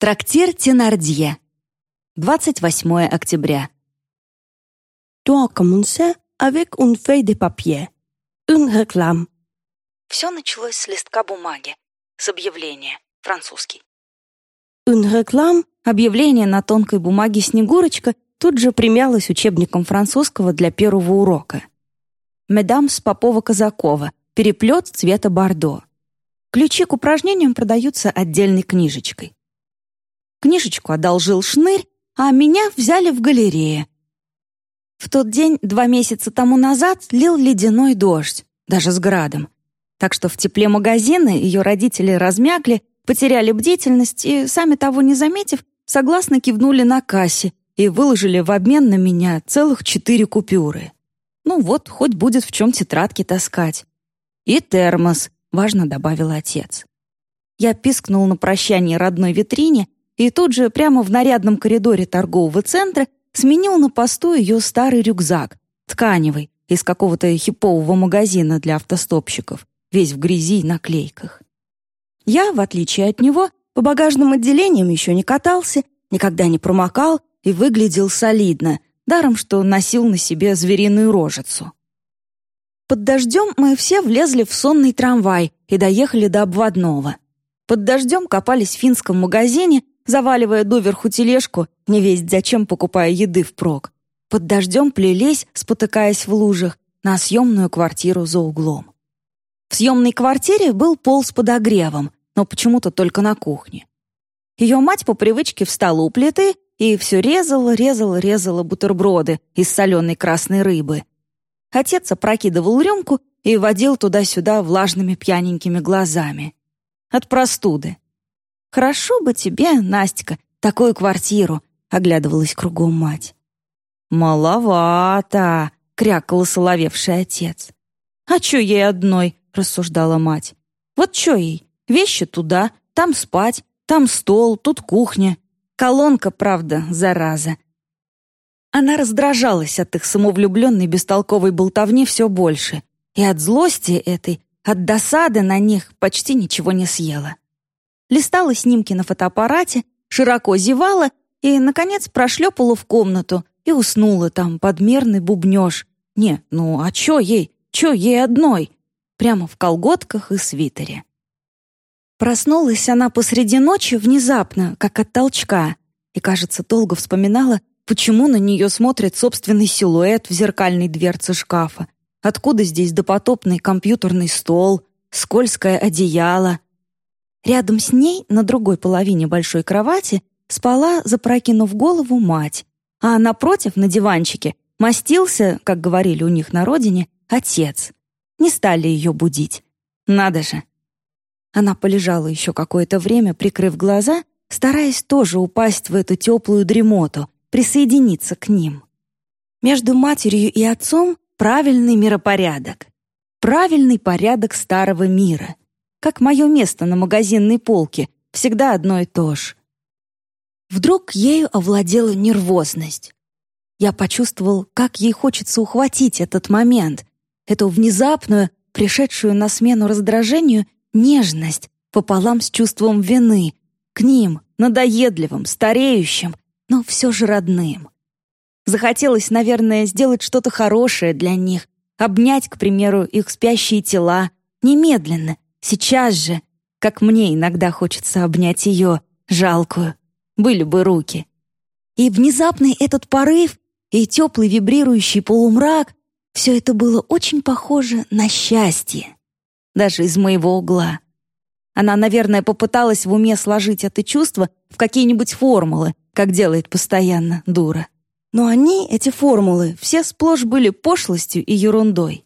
Трактир Тенардье. 28 октября. Tout a commencé avec une feuille de papier. Une réclame. Все началось с листка бумаги, с объявления, французский. Une réclame Объявление на тонкой бумаге «Снегурочка» тут же примялось учебником французского для первого урока. «Медам с Попова-Казакова. Переплет цвета бордо». Ключи к упражнениям продаются отдельной книжечкой. Книжечку одолжил шнырь, а меня взяли в галерее. В тот день, два месяца тому назад, лил ледяной дождь, даже с градом. Так что в тепле магазина ее родители размякли, потеряли бдительность и, сами того не заметив, согласно кивнули на кассе и выложили в обмен на меня целых четыре купюры. Ну вот, хоть будет в чем тетрадки таскать. И термос, важно добавил отец. Я пискнул на прощание родной витрине и тут же прямо в нарядном коридоре торгового центра сменил на посту ее старый рюкзак, тканевый, из какого-то хипового магазина для автостопщиков, весь в грязи и наклейках. Я, в отличие от него, по багажным отделениям еще не катался, никогда не промокал и выглядел солидно, даром что носил на себе звериную рожицу. Под дождем мы все влезли в сонный трамвай и доехали до обводного. Под дождем копались в финском магазине, заваливая доверху тележку, не весть зачем покупая еды впрок. Под дождем плелись, спотыкаясь в лужах, на съемную квартиру за углом. В съемной квартире был пол с подогревом, но почему-то только на кухне. Ее мать по привычке встала у плиты и все резала, резала, резала бутерброды из соленой красной рыбы. Отец опрокидывал рюмку и водил туда-сюда влажными пьяненькими глазами. От простуды. «Хорошо бы тебе, Настя, такую квартиру», — оглядывалась кругом мать. «Маловато», — крякал соловевший отец. «А чё ей одной?» — рассуждала мать. «Вот чё ей? Вещи туда, там спать, там стол, тут кухня. Колонка, правда, зараза». Она раздражалась от их самовлюбленной бестолковой болтовни все больше, и от злости этой, от досады на них почти ничего не съела листала снимки на фотоаппарате, широко зевала и, наконец, прошлепала в комнату и уснула там под мерный бубнёж. Не, ну а чё ей? Чё ей одной? Прямо в колготках и свитере. Проснулась она посреди ночи внезапно, как от толчка, и, кажется, долго вспоминала, почему на нее смотрит собственный силуэт в зеркальной дверце шкафа, откуда здесь допотопный компьютерный стол, скользкое одеяло, Рядом с ней, на другой половине большой кровати, спала, запрокинув голову, мать, а напротив, на диванчике, мастился, как говорили у них на родине, отец. Не стали ее будить. Надо же. Она полежала еще какое-то время, прикрыв глаза, стараясь тоже упасть в эту теплую дремоту, присоединиться к ним. Между матерью и отцом правильный миропорядок. Правильный порядок старого мира — как мое место на магазинной полке, всегда одно и то же. Вдруг ею овладела нервозность. Я почувствовал, как ей хочется ухватить этот момент, эту внезапную, пришедшую на смену раздражению, нежность пополам с чувством вины, к ним, надоедливым, стареющим, но все же родным. Захотелось, наверное, сделать что-то хорошее для них, обнять, к примеру, их спящие тела, немедленно, Сейчас же, как мне иногда хочется обнять ее, жалкую, были бы руки. И внезапный этот порыв и теплый вибрирующий полумрак — все это было очень похоже на счастье. Даже из моего угла. Она, наверное, попыталась в уме сложить это чувство в какие-нибудь формулы, как делает постоянно дура. Но они, эти формулы, все сплошь были пошлостью и ерундой.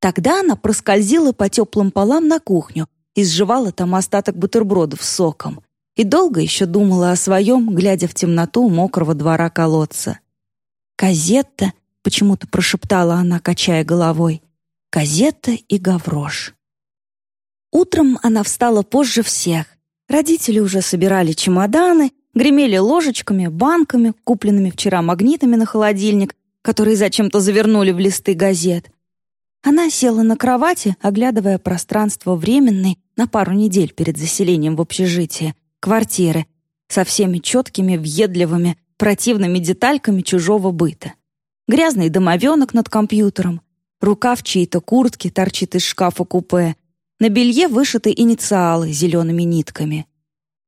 Тогда она проскользила по теплым полам на кухню и сживала там остаток бутербродов с соком. И долго еще думала о своем, глядя в темноту мокрого двора колодца. «Казетта», — почему-то прошептала она, качая головой, «Казетта и Гаврош». Утром она встала позже всех. Родители уже собирали чемоданы, гремели ложечками, банками, купленными вчера магнитами на холодильник, которые зачем-то завернули в листы газет. Она села на кровати, оглядывая пространство временной на пару недель перед заселением в общежитие, квартиры, со всеми четкими, въедливыми, противными детальками чужого быта. Грязный домовенок над компьютером, рука в чьей-то куртке торчит из шкафа купе, на белье вышиты инициалы зелеными нитками.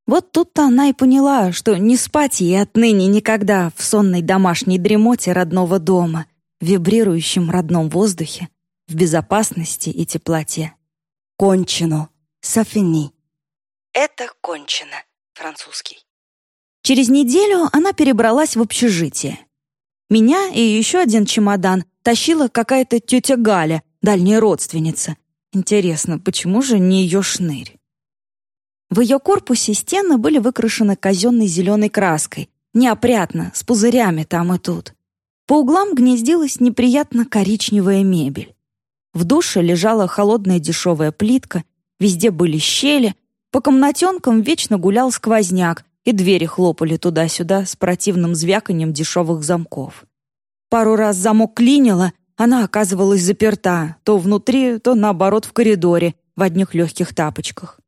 Вот тут-то она и поняла, что не спать ей отныне никогда в сонной домашней дремоте родного дома, вибрирующем родном воздухе, в безопасности и теплоте. Кончено. Софини. Это кончено. Французский. Через неделю она перебралась в общежитие. Меня и еще один чемодан тащила какая-то тетя Галя, дальняя родственница. Интересно, почему же не ее шнырь? В ее корпусе стены были выкрашены казенной зеленой краской, неопрятно, с пузырями там и тут. По углам гнездилась неприятно коричневая мебель. В душе лежала холодная дешевая плитка, везде были щели, по комнатенкам вечно гулял сквозняк, и двери хлопали туда-сюда с противным звяканием дешевых замков. Пару раз замок клинило, она оказывалась заперта, то внутри, то наоборот в коридоре, в одних легких тапочках.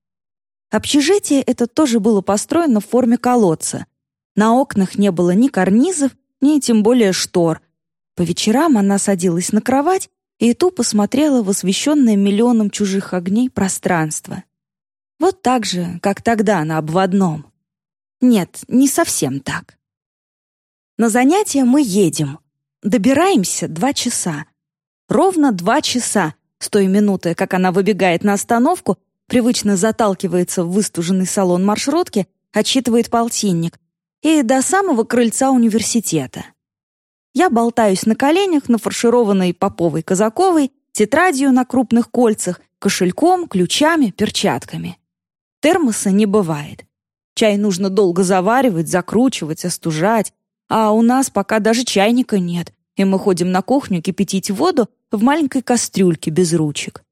Общежитие это тоже было построено в форме колодца. На окнах не было ни карнизов, ни тем более штор. По вечерам она садилась на кровать и тупо смотрела в освещенное миллионом чужих огней пространство. Вот так же, как тогда на обводном. Нет, не совсем так. На занятия мы едем. Добираемся два часа. Ровно два часа, с той минуты, как она выбегает на остановку привычно заталкивается в выстуженный салон маршрутки, отсчитывает полтинник, и до самого крыльца университета. Я болтаюсь на коленях, нафаршированной поповой казаковой, тетрадью на крупных кольцах, кошельком, ключами, перчатками. Термоса не бывает. Чай нужно долго заваривать, закручивать, остужать, а у нас пока даже чайника нет, и мы ходим на кухню кипятить воду в маленькой кастрюльке без ручек.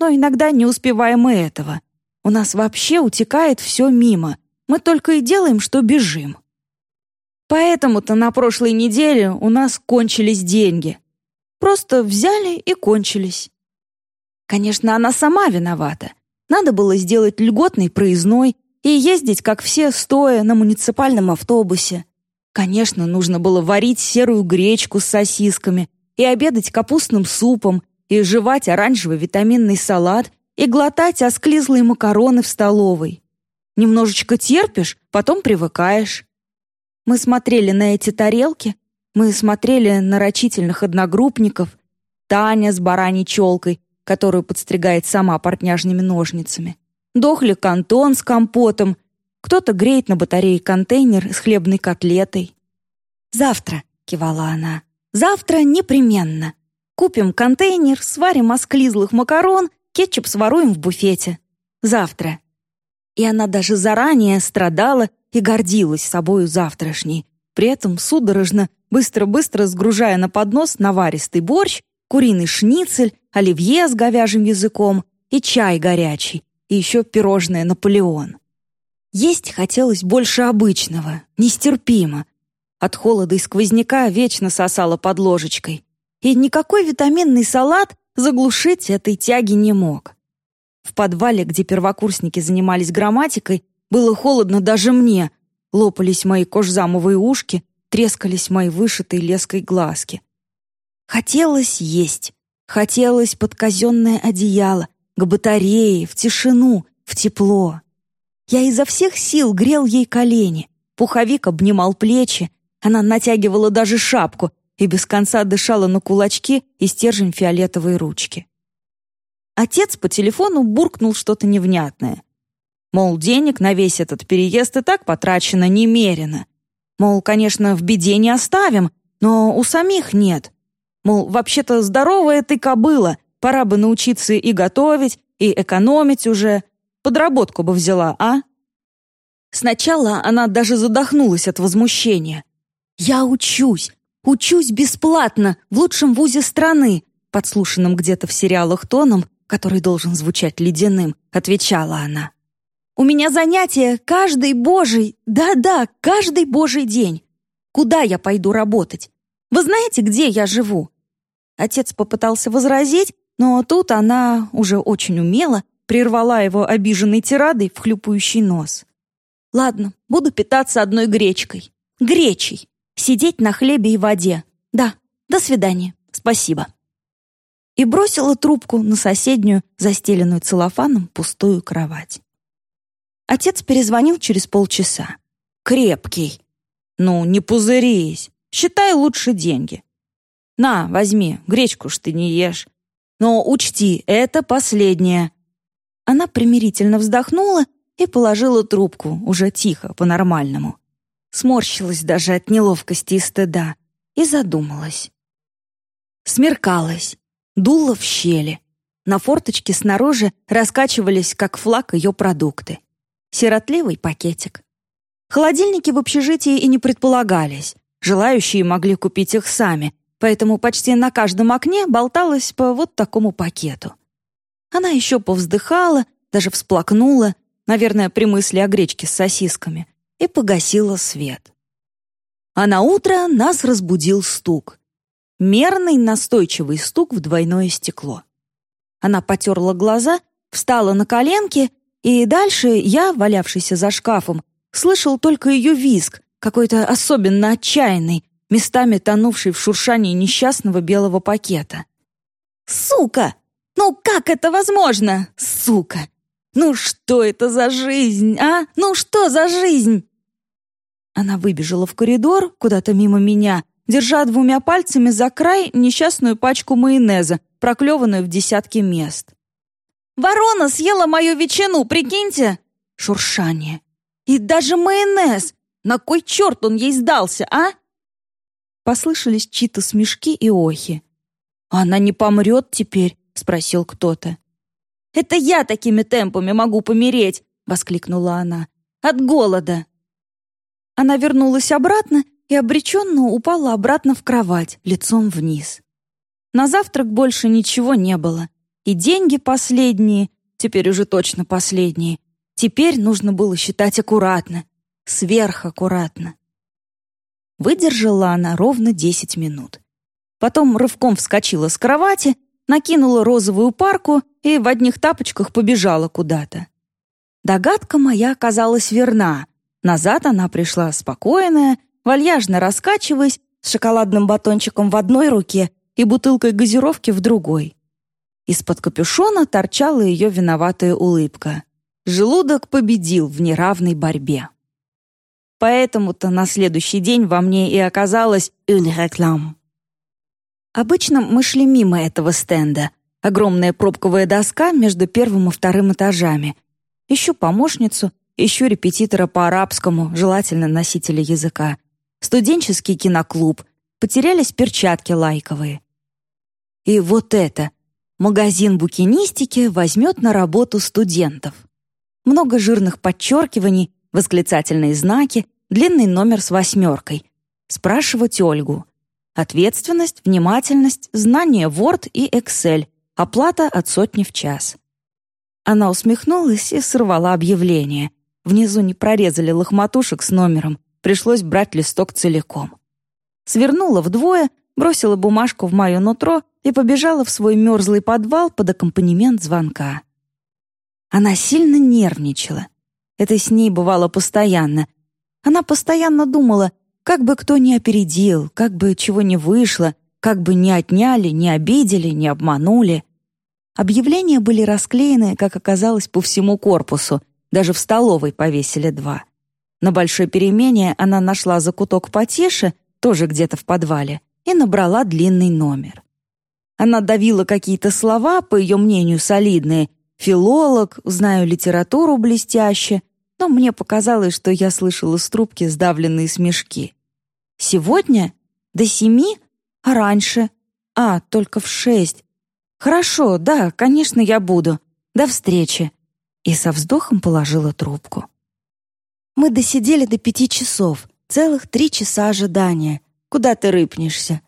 Но иногда не успеваем и этого. У нас вообще утекает все мимо. Мы только и делаем, что бежим. Поэтому-то на прошлой неделе у нас кончились деньги. Просто взяли и кончились. Конечно, она сама виновата. Надо было сделать льготный проездной и ездить, как все, стоя на муниципальном автобусе. Конечно, нужно было варить серую гречку с сосисками и обедать капустным супом и жевать оранжевый витаминный салат, и глотать осклизлые макароны в столовой. Немножечко терпишь, потом привыкаешь. Мы смотрели на эти тарелки, мы смотрели на рачительных одногруппников, Таня с бараньей челкой, которую подстригает сама портняжными ножницами, дохли кантон с компотом, кто-то греет на батарее контейнер с хлебной котлетой. «Завтра», — кивала она, — «завтра непременно». Купим контейнер, сварим осклизлых макарон, кетчуп своруем в буфете. Завтра. И она даже заранее страдала и гордилась собою завтрашней, при этом судорожно, быстро-быстро сгружая на поднос наваристый борщ, куриный шницель, оливье с говяжьим языком и чай горячий, и еще пирожное «Наполеон». Есть хотелось больше обычного, нестерпимо. От холода и сквозняка вечно сосала под ложечкой и никакой витаминный салат заглушить этой тяги не мог. В подвале, где первокурсники занимались грамматикой, было холодно даже мне. Лопались мои кожзамовые ушки, трескались мои вышитые леской глазки. Хотелось есть, хотелось под казенное одеяло, к батарее, в тишину, в тепло. Я изо всех сил грел ей колени, пуховик обнимал плечи, она натягивала даже шапку, и без конца дышала на кулачки и стержень фиолетовой ручки. Отец по телефону буркнул что-то невнятное. Мол, денег на весь этот переезд и так потрачено немерено. Мол, конечно, в беде не оставим, но у самих нет. Мол, вообще-то здоровая ты кобыла, пора бы научиться и готовить, и экономить уже. Подработку бы взяла, а? Сначала она даже задохнулась от возмущения. «Я учусь, Учусь бесплатно, в лучшем вузе страны», подслушанным где-то в сериалах тоном, который должен звучать ледяным, отвечала она. «У меня занятия каждый божий, да-да, каждый божий день. Куда я пойду работать? Вы знаете, где я живу?» Отец попытался возразить, но тут она, уже очень умело, прервала его обиженной тирадой в хлюпающий нос. Ладно, буду питаться одной гречкой. Гречей. Сидеть на хлебе и воде. Да, до свидания. Спасибо. И бросила трубку на соседнюю, застеленную целлофаном, пустую кровать. Отец перезвонил через полчаса. Крепкий. Ну, не пузырись. Считай лучше деньги. На, возьми, гречку ж ты не ешь. Но учти, это последнее. Она примирительно вздохнула и положила трубку, уже тихо, по-нормальному. Сморщилась даже от неловкости и стыда и задумалась. Смеркалось, дуло в щели. На форточке снаружи раскачивались, как флаг, ее продукты. Сиротливый пакетик. Холодильники в общежитии и не предполагались. Желающие могли купить их сами, поэтому почти на каждом окне болталось по вот такому пакету. Она еще повздыхала, даже всплакнула, наверное, при мысли о гречке с сосисками, и погасила свет. А на утро нас разбудил стук. Мерный настойчивый стук в двойное стекло. Она потерла глаза, встала на коленки, и дальше я, валявшийся за шкафом, слышал только ее визг, какой-то особенно отчаянный, местами тонувший в шуршании несчастного белого пакета. «Сука! Ну как это возможно? Сука! Ну что это за жизнь, а? Ну что за жизнь?» Она выбежала в коридор, куда-то мимо меня, держа двумя пальцами за край несчастную пачку майонеза, проклеванную в десятки мест. «Ворона съела мою ветчину, прикиньте!» Шуршание. «И даже майонез! На кой черт он ей сдался, а?» Послышались чьи-то смешки и охи. «Она не помрет теперь?» — спросил кто-то. «Это я такими темпами могу помереть!» — воскликнула она. «От голода!» Она вернулась обратно и обреченно упала обратно в кровать, лицом вниз. На завтрак больше ничего не было. И деньги последние, теперь уже точно последние. Теперь нужно было считать аккуратно, сверхаккуратно. Выдержала она ровно десять минут. Потом рывком вскочила с кровати, накинула розовую парку и в одних тапочках побежала куда-то. Догадка моя оказалась верна. Назад она пришла спокойная, вальяжно раскачиваясь, с шоколадным батончиком в одной руке и бутылкой газировки в другой. Из-под капюшона торчала ее виноватая улыбка. Желудок победил в неравной борьбе. Поэтому-то на следующий день во мне и оказалась «une réclame». Обычно мы шли мимо этого стенда. Огромная пробковая доска между первым и вторым этажами. Ищу помощницу, ищу репетитора по арабскому, желательно носителя языка. Студенческий киноклуб. Потерялись перчатки лайковые. И вот это. Магазин букинистики возьмет на работу студентов. Много жирных подчеркиваний, восклицательные знаки, длинный номер с восьмеркой. Спрашивать Ольгу. Ответственность, внимательность, знание Word и Excel, оплата от сотни в час. Она усмехнулась и сорвала объявление. Внизу не прорезали лохматушек с номером, пришлось брать листок целиком. Свернула вдвое, бросила бумажку в мое нутро и побежала в свой мерзлый подвал под аккомпанемент звонка. Она сильно нервничала. Это с ней бывало постоянно. Она постоянно думала, как бы кто ни опередил, как бы чего не вышло, как бы не отняли, не обидели, не обманули. Объявления были расклеены, как оказалось, по всему корпусу, даже в столовой повесили два. На большой перемене она нашла закуток потише, тоже где-то в подвале, и набрала длинный номер. Она давила какие-то слова, по ее мнению, солидные, филолог, знаю литературу блестяще, но мне показалось, что я слышала с трубки сдавленные смешки. «Сегодня? До семи? А раньше? А, только в шесть. Хорошо, да, конечно, я буду. До встречи». И со вздохом положила трубку. Мы досидели до пяти часов, целых три часа ожидания. Куда ты рыпнешься?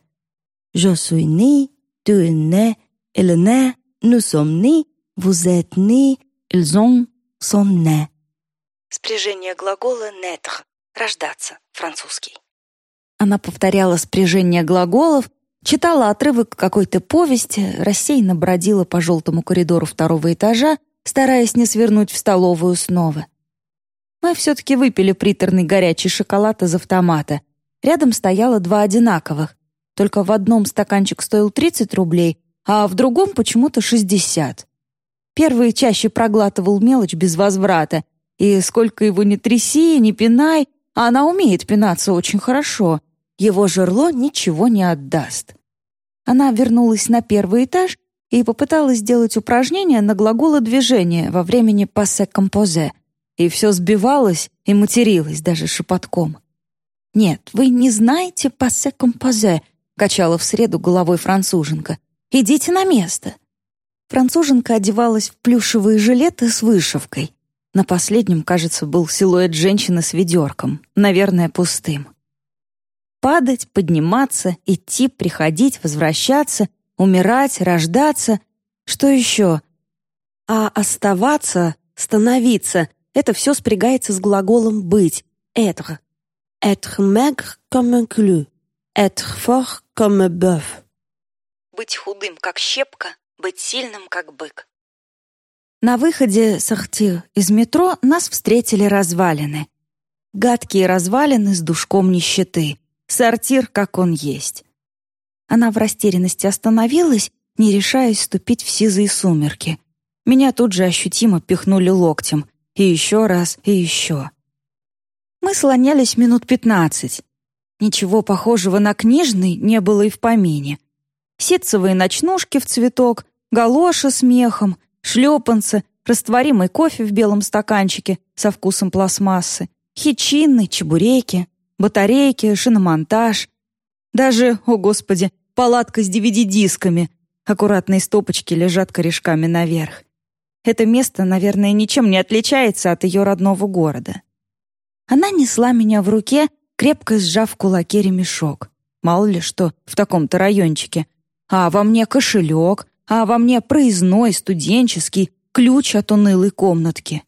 «Je suis né, tu es né, elle né, nous sommes nés, vous êtes nés, ils ont, sont nés». Спряжение глагола «naître» — «рождаться», французский. Она повторяла спряжение глаголов, читала отрывок какой-то повести, рассеянно бродила по желтому коридору второго этажа, стараясь не свернуть в столовую снова. Мы все-таки выпили приторный горячий шоколад из автомата. Рядом стояло два одинаковых. Только в одном стаканчик стоил 30 рублей, а в другом почему-то 60. Первый чаще проглатывал мелочь без возврата, и сколько его ни тряси, ни пинай, она умеет пинаться очень хорошо, его жерло ничего не отдаст. Она вернулась на первый этаж и попыталась сделать упражнение на глаголодвижение во времени «пассе композе», и все сбивалось и материлось даже шепотком. «Нет, вы не знаете «пассе композе», — качала в среду головой француженка. «Идите на место». Француженка одевалась в плюшевые жилеты с вышивкой. На последнем, кажется, был силуэт женщины с ведерком, наверное, пустым. Падать, подниматься, идти, приходить, возвращаться, умирать, рождаться. Что еще? А оставаться, становиться — это все спрягается с глаголом «быть» — «être». «Être maigre comme un clou», «être fort comme un bœuf». Быть худым, как щепка, быть сильным, как бык. На выходе сахтир из метро нас встретили развалины. Гадкие развалины с душком нищеты. Сортир, как он есть. Она в растерянности остановилась, не решаясь ступить в сизые сумерки. Меня тут же ощутимо пихнули локтем. И еще раз, и еще. Мы слонялись минут пятнадцать. Ничего похожего на книжный не было и в помине. Ситцевые ночнушки в цветок, галоши с мехом, шлепанцы, растворимый кофе в белом стаканчике со вкусом пластмассы, хичины, чебуреки батарейки, шиномонтаж. Даже, о господи, палатка с DVD-дисками. Аккуратные стопочки лежат корешками наверх. Это место, наверное, ничем не отличается от ее родного города. Она несла меня в руке, крепко сжав в кулаке ремешок. Мало ли что в таком-то райончике. А во мне кошелек, а во мне проездной, студенческий, ключ от унылой комнатки.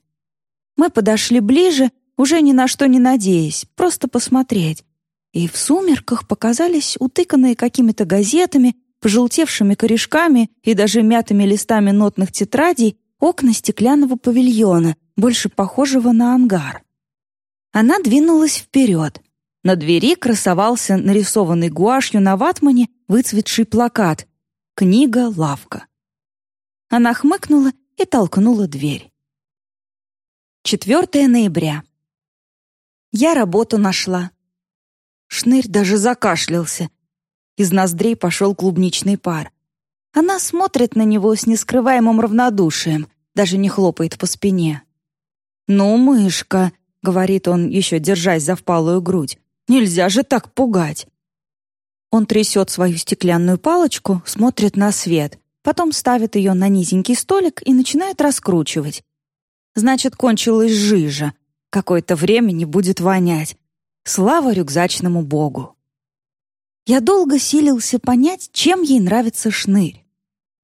Мы подошли ближе, уже ни на что не надеясь, просто посмотреть. И в сумерках показались утыканные какими-то газетами, пожелтевшими корешками и даже мятыми листами нотных тетрадей окна стеклянного павильона, больше похожего на ангар. Она двинулась вперед. На двери красовался нарисованный гуашью на ватмане выцветший плакат «Книга-лавка». Она хмыкнула и толкнула дверь. 4 ноября. Я работу нашла. Шнырь даже закашлялся. Из ноздрей пошел клубничный пар. Она смотрит на него с нескрываемым равнодушием, даже не хлопает по спине. «Ну, мышка», — говорит он, еще держась за впалую грудь, «нельзя же так пугать». Он трясет свою стеклянную палочку, смотрит на свет, потом ставит ее на низенький столик и начинает раскручивать. Значит, кончилась жижа, Какое-то время не будет вонять. Слава рюкзачному богу. Я долго силился понять, чем ей нравится шнырь.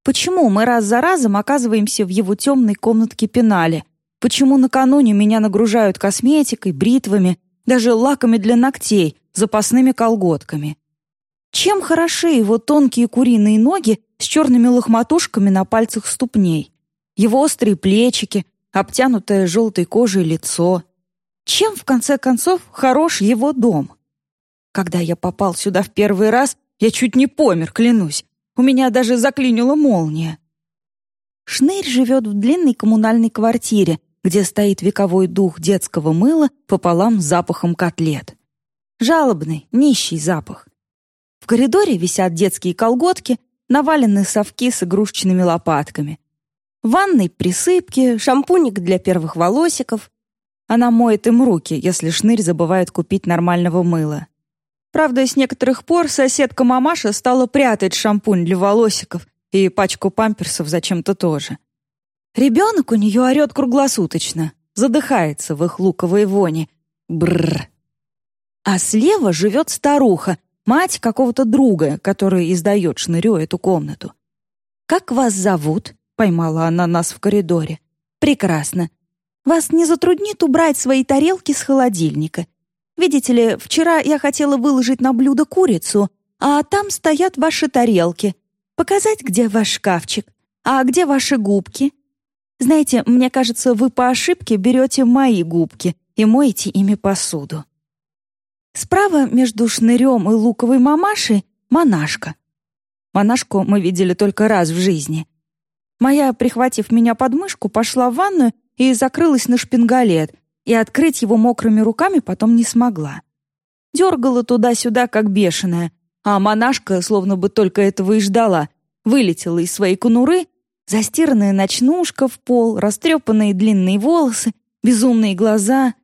Почему мы раз за разом оказываемся в его темной комнатке пенале? Почему накануне меня нагружают косметикой, бритвами, даже лаками для ногтей, запасными колготками? Чем хороши его тонкие куриные ноги с черными лохматушками на пальцах ступней? Его острые плечики, обтянутое желтой кожей лицо, чем, в конце концов, хорош его дом? Когда я попал сюда в первый раз, я чуть не помер, клянусь. У меня даже заклинила молния. Шнырь живет в длинной коммунальной квартире, где стоит вековой дух детского мыла пополам с запахом котлет. Жалобный, нищий запах. В коридоре висят детские колготки, навалены совки с игрушечными лопатками. В ванной присыпки, шампуник для первых волосиков, она моет им руки, если шнырь забывает купить нормального мыла. Правда, с некоторых пор соседка мамаша стала прятать шампунь для волосиков и пачку памперсов зачем-то тоже. Ребенок у нее орет круглосуточно, задыхается в их луковой вони. Бррр. А слева живет старуха, мать какого-то друга, который издает шнырю эту комнату. «Как вас зовут?» — поймала она нас в коридоре. «Прекрасно. Вас не затруднит убрать свои тарелки с холодильника. Видите ли, вчера я хотела выложить на блюдо курицу, а там стоят ваши тарелки. Показать, где ваш шкафчик, а где ваши губки. Знаете, мне кажется, вы по ошибке берете мои губки и мойте ими посуду. Справа между шнырем и луковой мамашей монашка. Монашку мы видели только раз в жизни. Моя, прихватив меня под мышку, пошла в ванную и закрылась на шпингалет, и открыть его мокрыми руками потом не смогла. Дергала туда-сюда, как бешеная, а монашка, словно бы только этого и ждала, вылетела из своей конуры, застиранная ночнушка в пол, растрепанные длинные волосы, безумные глаза.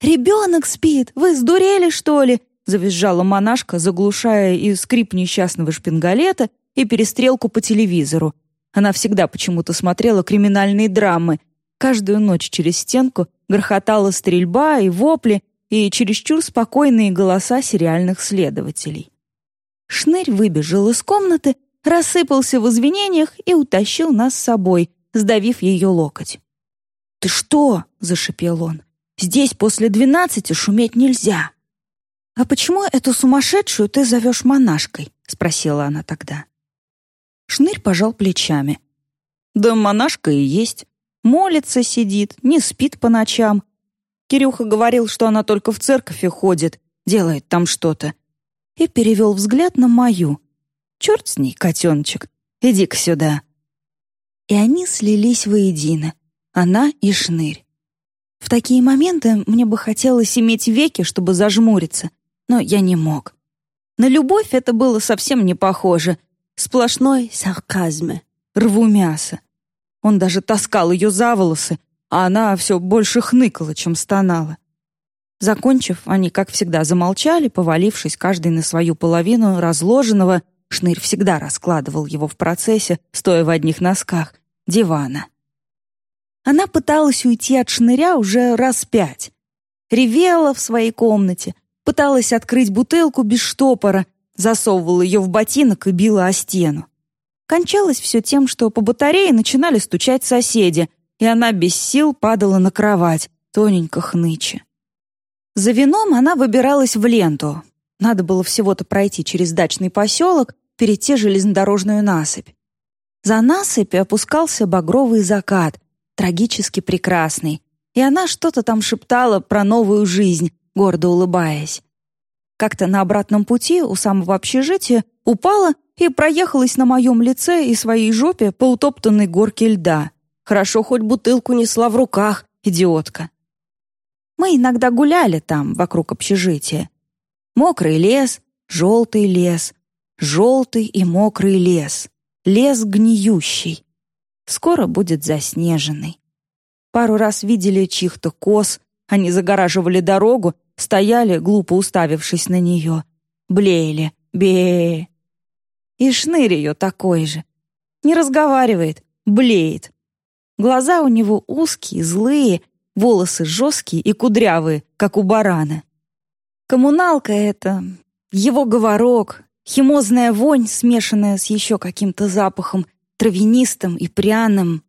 «Ребенок спит! Вы сдурели, что ли?» завизжала монашка, заглушая и скрип несчастного шпингалета, и перестрелку по телевизору. Она всегда почему-то смотрела криминальные драмы. Каждую ночь через стенку грохотала стрельба и вопли, и чересчур спокойные голоса сериальных следователей. Шнырь выбежал из комнаты, рассыпался в извинениях и утащил нас с собой, сдавив ее локоть. «Ты что?» — зашипел он. «Здесь после двенадцати шуметь нельзя». «А почему эту сумасшедшую ты зовешь монашкой?» — спросила она тогда. Шнырь пожал плечами. «Да монашка и есть. Молится сидит, не спит по ночам. Кирюха говорил, что она только в церковь и ходит, делает там что-то. И перевел взгляд на мою. Черт с ней, котеночек, иди-ка сюда. И они слились воедино, она и шнырь. В такие моменты мне бы хотелось иметь веки, чтобы зажмуриться, но я не мог. На любовь это было совсем не похоже. Сплошной сарказм. Рву мясо. Он даже таскал ее за волосы, а она все больше хныкала, чем стонала. Закончив, они, как всегда, замолчали, повалившись каждый на свою половину разложенного, Шнырь всегда раскладывал его в процессе, стоя в одних носках, дивана. Она пыталась уйти от шныря уже раз пять. Ревела в своей комнате, пыталась открыть бутылку без штопора, засовывала ее в ботинок и била о стену. Кончалось все тем, что по батарее начинали стучать соседи, и она без сил падала на кровать, тоненько хныча. За вином она выбиралась в ленту. Надо было всего-то пройти через дачный поселок, перейти железнодорожную насыпь. За насыпью опускался багровый закат, трагически прекрасный, и она что-то там шептала про новую жизнь, гордо улыбаясь. Как-то на обратном пути у самого общежития упала и проехалась на моем лице и своей жопе по утоптанной горке льда. Хорошо, хоть бутылку несла в руках, идиотка. Мы иногда гуляли там, вокруг общежития. Мокрый лес, желтый лес, желтый и мокрый лес, лес гниющий. Скоро будет заснеженный. Пару раз видели чьих-то коз, они загораживали дорогу, стояли, глупо уставившись на нее. Блеяли. бе И шнырь ее такой же. Не разговаривает, блеет. Глаза у него узкие, злые, волосы жесткие и кудрявые, как у барана. Коммуналка это, его говорок, химозная вонь, смешанная с еще каким-то запахом, травянистым и пряным.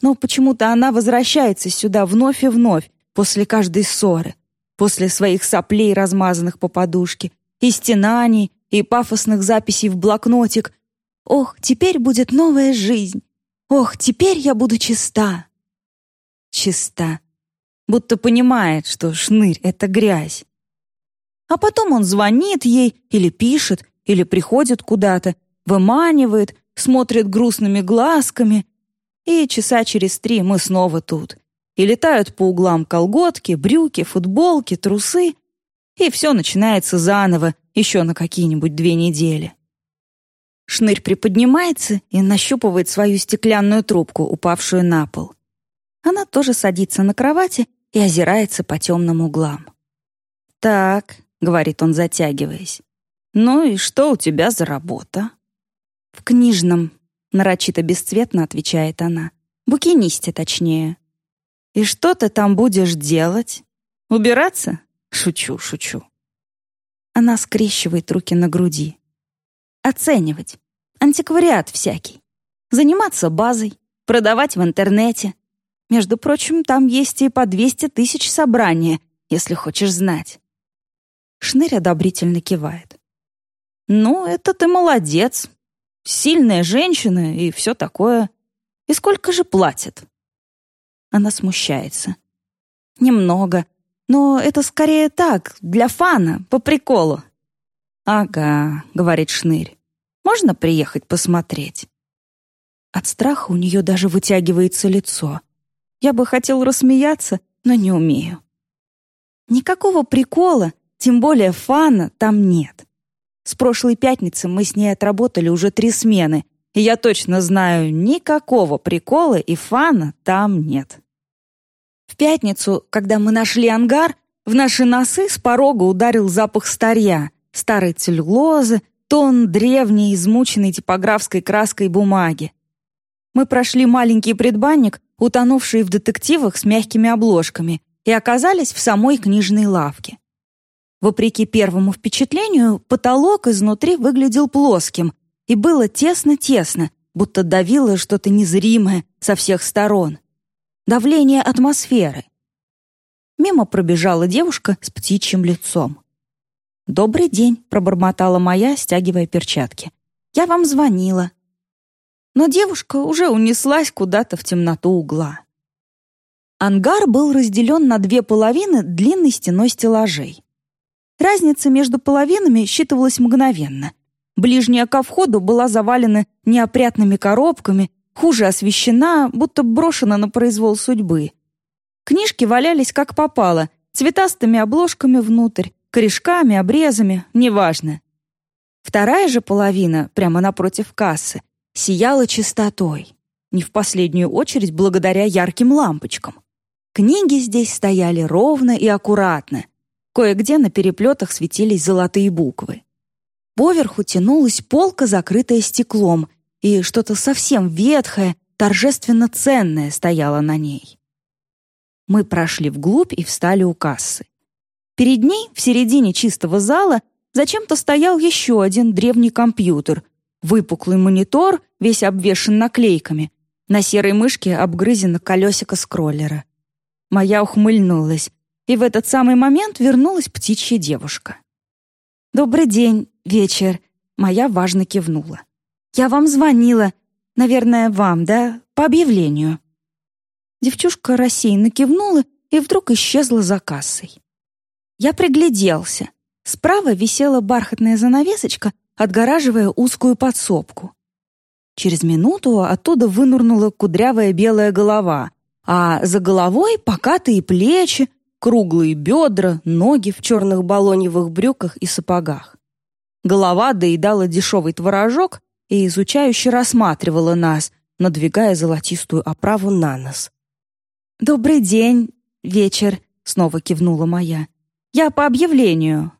Но почему-то она возвращается сюда вновь и вновь, после каждой ссоры, после своих соплей, размазанных по подушке, и стенаний, и пафосных записей в блокнотик. «Ох, теперь будет новая жизнь! Ох, теперь я буду чиста. Чиста. Будто понимает, что шнырь — это грязь. А потом он звонит ей или пишет, или приходит куда-то, выманивает, смотрит грустными глазками. И часа через три мы снова тут. И летают по углам колготки, брюки, футболки, трусы. И все начинается заново, еще на какие-нибудь две недели. Шнырь приподнимается и нащупывает свою стеклянную трубку, упавшую на пол. Она тоже садится на кровати и озирается по темным углам. «Так», — говорит он, затягиваясь, — «ну и что у тебя за работа?» «В книжном», — нарочито бесцветно отвечает она. «Букинисте, точнее». «И что ты там будешь делать? Убираться?» «Шучу, шучу». Она скрещивает руки на груди. Оценивать. Антиквариат всякий. Заниматься базой. Продавать в интернете. Между прочим, там есть и по 200 тысяч собрания, если хочешь знать. Шнырь одобрительно кивает. «Ну, это ты молодец. Сильная женщина и все такое. И сколько же платят?» Она смущается. «Немного. Но это скорее так, для фана, по приколу». «Ага», — говорит Шнырь. «Можно приехать посмотреть?» От страха у нее даже вытягивается лицо. Я бы хотел рассмеяться, но не умею. Никакого прикола, тем более фана, там нет. С прошлой пятницы мы с ней отработали уже три смены, и я точно знаю, никакого прикола и фана там нет. Пятницу, когда мы нашли ангар, в наши носы с порога ударил запах старья, старой целлюлозы, тон древней, измученной типографской краской бумаги. Мы прошли маленький предбанник, утонувший в детективах с мягкими обложками, и оказались в самой книжной лавке. Вопреки первому впечатлению, потолок изнутри выглядел плоским, и было тесно-тесно, будто давило что-то незримое со всех сторон. Давление атмосферы. Мимо пробежала девушка с птичьим лицом. «Добрый день», — пробормотала моя, стягивая перчатки. «Я вам звонила». Но девушка уже унеслась куда-то в темноту угла. Ангар был разделен на две половины длинной стеной стеллажей. Разница между половинами считывалась мгновенно. Ближняя ко входу была завалена неопрятными коробками, хуже освещена, будто брошена на произвол судьбы. Книжки валялись как попало, цветастыми обложками внутрь, корешками, обрезами, неважно. Вторая же половина, прямо напротив кассы, сияла чистотой, не в последнюю очередь благодаря ярким лампочкам. Книги здесь стояли ровно и аккуратно. Кое-где на переплетах светились золотые буквы. Поверху тянулась полка, закрытая стеклом, и что-то совсем ветхое, торжественно ценное стояло на ней. Мы прошли вглубь и встали у кассы. Перед ней, в середине чистого зала, зачем-то стоял еще один древний компьютер, выпуклый монитор, весь обвешан наклейками. На серой мышке обгрызено колесико скроллера. Моя ухмыльнулась, и в этот самый момент вернулась птичья девушка. «Добрый день, вечер», — моя важно кивнула. «Я вам звонила. Наверное, вам, да? По объявлению». Девчушка рассеянно кивнула и вдруг исчезла за кассой. Я пригляделся. Справа висела бархатная занавесочка, отгораживая узкую подсобку. Через минуту оттуда вынурнула кудрявая белая голова, а за головой покатые плечи, круглые бедра, ноги в черных балоневых брюках и сапогах. Голова доедала дешевый творожок и изучающе рассматривала нас, надвигая золотистую оправу на нос. «Добрый день, вечер», — снова кивнула моя. «Я по объявлению».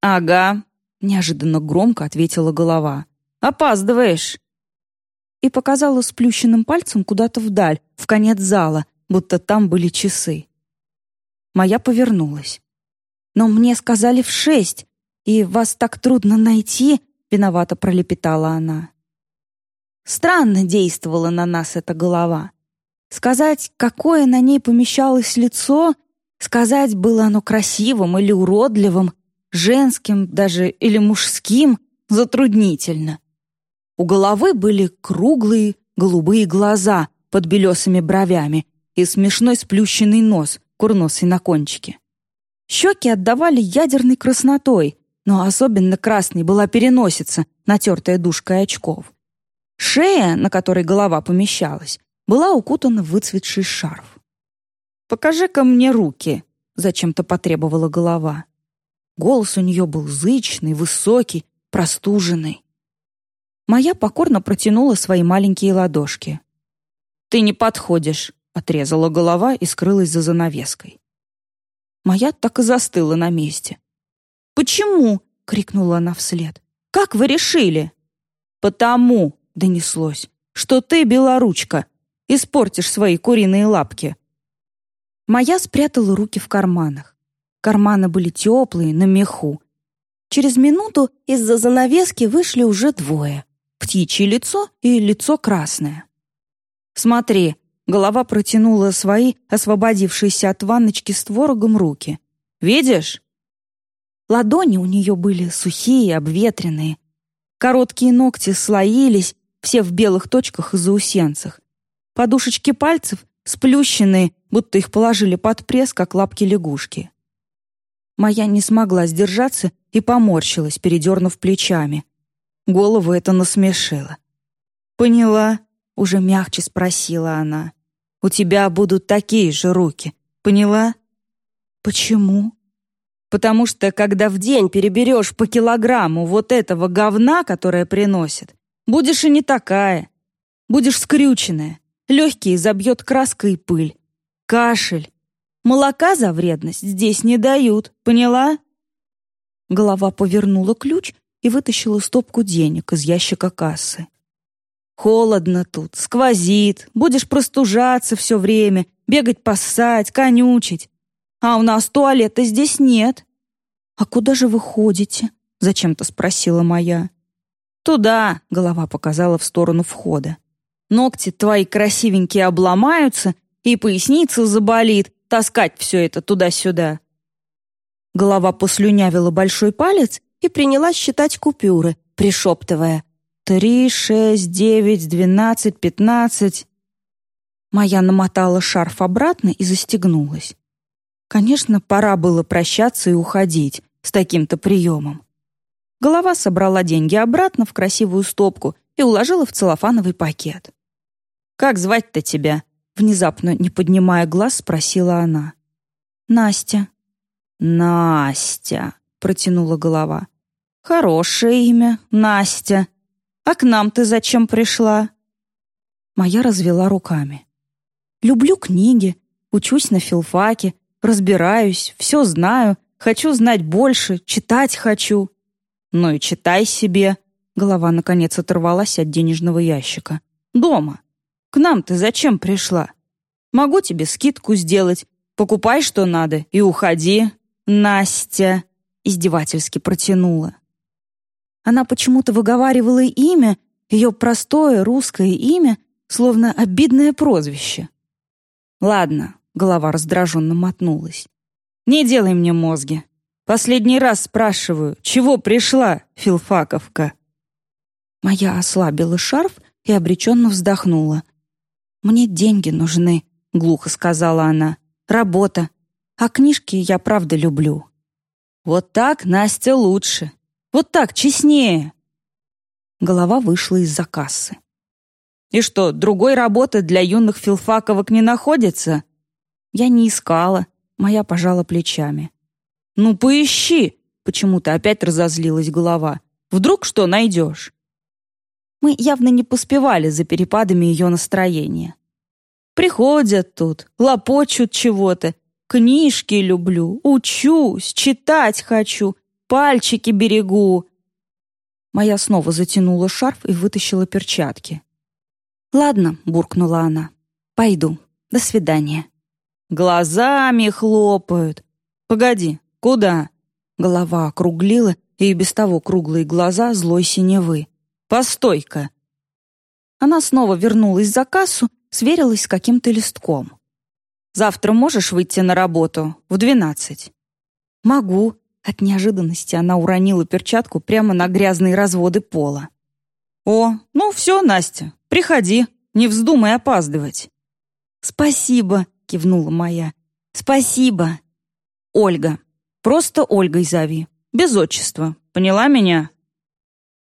«Ага», — неожиданно громко ответила голова. «Опаздываешь» и показала сплющенным пальцем куда-то вдаль, в конец зала, будто там были часы. Моя повернулась. «Но мне сказали в шесть, и вас так трудно найти», — виновато пролепетала она. Странно действовала на нас эта голова. Сказать, какое на ней помещалось лицо, сказать, было оно красивым или уродливым, женским даже или мужским, затруднительно. У головы были круглые голубые глаза под белесыми бровями и смешной сплющенный нос, курносый на кончике. Щеки отдавали ядерной краснотой, но особенно красной была переносица, натертая душкой очков. Шея, на которой голова помещалась, была укутана в выцветший шарф. «Покажи-ка мне руки», — зачем-то потребовала голова. Голос у нее был зычный, высокий, простуженный. Моя покорно протянула свои маленькие ладошки. «Ты не подходишь», — отрезала голова и скрылась за занавеской. Моя так и застыла на месте. «Почему?» — крикнула она вслед. «Как вы решили?» «Потому», — донеслось, «что ты, белоручка, испортишь свои куриные лапки». Моя спрятала руки в карманах. Карманы были теплые, на меху. Через минуту из-за занавески вышли уже двое птичье лицо и лицо красное. «Смотри», — голова протянула свои, освободившиеся от ванночки с творогом руки. «Видишь?» Ладони у нее были сухие, обветренные. Короткие ногти слоились, все в белых точках и заусенцах. Подушечки пальцев сплющенные, будто их положили под пресс, как лапки лягушки. Моя не смогла сдержаться и поморщилась, передернув плечами. Голову это насмешило. «Поняла?» — уже мягче спросила она. «У тебя будут такие же руки. Поняла?» «Почему?» «Потому что, когда в день переберешь по килограмму вот этого говна, которое приносит, будешь и не такая. Будешь скрюченная, легкие забьет краска и пыль. Кашель. Молока за вредность здесь не дают, поняла?» Голова повернула ключ и вытащила стопку денег из ящика кассы. «Холодно тут, сквозит, будешь простужаться все время, бегать поссать, конючить. А у нас туалета здесь нет». «А куда же вы ходите?» — зачем-то спросила моя. «Туда», — голова показала в сторону входа. «Ногти твои красивенькие обломаются, и поясница заболит, таскать все это туда-сюда». Голова послюнявила большой палец и принялась считать купюры, пришептывая «Три, шесть, девять, двенадцать, пятнадцать». Моя намотала шарф обратно и застегнулась. Конечно, пора было прощаться и уходить с таким-то приемом. Голова собрала деньги обратно в красивую стопку и уложила в целлофановый пакет. «Как звать-то тебя?» Внезапно, не поднимая глаз, спросила она. «Настя». «Настя», — протянула голова. «Хорошее имя, Настя. А к нам ты зачем пришла?» Моя развела руками. «Люблю книги, учусь на филфаке, разбираюсь, все знаю, хочу знать больше, читать хочу». «Ну и читай себе», — голова наконец оторвалась от денежного ящика. «Дома. К нам ты зачем пришла? Могу тебе скидку сделать. Покупай, что надо, и уходи. Настя!» Издевательски протянула. Она почему-то выговаривала имя, ее простое русское имя, словно обидное прозвище. «Ладно», — голова раздраженно мотнулась. «Не делай мне мозги. Последний раз спрашиваю, чего пришла, филфаковка?» Моя ослабила шарф и обреченно вздохнула. «Мне деньги нужны», — глухо сказала она. «Работа. А книжки я правда люблю». «Вот так, Настя, лучше. Вот так, честнее». Голова вышла из-за кассы. «И что, другой работы для юных филфаковок не находится?» Я не искала. Моя пожала плечами. «Ну, поищи!» Почему-то опять разозлилась голова. «Вдруг что найдешь?» Мы явно не поспевали за перепадами ее настроения. Приходят тут, лопочут чего-то. Книжки люблю, учусь, читать хочу, пальчики берегу. Моя снова затянула шарф и вытащила перчатки. «Ладно», — буркнула она, — «пойду. До свидания». «Глазами хлопают. Погоди, куда?» Голова округлила, и без того круглые глаза злой синевы. «Постой-ка!» Она снова вернулась за кассу, сверилась с каким-то листком. «Завтра можешь выйти на работу? В двенадцать?» «Могу». От неожиданности она уронила перчатку прямо на грязные разводы пола. «О, ну все, Настя, приходи, не вздумай опаздывать». «Спасибо», — кивнула моя. «Спасибо». «Ольга. Просто Ольгой зови. Без отчества. Поняла меня?»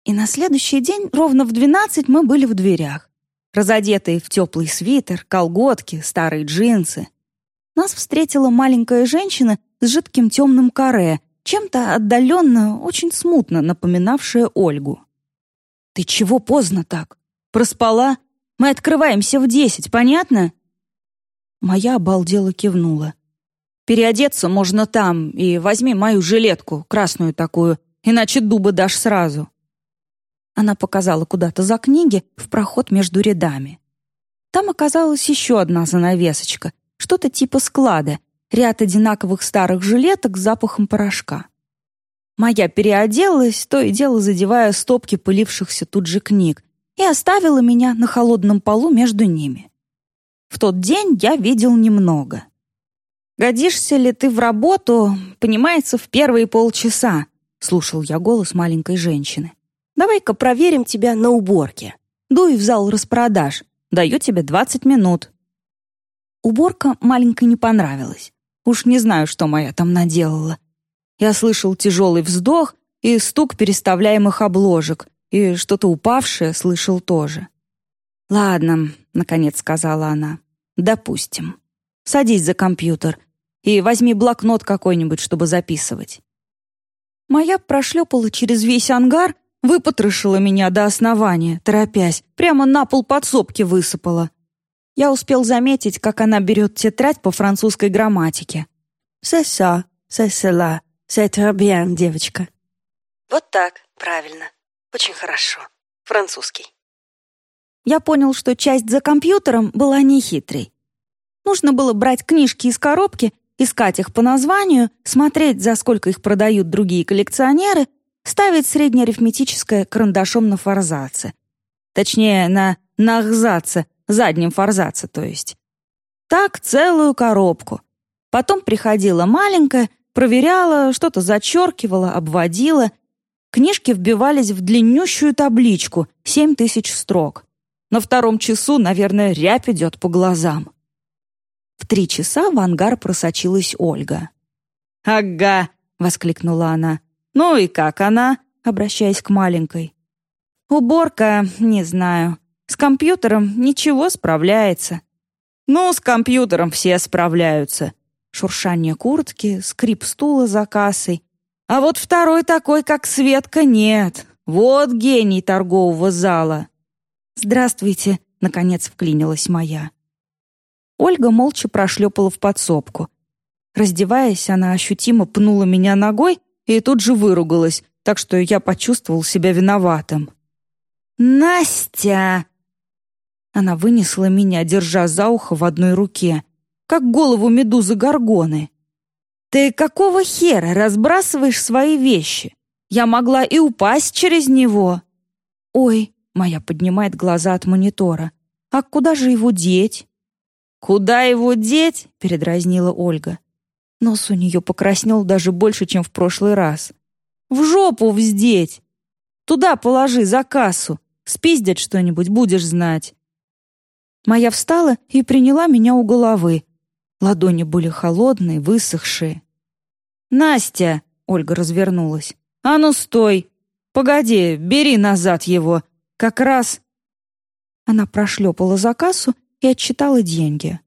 И на следующий день ровно в двенадцать мы были в дверях, разодетые в теплый свитер, колготки, старые джинсы. Нас встретила маленькая женщина с жидким темным каре, чем-то отдаленно, очень смутно напоминавшая Ольгу. «Ты чего поздно так? Проспала? Мы открываемся в десять, понятно?» Моя обалдела кивнула. «Переодеться можно там, и возьми мою жилетку, красную такую, иначе дуба дашь сразу». Она показала куда-то за книги в проход между рядами. Там оказалась еще одна занавесочка, что-то типа склада, ряд одинаковых старых жилеток с запахом порошка. Моя переоделась, то и дело задевая стопки пылившихся тут же книг, и оставила меня на холодном полу между ними. В тот день я видел немного. «Годишься ли ты в работу, понимается, в первые полчаса?» — слушал я голос маленькой женщины. Давай-ка проверим тебя на уборке. Дуй в зал распродаж. Даю тебе 20 минут». Уборка маленькой не понравилась. Уж не знаю, что моя там наделала. Я слышал тяжелый вздох и стук переставляемых обложек, и что-то упавшее слышал тоже. «Ладно», — наконец сказала она, — «допустим. Садись за компьютер и возьми блокнот какой-нибудь, чтобы записывать». Моя прошлепала через весь ангар, выпотрошила меня до основания, торопясь, прямо на пол подсобки высыпала. Я успел заметить, как она берет тетрадь по французской грамматике. «C'est ça, c'est cela, c'est très bien, девочка». Вот так, правильно. Очень хорошо. Французский. Я понял, что часть за компьютером была нехитрой. Нужно было брать книжки из коробки, искать их по названию, смотреть, за сколько их продают другие коллекционеры, ставить среднеарифметическое карандашом на форзаце. Точнее, на нахзаце, заднем форзаце, то есть. Так целую коробку. Потом приходила маленькая, проверяла, что-то зачеркивала, обводила. Книжки вбивались в длиннющую табличку, семь тысяч строк. На втором часу, наверное, рябь идет по глазам. В три часа в ангар просочилась Ольга. «Ага!» — воскликнула она. «Ну и как она?» — обращаясь к маленькой. «Уборка, не знаю. С компьютером ничего справляется. Ну, с компьютером все справляются. Шуршание куртки, скрип стула за кассой. А вот второй такой, как Светка, нет. Вот гений торгового зала. «Здравствуйте», — наконец вклинилась моя. Ольга молча прошлепала в подсобку. Раздеваясь, она ощутимо пнула меня ногой и тут же выругалась, так что я почувствовал себя виноватым. «Настя!» Она вынесла меня, держа за ухо в одной руке, как голову медузы Горгоны. «Ты какого хера разбрасываешь свои вещи? Я могла и упасть через него». «Ой», — моя поднимает глаза от монитора, «а куда же его деть?» «Куда его деть?» — передразнила Ольга. Нос у нее покраснел даже больше, чем в прошлый раз. «В жопу вздеть! Туда положи, за кассу. Спиздят что-нибудь, будешь знать. Моя встала и приняла меня у головы. Ладони были холодные, высохшие. «Настя!» — Ольга развернулась. «А ну, стой! Погоди, бери назад его! Как раз...» Она прошлепала за кассу и отчитала деньги.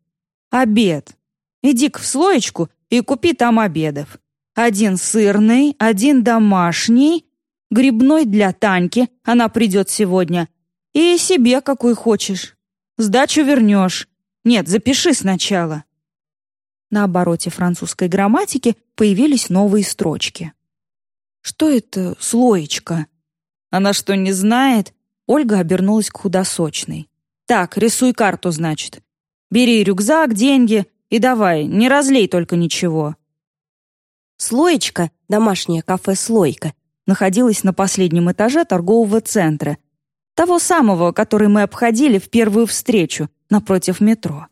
«Обед! Иди-ка в слоечку и купи там обедов. Один сырный, один домашний, грибной для Таньки, она придет сегодня, и себе какой хочешь. Сдачу вернешь. Нет, запиши сначала». На обороте французской грамматики появились новые строчки. «Что это слоечка?» «Она что, не знает?» Ольга обернулась к худосочной. «Так, рисуй карту, значит. Бери рюкзак, деньги и давай, не разлей только ничего». Слоечка, домашнее кафе «Слойка», находилась на последнем этаже торгового центра, того самого, который мы обходили в первую встречу, напротив метро.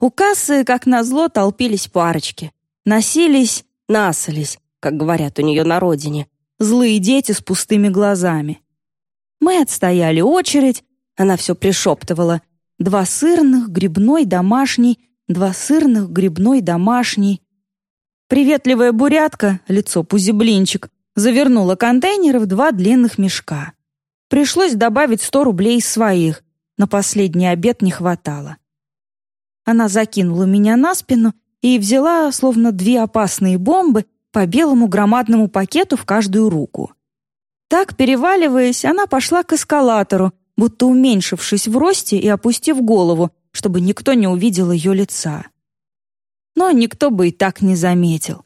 У кассы, как назло, толпились парочки. Носились, насались, как говорят у нее на родине, злые дети с пустыми глазами. Мы отстояли очередь, она все пришептывала. Два сырных, грибной, домашний, два сырных, грибной, домашний. Приветливая бурятка, лицо пузеблинчик, завернула контейнеры в два длинных мешка. Пришлось добавить сто рублей своих. На последний обед не хватало. Она закинула меня на спину и взяла, словно две опасные бомбы, по белому громадному пакету в каждую руку. Так, переваливаясь, она пошла к эскалатору, будто уменьшившись в росте и опустив голову, чтобы никто не увидел ее лица. Но никто бы и так не заметил.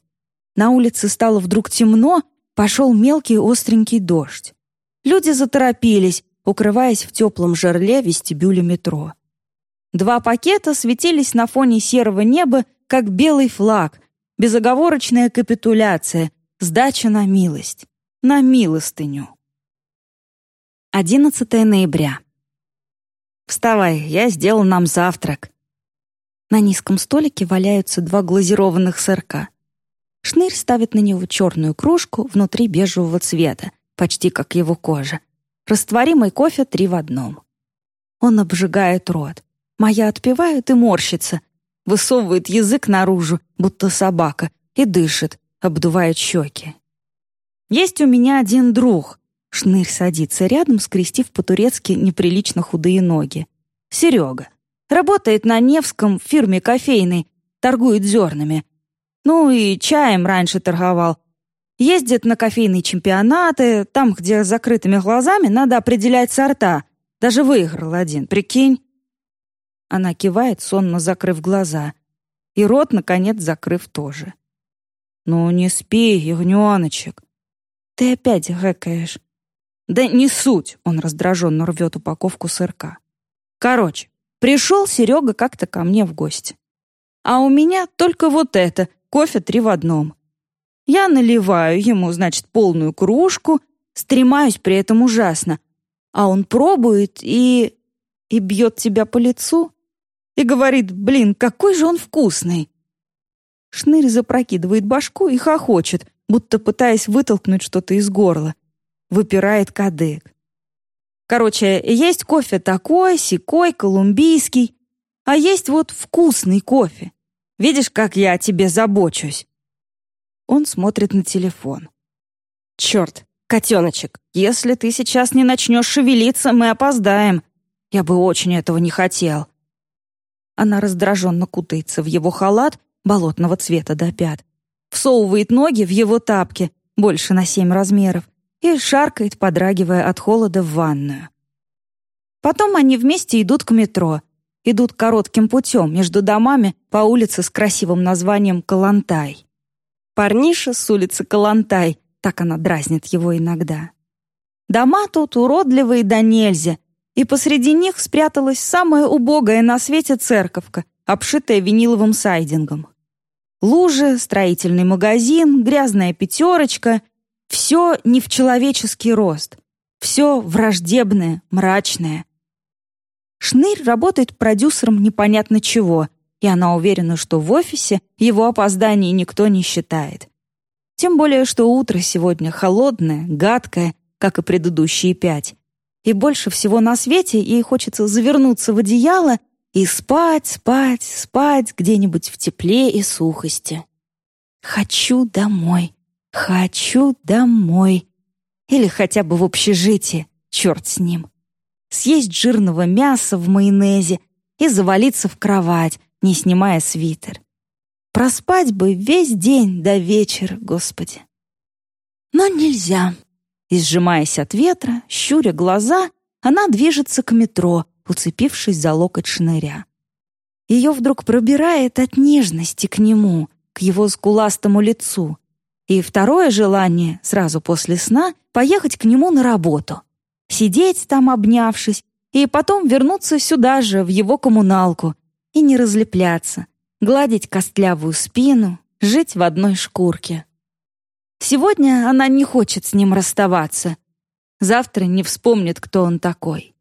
На улице стало вдруг темно, пошел мелкий остренький дождь. Люди заторопились, укрываясь в теплом жерле вестибюля метро. Два пакета светились на фоне серого неба, как белый флаг, безоговорочная капитуляция, сдача на милость, на милостыню. 11 ноября. «Вставай, я сделал нам завтрак». На низком столике валяются два глазированных сырка. Шнырь ставит на него черную кружку внутри бежевого цвета, почти как его кожа. Растворимый кофе три в одном. Он обжигает рот. Моя отпивает и морщится. высовывает язык наружу, будто собака, и дышит, обдувает щеки. Есть у меня один друг. Шнырь садится рядом, скрестив по-турецки неприлично худые ноги. Серега. Работает на Невском в фирме кофейной, торгует зернами. Ну и чаем раньше торговал. Ездит на кофейные чемпионаты, там, где с закрытыми глазами надо определять сорта. Даже выиграл один, прикинь. Она кивает, сонно закрыв глаза. И рот, наконец, закрыв тоже. «Ну, не спи, ягненочек!» «Ты опять гэкаешь!» «Да не суть!» — он раздраженно рвет упаковку сырка. «Короче, пришел Серега как-то ко мне в гости. А у меня только вот это, кофе три в одном. Я наливаю ему, значит, полную кружку, стремаюсь при этом ужасно. А он пробует и... и бьет тебя по лицу. И говорит, блин, какой же он вкусный. Шнырь запрокидывает башку и хохочет, будто пытаясь вытолкнуть что-то из горла. Выпирает кадык. Короче, есть кофе такой, секой, колумбийский, а есть вот вкусный кофе. Видишь, как я о тебе забочусь?» Он смотрит на телефон. «Черт, котеночек, если ты сейчас не начнешь шевелиться, мы опоздаем. Я бы очень этого не хотел». Она раздраженно кутается в его халат болотного цвета до пят, всовывает ноги в его тапки, больше на семь размеров, и шаркает, подрагивая от холода в ванную. Потом они вместе идут к метро, идут коротким путем между домами по улице с красивым названием Калантай. Парниша с улицы Калантай, так она дразнит его иногда. Дома тут уродливые да нельзя, и посреди них спряталась самая убогая на свете церковка, обшитая виниловым сайдингом. Лужи, строительный магазин, грязная пятерочка — все не в человеческий рост. Все враждебное, мрачное. Шнырь работает продюсером непонятно чего, и она уверена, что в офисе его опозданий никто не считает. Тем более, что утро сегодня холодное, гадкое, как и предыдущие пять. И больше всего на свете ей хочется завернуться в одеяло и спать, спать, спать где-нибудь в тепле и сухости. Хочу домой, хочу домой. Или хотя бы в общежитие, черт с ним. Съесть жирного мяса в майонезе и завалиться в кровать, не снимая свитер. Проспать бы весь день до вечера, Господи. Но нельзя. И, сжимаясь от ветра, щуря глаза, она движется к метро, уцепившись за локоть шныря. Ее вдруг пробирает от нежности к нему, к его скуластому лицу. И второе желание, сразу после сна, поехать к нему на работу. Сидеть там, обнявшись, и потом вернуться сюда же, в его коммуналку, и не разлепляться, гладить костлявую спину, жить в одной шкурке. Сегодня она не хочет с ним расставаться. Завтра не вспомнит, кто он такой.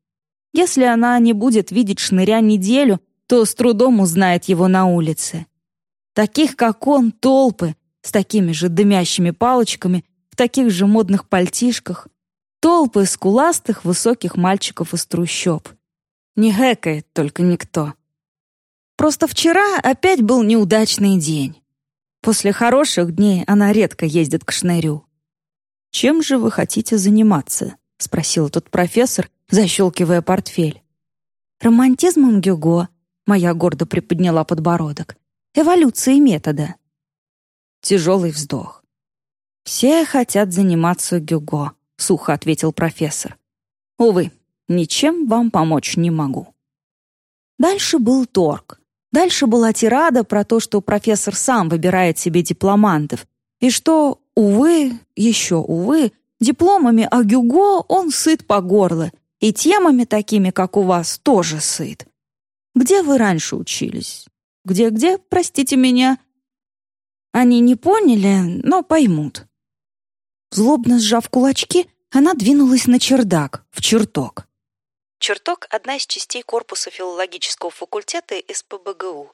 Если она не будет видеть шныря неделю, то с трудом узнает его на улице. Таких, как он, толпы, с такими же дымящими палочками, в таких же модных пальтишках. Толпы скуластых высоких мальчиков из трущоб. Не хэкает только никто. Просто вчера опять был неудачный день. После хороших дней она редко ездит к шнырю. «Чем же вы хотите заниматься?» — спросил тот профессор, защелкивая портфель. «Романтизмом Гюго», — моя гордо приподняла подбородок, «эволюцией метода». Тяжелый вздох. «Все хотят заниматься Гюго», — сухо ответил профессор. «Увы, ничем вам помочь не могу». Дальше был торг. Дальше была тирада про то, что профессор сам выбирает себе дипломантов, и что, увы, еще увы, дипломами о Гюго он сыт по горло, и темами такими, как у вас, тоже сыт. Где вы раньше учились? Где-где, простите меня? Они не поняли, но поймут. Злобно сжав кулачки, она двинулась на чердак, в чертог. Чертог — одна из частей корпуса филологического факультета СПБГУ.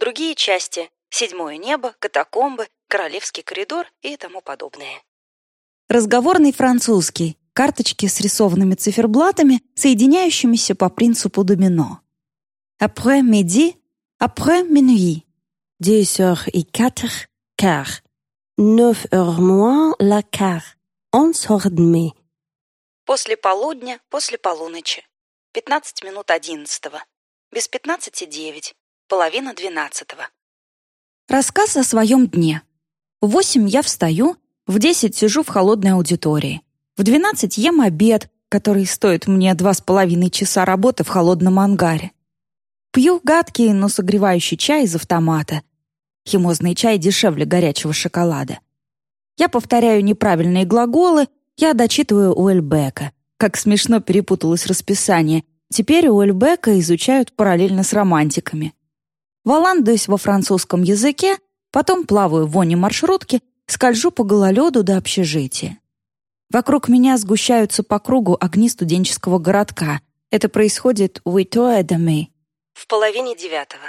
Другие части — седьмое небо, катакомбы, королевский коридор и тому подобное. Разговорный французский, карточки с рисованными циферблатами, соединяющимися по принципу домино. Après-midi, Après minuit. Dix heures et quatre quarts. Neuf heures moins la quart. Onze heures demie. После полудня, после полуночи. Пятнадцать минут одиннадцатого. Без пятнадцати девять. Половина двенадцатого. Рассказ о своем дне. В восемь я встаю, в десять сижу в холодной аудитории. В двенадцать ем обед, который стоит мне два с половиной часа работы в холодном ангаре. Пью гадкий, но согревающий чай из автомата. Химозный чай дешевле горячего шоколада. Я повторяю неправильные глаголы, я дочитываю Уэльбека. Как смешно перепуталось расписание. Теперь Уэльбека изучают параллельно с романтиками. Валандуюсь во французском языке, потом плаваю в воне маршрутки, скольжу по гололеду до общежития. Вокруг меня сгущаются по кругу огни студенческого городка. Это происходит в Уитоэдами. В половине девятого.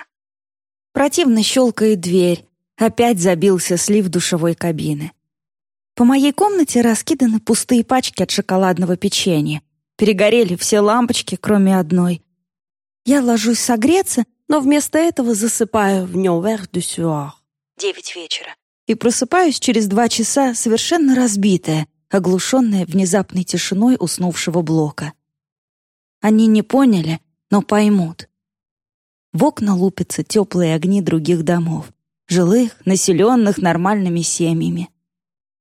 Противно щелкает дверь. Опять забился слив душевой кабины. По моей комнате раскиданы пустые пачки от шоколадного печенья. Перегорели все лампочки, кроме одной. Я ложусь согреться, но вместо этого засыпаю в «Невер du soir» — девять вечера. И просыпаюсь через два часа совершенно разбитая, оглушенная внезапной тишиной уснувшего блока. Они не поняли, но поймут. В окна лупятся теплые огни других домов, жилых, населенных нормальными семьями.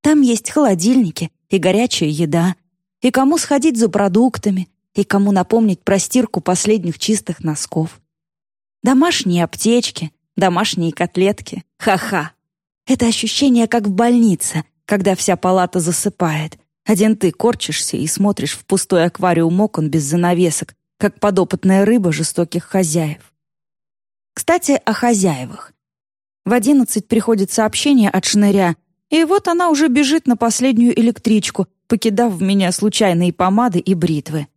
Там есть холодильники и горячая еда, и кому сходить за продуктами, и кому напомнить про стирку последних чистых носков. Домашние аптечки, домашние котлетки. Ха-ха. Это ощущение, как в больнице, когда вся палата засыпает. Один ты корчишься и смотришь в пустой аквариум окон без занавесок, как подопытная рыба жестоких хозяев. Кстати, о хозяевах. В одиннадцать приходит сообщение от шныря, и вот она уже бежит на последнюю электричку, покидав в меня случайные помады и бритвы.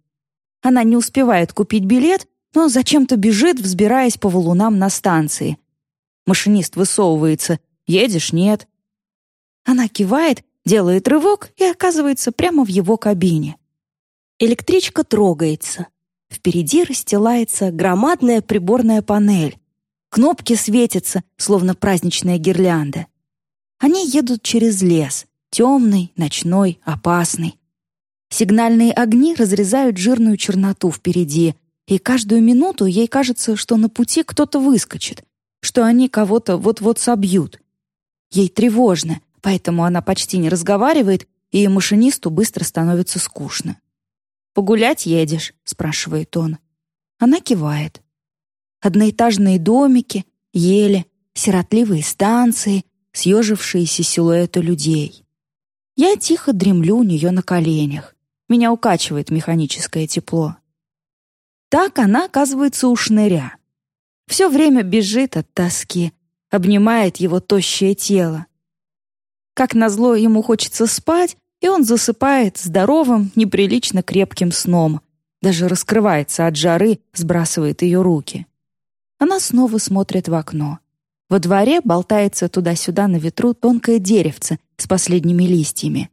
Она не успевает купить билет, но зачем-то бежит, взбираясь по валунам на станции. Машинист высовывается. «Едешь? Нет». Она кивает, делает рывок и оказывается прямо в его кабине. Электричка трогается. Впереди расстилается громадная приборная панель. Кнопки светятся, словно праздничная гирлянда. Они едут через лес, темный, ночной, опасный. Сигнальные огни разрезают жирную черноту впереди, и каждую минуту ей кажется, что на пути кто-то выскочит, что они кого-то вот-вот собьют. Ей тревожно, поэтому она почти не разговаривает, и машинисту быстро становится скучно. «Погулять едешь?» — спрашивает он. Она кивает. Одноэтажные домики, ели, сиротливые станции, съежившиеся силуэты людей. Я тихо дремлю у нее на коленях. Меня укачивает механическое тепло. Так она оказывается у шныря. Все время бежит от тоски, обнимает его тощее тело. Как назло, ему хочется спать, и он засыпает здоровым, неприлично крепким сном. Даже раскрывается от жары, сбрасывает ее руки. Она снова смотрит в окно. Во дворе болтается туда-сюда на ветру тонкое деревце с последними листьями.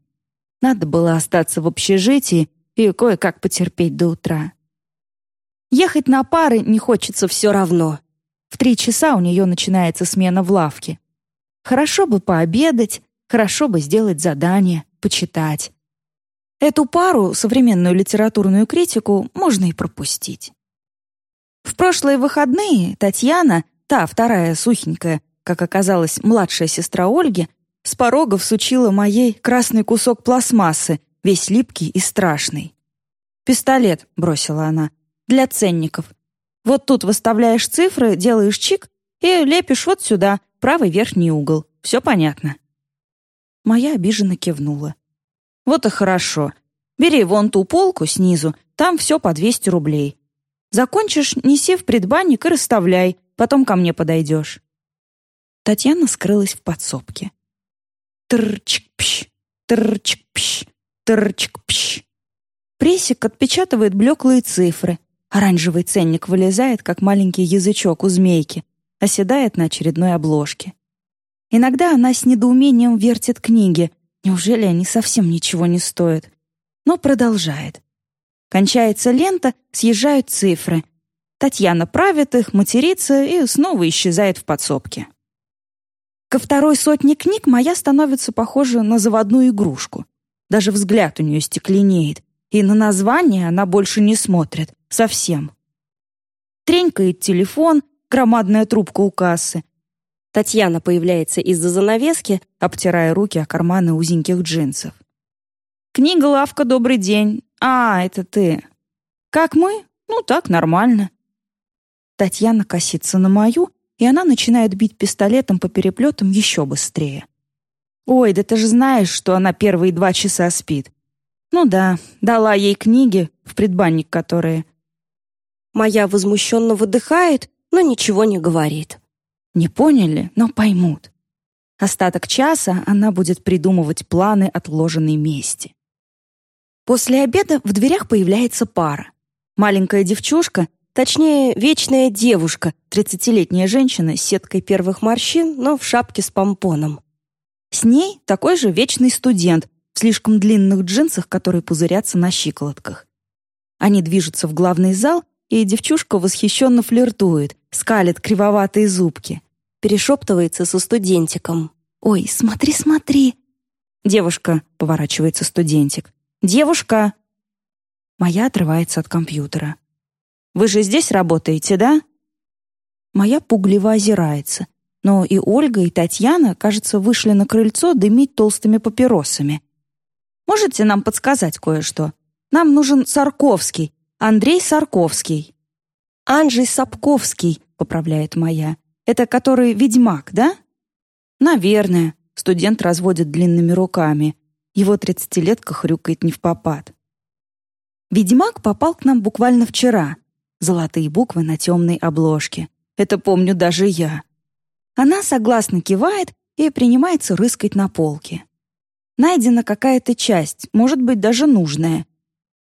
Надо было остаться в общежитии и кое-как потерпеть до утра. Ехать на пары не хочется все равно. В три часа у нее начинается смена в лавке. Хорошо бы пообедать, хорошо бы сделать задание, почитать. Эту пару, современную литературную критику, можно и пропустить. В прошлые выходные Татьяна, та вторая сухенькая, как оказалось, младшая сестра Ольги, с порога всучила моей красный кусок пластмассы, весь липкий и страшный. «Пистолет», — бросила она, — «для ценников. Вот тут выставляешь цифры, делаешь чик и лепишь вот сюда, правый верхний угол. Все понятно». Моя обиженно кивнула. «Вот и хорошо. Бери вон ту полку снизу, там все по 200 рублей. Закончишь, неси в предбанник и расставляй, потом ко мне подойдешь». Татьяна скрылась в подсобке. Трчк-пщ, трчк-пщ, трчк-пщ. Прессик отпечатывает блеклые цифры. Оранжевый ценник вылезает, как маленький язычок у змейки, оседает на очередной обложке. Иногда она с недоумением вертит книги. Неужели они совсем ничего не стоят? Но продолжает. Кончается лента, съезжают цифры. Татьяна правит их, матерится и снова исчезает в подсобке. Ко второй сотне книг Майя становится похожа на заводную игрушку. Даже взгляд у нее стекленеет, и на название она больше не смотрит. Совсем. Тренькает телефон, громадная трубка у кассы. Татьяна появляется из-за занавески, обтирая руки о карманы узеньких джинсов. «Книга, лавка, добрый день. А, это ты. Как мы? Ну, так, нормально». Татьяна косится на мою, и она начинает бить пистолетом по переплетам еще быстрее. «Ой, да ты же знаешь, что она первые два часа спит». «Ну да, дала ей книги, в предбанник которые». Моя возмущенно выдыхает, но ничего не говорит. Не поняли, но поймут. Остаток часа она будет придумывать планы отложенной мести. После обеда в дверях появляется пара. Маленькая девчушка Точнее, вечная девушка, тридцатилетняя женщина с сеткой первых морщин, но в шапке с помпоном. С ней такой же вечный студент в слишком длинных джинсах, которые пузырятся на щиколотках. Они движутся в главный зал, и девчушка восхищенно флиртует, скалит кривоватые зубки, перешептывается со студентиком. «Ой, смотри, смотри!» «Девушка», — поворачивается студентик. «Девушка!» Моя отрывается от компьютера. Вы же здесь работаете, да?» Моя пугливо озирается, но и Ольга, и Татьяна, кажется, вышли на крыльцо дымить толстыми папиросами. «Можете нам подсказать кое-что? Нам нужен Сарковский, Андрей Сарковский». «Анжей Сапковский», — поправляет моя. «Это который ведьмак, да?» «Наверное», — студент разводит длинными руками. Его тридцатилетка хрюкает не в попад. Ведьмак попал к нам буквально вчера, Золотые буквы на темной обложке. Это помню даже я. Она согласно кивает и принимается рыскать на полке. Найдена какая-то часть, может быть, даже нужная.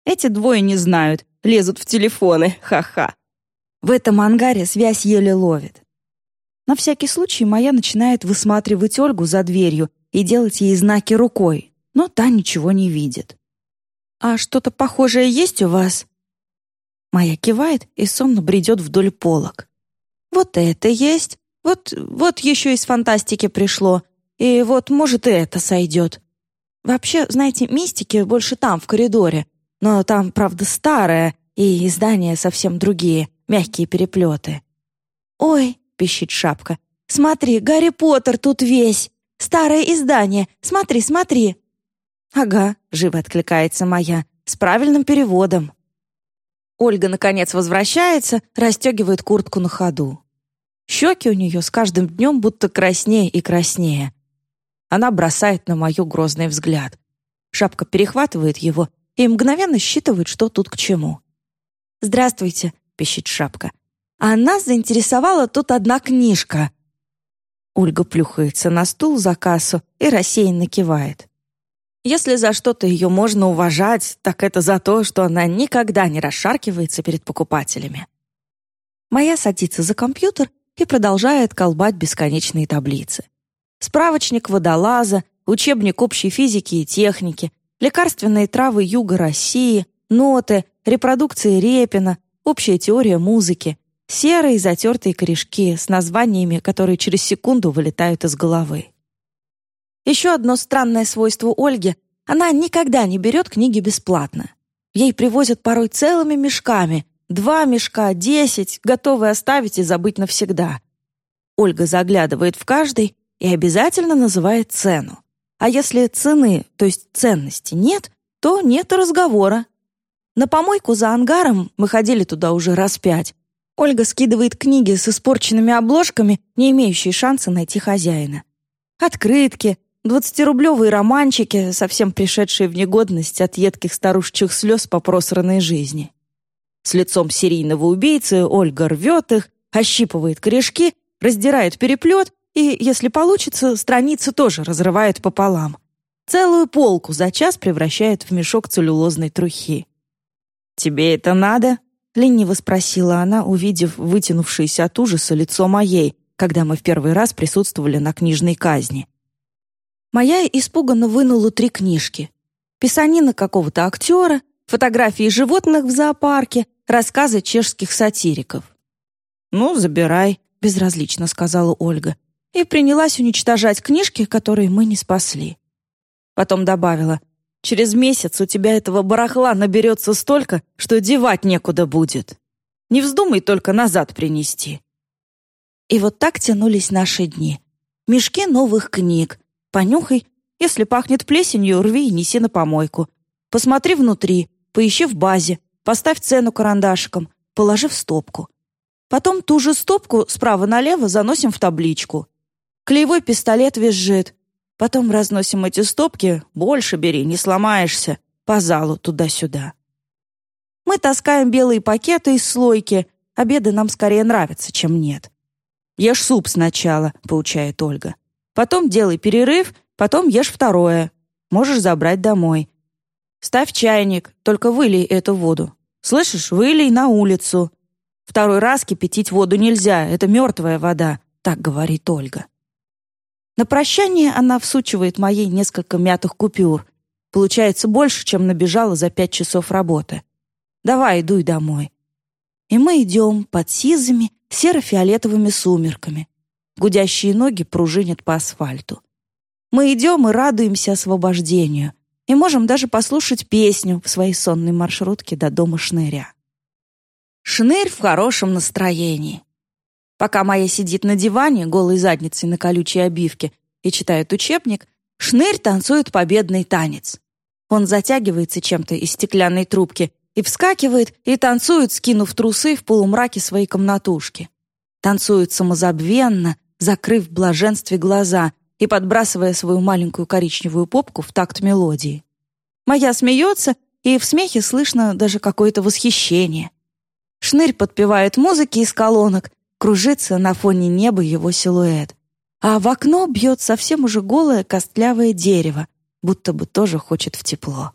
Эти двое не знают, лезут в телефоны, ха-ха. В этом ангаре связь еле ловит. На всякий случай моя начинает высматривать Ольгу за дверью и делать ей знаки рукой, но та ничего не видит. «А что-то похожее есть у вас?» Моя кивает и сонно бредет вдоль полок. Вот это есть, вот, вот еще из фантастики пришло, и вот, может, и это сойдет. Вообще, знаете, мистики больше там, в коридоре, но там, правда, старая, и издания совсем другие, мягкие переплеты. «Ой», — пищит шапка, — «смотри, Гарри Поттер тут весь! Старое издание, смотри, смотри!» «Ага», — живо откликается моя, — «с правильным переводом». Ольга, наконец, возвращается, расстегивает куртку на ходу. Щеки у нее с каждым днем будто краснее и краснее. Она бросает на мою грозный взгляд. Шапка перехватывает его и мгновенно считывает, что тут к чему. «Здравствуйте», — пищит Шапка. «А нас заинтересовала тут одна книжка». Ольга плюхается на стул за кассу и рассеянно кивает. Если за что-то ее можно уважать, так это за то, что она никогда не расшаркивается перед покупателями. Моя садится за компьютер и продолжает колбать бесконечные таблицы. Справочник водолаза, учебник общей физики и техники, лекарственные травы юга России, ноты, репродукции Репина, общая теория музыки, серые затертые корешки с названиями, которые через секунду вылетают из головы. Еще одно странное свойство Ольги — она никогда не берет книги бесплатно. Ей привозят порой целыми мешками, два мешка, десять, готовые оставить и забыть навсегда. Ольга заглядывает в каждый и обязательно называет цену. А если цены, то есть ценности, нет, то нет разговора. На помойку за ангаром мы ходили туда уже раз пять. Ольга скидывает книги с испорченными обложками, не имеющие шанса найти хозяина. Открытки, Двадцатирублевые романчики, совсем пришедшие в негодность от едких старушечьих слез по просранной жизни. С лицом серийного убийцы Ольга рвет их, ощипывает корешки, раздирает переплет и, если получится, страницы тоже разрывает пополам. Целую полку за час превращает в мешок целлюлозной трухи. «Тебе это надо?» — лениво спросила она, увидев вытянувшееся от ужаса лицо моей, когда мы в первый раз присутствовали на книжной казни. Моя испуганно вынула три книжки. Писанина какого-то актера, Фотографии животных в зоопарке, рассказы чешских сатириков. «Ну, забирай», — безразлично сказала Ольга, и принялась уничтожать книжки, которые мы не спасли. Потом добавила, «Через месяц у тебя этого барахла наберется столько, что девать некуда будет. Не вздумай только назад принести». И вот так тянулись наши дни. Мешки новых книг. Понюхай. Если пахнет плесенью, рви и неси на помойку. Посмотри внутри, поищи в базе, поставь цену карандашиком, положи в стопку. Потом ту же стопку справа налево заносим в табличку. Клеевой пистолет визжит. Потом разносим эти стопки, больше бери, не сломаешься, по залу туда-сюда. Мы таскаем белые пакеты из слойки, обеды нам скорее нравятся, чем нет. «Ешь суп сначала», — поучает Ольга. «Потом делай перерыв, потом ешь второе. Можешь забрать домой. Ставь чайник, только вылей эту воду. Слышишь, вылей на улицу. Второй раз кипятить воду нельзя, это мертвая вода», — так говорит Ольга. На прощание она всучивает моей несколько мятых купюр. Получается больше, чем набежала за пять часов работы. «Давай, дуй домой». И мы идем под сизыми, серо-фиолетовыми сумерками. Гудящие ноги пружинят по асфальту. Мы идем и радуемся освобождению, и можем даже послушать песню в своей сонной маршрутке до дома Шныря. Шнырь в хорошем настроении. Пока Майя сидит на диване, голой задницей на колючей обивке, и читает учебник, Шнырь танцует победный танец. Он затягивается чем-то из стеклянной трубки и вскакивает, и танцует, скинув трусы в полумраке своей комнатушки. Танцует самозабвенно, закрыв в блаженстве глаза и подбрасывая свою маленькую коричневую попку в такт мелодии. Моя смеется, и в смехе слышно даже какое-то восхищение. Шнырь подпевает музыки из колонок, кружится на фоне неба его силуэт. А в окно бьет совсем уже голое костлявое дерево, будто бы тоже хочет в тепло.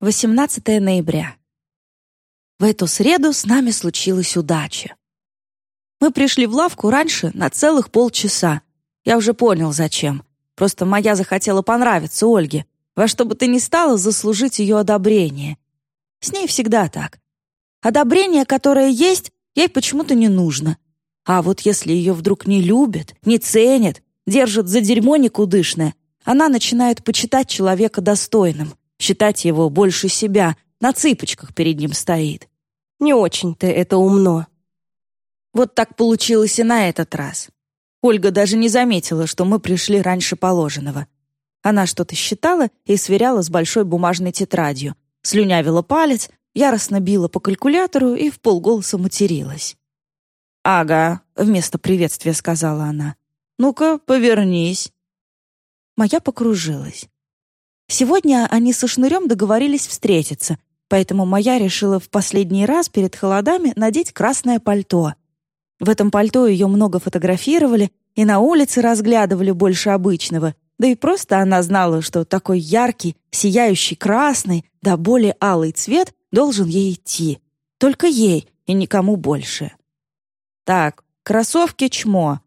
18 ноября. В эту среду с нами случилась удача. Мы пришли в лавку раньше на целых полчаса. Я уже понял, зачем. Просто моя захотела понравиться Ольге, во что бы ты ни стала заслужить ее одобрение. С ней всегда так. Одобрение, которое есть, ей почему-то не нужно. А вот если ее вдруг не любят, не ценят, держат за дерьмо никудышное, она начинает почитать человека достойным — считать его больше себя, на цыпочках перед ним стоит. Не очень-то это умно. Вот так получилось и на этот раз. Ольга даже не заметила, что мы пришли раньше положенного. Она что-то считала и сверяла с большой бумажной тетрадью, слюнявила палец, яростно била по калькулятору и в полголоса материлась. «Ага», — вместо приветствия сказала она. «Ну-ка, повернись». Моя покружилась. Сегодня они со Шнырем договорились встретиться, поэтому моя решила в последний раз перед холодами надеть красное пальто. В этом пальто ее много фотографировали и на улице разглядывали больше обычного, да и просто она знала, что такой яркий, сияющий красный, да более алый цвет должен ей идти. Только ей и никому больше. «Так, кроссовки чмо».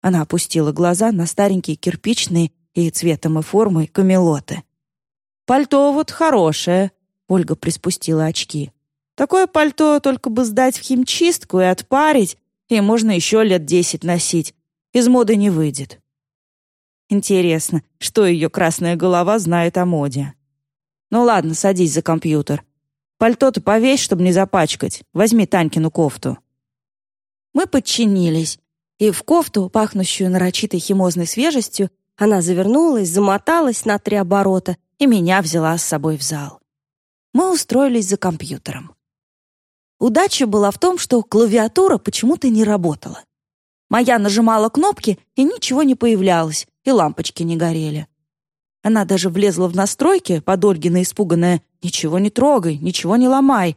Она опустила глаза на старенькие кирпичные и цветом и формой камелоты. «Пальто вот хорошее», — Ольга приспустила очки. «Такое пальто только бы сдать в химчистку и отпарить, и можно еще лет десять носить. Из моды не выйдет». Интересно, что ее красная голова знает о моде. «Ну ладно, садись за компьютер. Пальто-то повесь, чтобы не запачкать. Возьми Танькину кофту». Мы подчинились, и в кофту, пахнущую нарочитой химозной свежестью, она завернулась, замоталась на три оборота и меня взяла с собой в зал. Мы устроились за компьютером. Удача была в том, что клавиатура почему-то не работала. Моя нажимала кнопки, и ничего не появлялось, и лампочки не горели. Она даже влезла в настройки, под Ольгина испуганная «Ничего не трогай, ничего не ломай».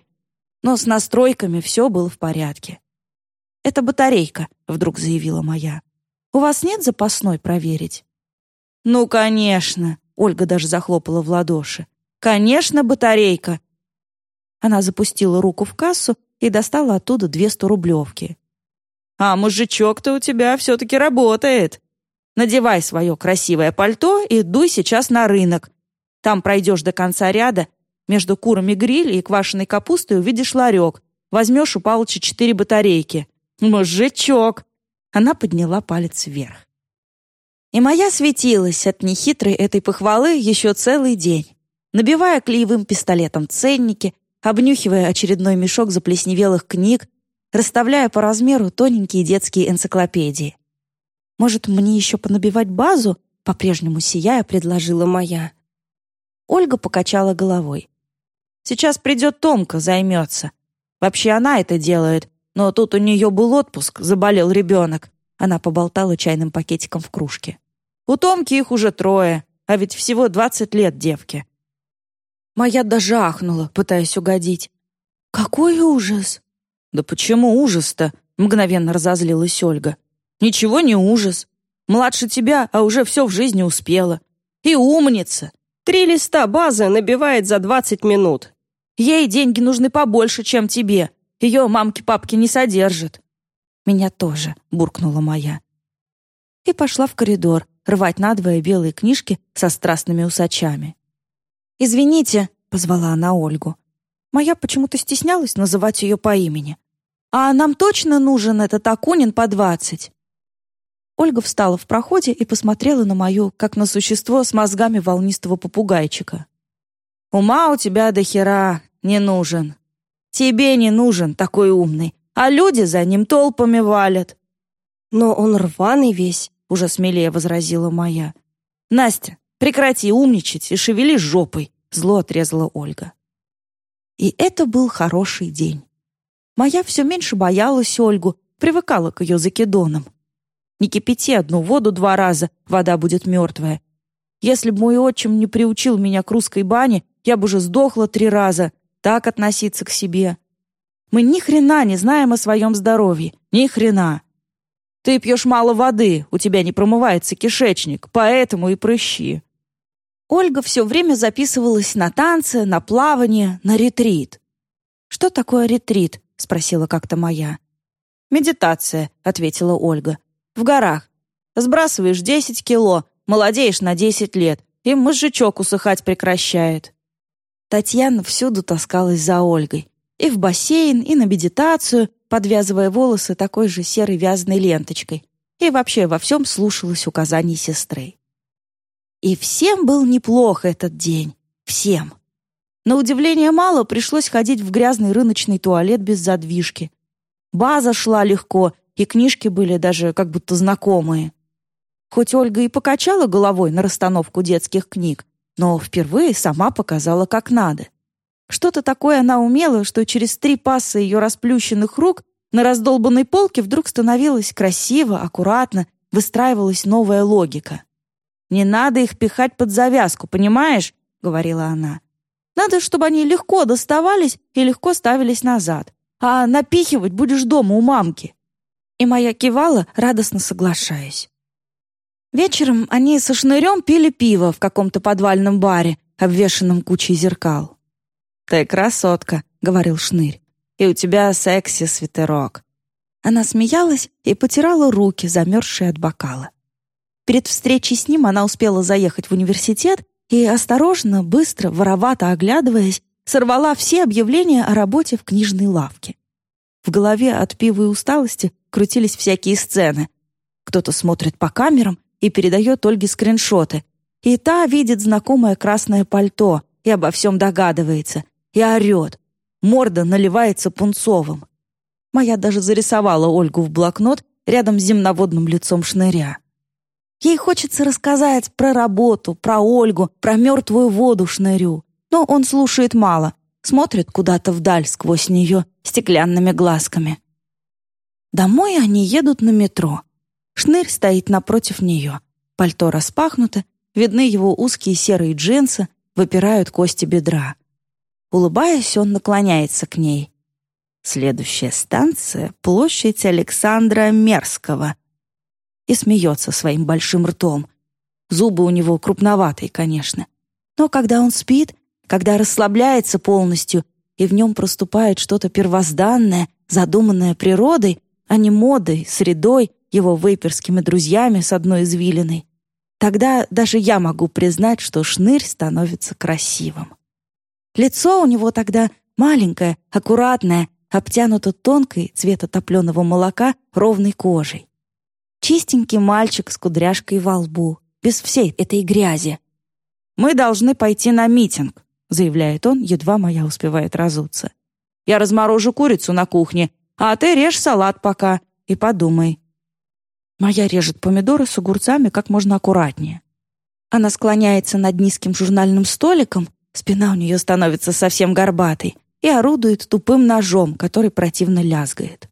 Но с настройками все было в порядке. «Это батарейка», — вдруг заявила моя. «У вас нет запасной проверить?» «Ну, конечно!» — Ольга даже захлопала в ладоши. «Конечно, батарейка!» Она запустила руку в кассу и достала оттуда две сторублевки. «А мужичок-то у тебя все-таки работает. Надевай свое красивое пальто и дуй сейчас на рынок. Там пройдешь до конца ряда, между курами гриль и квашеной капустой увидишь ларек. Возьмешь у Палыча четыре батарейки. Мужичок!» Она подняла палец вверх. И моя светилась от нехитрой этой похвалы еще целый день, набивая клеевым пистолетом ценники, обнюхивая очередной мешок заплесневелых книг, расставляя по размеру тоненькие детские энциклопедии. «Может, мне еще понабивать базу?» — по-прежнему сияя предложила моя. Ольга покачала головой. «Сейчас придет Томка, займется. Вообще она это делает, но тут у нее был отпуск, заболел ребенок». Она поболтала чайным пакетиком в кружке. «У Томки их уже трое, а ведь всего двадцать лет девке». Моя даже ахнула, пытаясь угодить. «Какой ужас!» «Да почему ужас-то?» — мгновенно разозлилась Ольга. «Ничего не ужас. Младше тебя, а уже все в жизни успела. И умница. Три листа базы набивает за двадцать минут. Ей деньги нужны побольше, чем тебе. Ее мамки-папки не содержат». «Меня тоже», — буркнула моя. И пошла в коридор рвать надвое белые книжки со страстными усачами. «Извините», — позвала она Ольгу. Моя почему-то стеснялась называть ее по имени. «А нам точно нужен этот Акунин по двадцать?» Ольга встала в проходе и посмотрела на мою, как на существо с мозгами волнистого попугайчика. «Ума у тебя до хера не нужен. Тебе не нужен такой умный, а люди за ним толпами валят». «Но он рваный весь», — уже смелее возразила моя. «Настя, прекрати умничать и шевели жопой», — зло отрезала Ольга. И это был хороший день. Моя все меньше боялась Ольгу, привыкала к ее закидонам. Не кипяти одну воду два раза, вода будет мертвая. Если бы мой отчим не приучил меня к русской бане, я бы уже сдохла три раза. Так относиться к себе. Мы ни хрена не знаем о своем здоровье. Ни хрена. Ты пьешь мало воды, у тебя не промывается кишечник, поэтому и прыщи. Ольга все время записывалась на танцы, на плавание, на ретрит. «Что такое ретрит?» — спросила как-то моя. «Медитация», — ответила Ольга. «В горах. Сбрасываешь 10 кило, молодеешь на 10 лет, и мозжечок усыхать прекращает». Татьяна всюду таскалась за Ольгой. И в бассейн, и на медитацию, подвязывая волосы такой же серой вязаной ленточкой. И вообще во всем слушалась указаний сестры. И всем был неплохо этот день. Всем. На удивление мало пришлось ходить в грязный рыночный туалет без задвижки. База шла легко, и книжки были даже как будто знакомые. Хоть Ольга и покачала головой на расстановку детских книг, но впервые сама показала, как надо. Что-то такое она умела, что через три пасса ее расплющенных рук на раздолбанной полке вдруг становилось красиво, аккуратно, выстраивалась новая логика. «Не надо их пихать под завязку, понимаешь?» — говорила она. «Надо, чтобы они легко доставались и легко ставились назад. А напихивать будешь дома у мамки». И моя кивала, радостно соглашаясь. Вечером они со шнырем пили пиво в каком-то подвальном баре, обвешанном кучей зеркал. «Ты красотка», — говорил шнырь, «и у тебя секси-свитерок». Она смеялась и потирала руки, замерзшие от бокала. Перед встречей с ним она успела заехать в университет и осторожно, быстро, воровато оглядываясь, сорвала все объявления о работе в книжной лавке. В голове от пива и усталости крутились всякие сцены. Кто-то смотрит по камерам и передает Ольге скриншоты. И та видит знакомое красное пальто и обо всем догадывается. И орет. Морда наливается пунцовым. Моя даже зарисовала Ольгу в блокнот рядом с земноводным лицом шныря. Ей хочется рассказать про работу, про Ольгу, про мертвую воду шнырю. Но он слушает мало, смотрит куда-то вдаль сквозь нее стеклянными глазками. Домой они едут на метро. Шнырь стоит напротив нее. Пальто распахнуто, видны его узкие серые джинсы, выпирают кости бедра. Улыбаясь, он наклоняется к ней. Следующая станция — площадь Александра Мерского — и смеется своим большим ртом. Зубы у него крупноватые, конечно. Но когда он спит, когда расслабляется полностью, и в нем проступает что-то первозданное, задуманное природой, а не модой, средой, его вейперскими друзьями с одной извилиной, Тогда даже я могу признать, что шнырь становится красивым. Лицо у него тогда маленькое, аккуратное, обтянуто тонкой цвета топленого молока ровной кожей. Чистенький мальчик с кудряшкой во лбу, без всей этой грязи. «Мы должны пойти на митинг», — заявляет он, едва моя успевает разуться. «Я разморожу курицу на кухне, а ты режь салат пока и подумай». Моя режет помидоры с огурцами как можно аккуратнее. Она склоняется над низким журнальным столиком, спина у нее становится совсем горбатой, и орудует тупым ножом, который противно лязгает.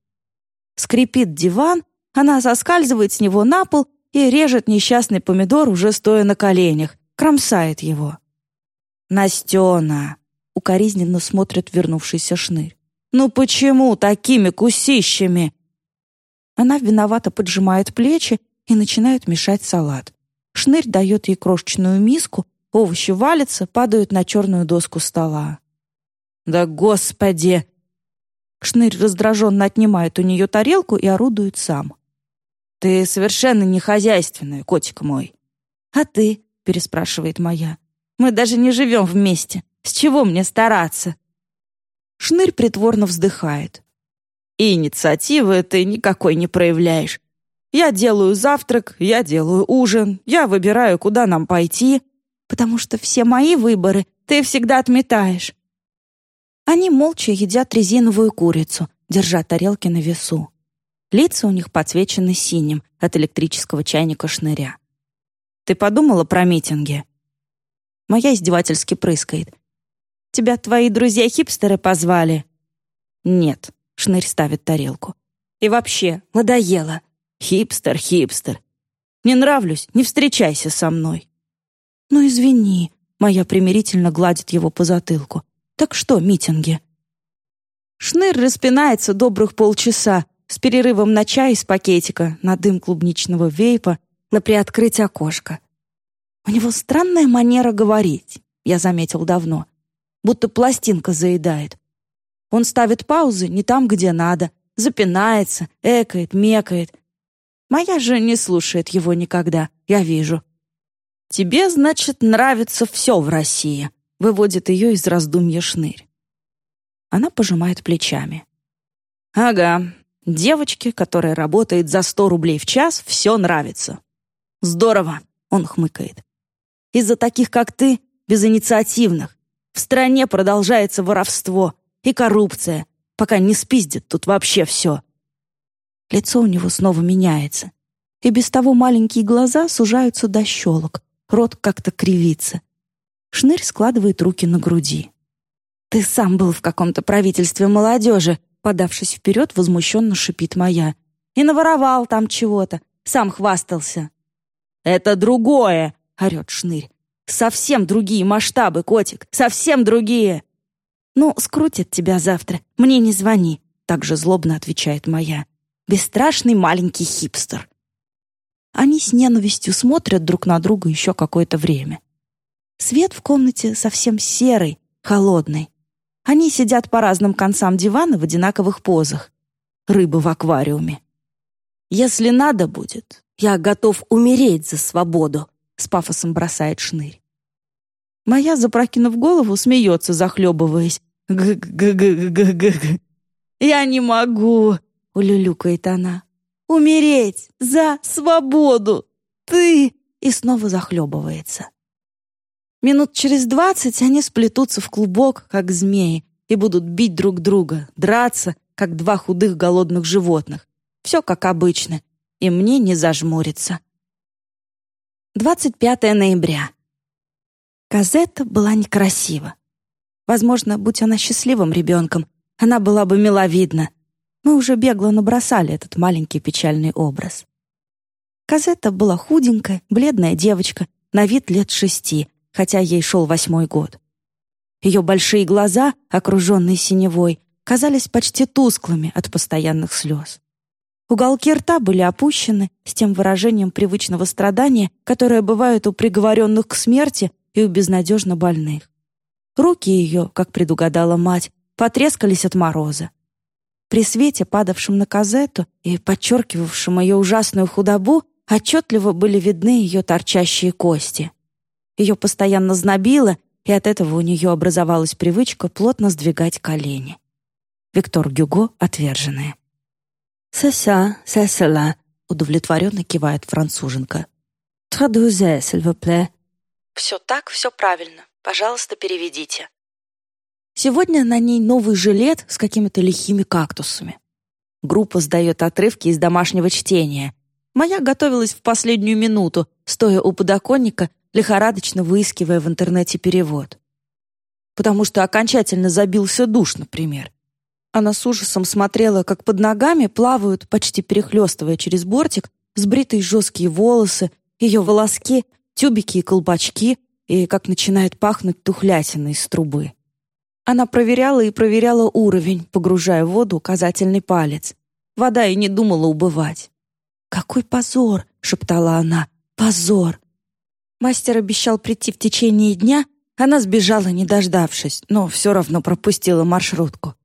Скрипит диван, она соскальзывает с него на пол и режет несчастный помидор, уже стоя на коленях, кромсает его. «Настена!» — укоризненно смотрит вернувшийся шнырь. «Ну почему такими кусищами?» Она виновато поджимает плечи и начинает мешать салат. Шнырь дает ей крошечную миску, овощи валятся, падают на черную доску стола. «Да господи!» Шнырь раздраженно отнимает у нее тарелку и орудует сам. «Ты совершенно не хозяйственная, котик мой». «А ты?» — переспрашивает моя. «Мы даже не живем вместе. С чего мне стараться?» Шнырь притворно вздыхает. И инициативы ты никакой не проявляешь. Я делаю завтрак, я делаю ужин, я выбираю, куда нам пойти, потому что все мои выборы ты всегда отметаешь. Они молча едят резиновую курицу, держа тарелки на весу. Лица у них подсвечены синим от электрического чайника шныря. «Ты подумала про митинги?» Моя издевательски прыскает. «Тебя твои друзья-хипстеры позвали?» «Нет», — шнырь ставит тарелку. «И вообще, надоело. Хипстер, хипстер. Не нравлюсь, не встречайся со мной». «Ну, извини», — моя примирительно гладит его по затылку. Так что митинги? Шныр распинается добрых полчаса с перерывом на чай из пакетика, на дым клубничного вейпа, на приоткрыть окошко. У него странная манера говорить, я заметил давно, будто пластинка заедает. Он ставит паузы не там, где надо, запинается, экает, мекает. Моя же не слушает его никогда, я вижу. Тебе, значит, нравится все в России, выводит ее из раздумья шнырь. Она пожимает плечами. «Ага, девочке, которая работает за сто рублей в час, все нравится». «Здорово», — он хмыкает. «Из-за таких, как ты, безинициативных, в стране продолжается воровство и коррупция, пока не спиздит тут вообще все». Лицо у него снова меняется, и без того маленькие глаза сужаются до щелок, рот как-то кривится. Шнырь складывает руки на груди. «Ты сам был в каком-то правительстве молодежи», подавшись вперед, возмущенно шипит моя. «И наворовал там чего-то, сам хвастался». «Это другое!» — орет Шнырь. «Совсем другие масштабы, котик, совсем другие!» «Ну, скрутят тебя завтра, мне не звони», — так же злобно отвечает моя. «Бесстрашный маленький хипстер». Они с ненавистью смотрят друг на друга еще какое-то время. Свет в комнате совсем серый, холодный. Они сидят по разным концам дивана в одинаковых позах. Рыбы в аквариуме. «Если надо будет, я готов умереть за свободу», — с пафосом бросает шнырь. Моя, запрокинув голову, смеется, захлебываясь. «Г-г-г-г-г-г». «Я не могу», — улюлюкает она. «Умереть за свободу! Ты!» И снова захлебывается. Минут через двадцать они сплетутся в клубок, как змеи, и будут бить друг друга, драться, как два худых голодных животных. Все как обычно, и мне не зажмуриться. 25 ноября. Казетта была некрасива. Возможно, будь она счастливым ребенком, она была бы миловидна. Мы уже бегло набросали этот маленький печальный образ. Казетта была худенькая, бледная девочка, на вид лет шести, хотя ей шел восьмой год. Ее большие глаза, окруженные синевой, казались почти тусклыми от постоянных слез. Уголки рта были опущены с тем выражением привычного страдания, которое бывает у приговоренных к смерти и у безнадежно больных. Руки ее, как предугадала мать, потрескались от мороза. При свете, падавшем на казету и подчеркивавшем ее ужасную худобу, отчетливо были видны ее торчащие кости. Ее постоянно знобило, и от этого у нее образовалась привычка плотно сдвигать колени. Виктор Гюго отверженная. «C'est ça, удовлетворенно кивает француженка. «Traduisez, s'il vous plaît». «Все так, все правильно. Пожалуйста, переведите». Сегодня на ней новый жилет с какими-то лихими кактусами. Группа сдает отрывки из домашнего чтения. Моя готовилась в последнюю минуту, стоя у подоконника, лихорадочно выискивая в интернете перевод. Потому что окончательно забился душ, например. Она с ужасом смотрела, как под ногами плавают, почти перехлестывая через бортик, сбритые жесткие волосы, ее волоски, тюбики и колпачки, и как начинает пахнуть тухлятина из трубы. Она проверяла и проверяла уровень, погружая в воду указательный палец. Вода и не думала убывать. «Какой позор!» — шептала она. «Позор!» Мастер обещал прийти в течение дня, она сбежала, не дождавшись, но все равно пропустила маршрутку.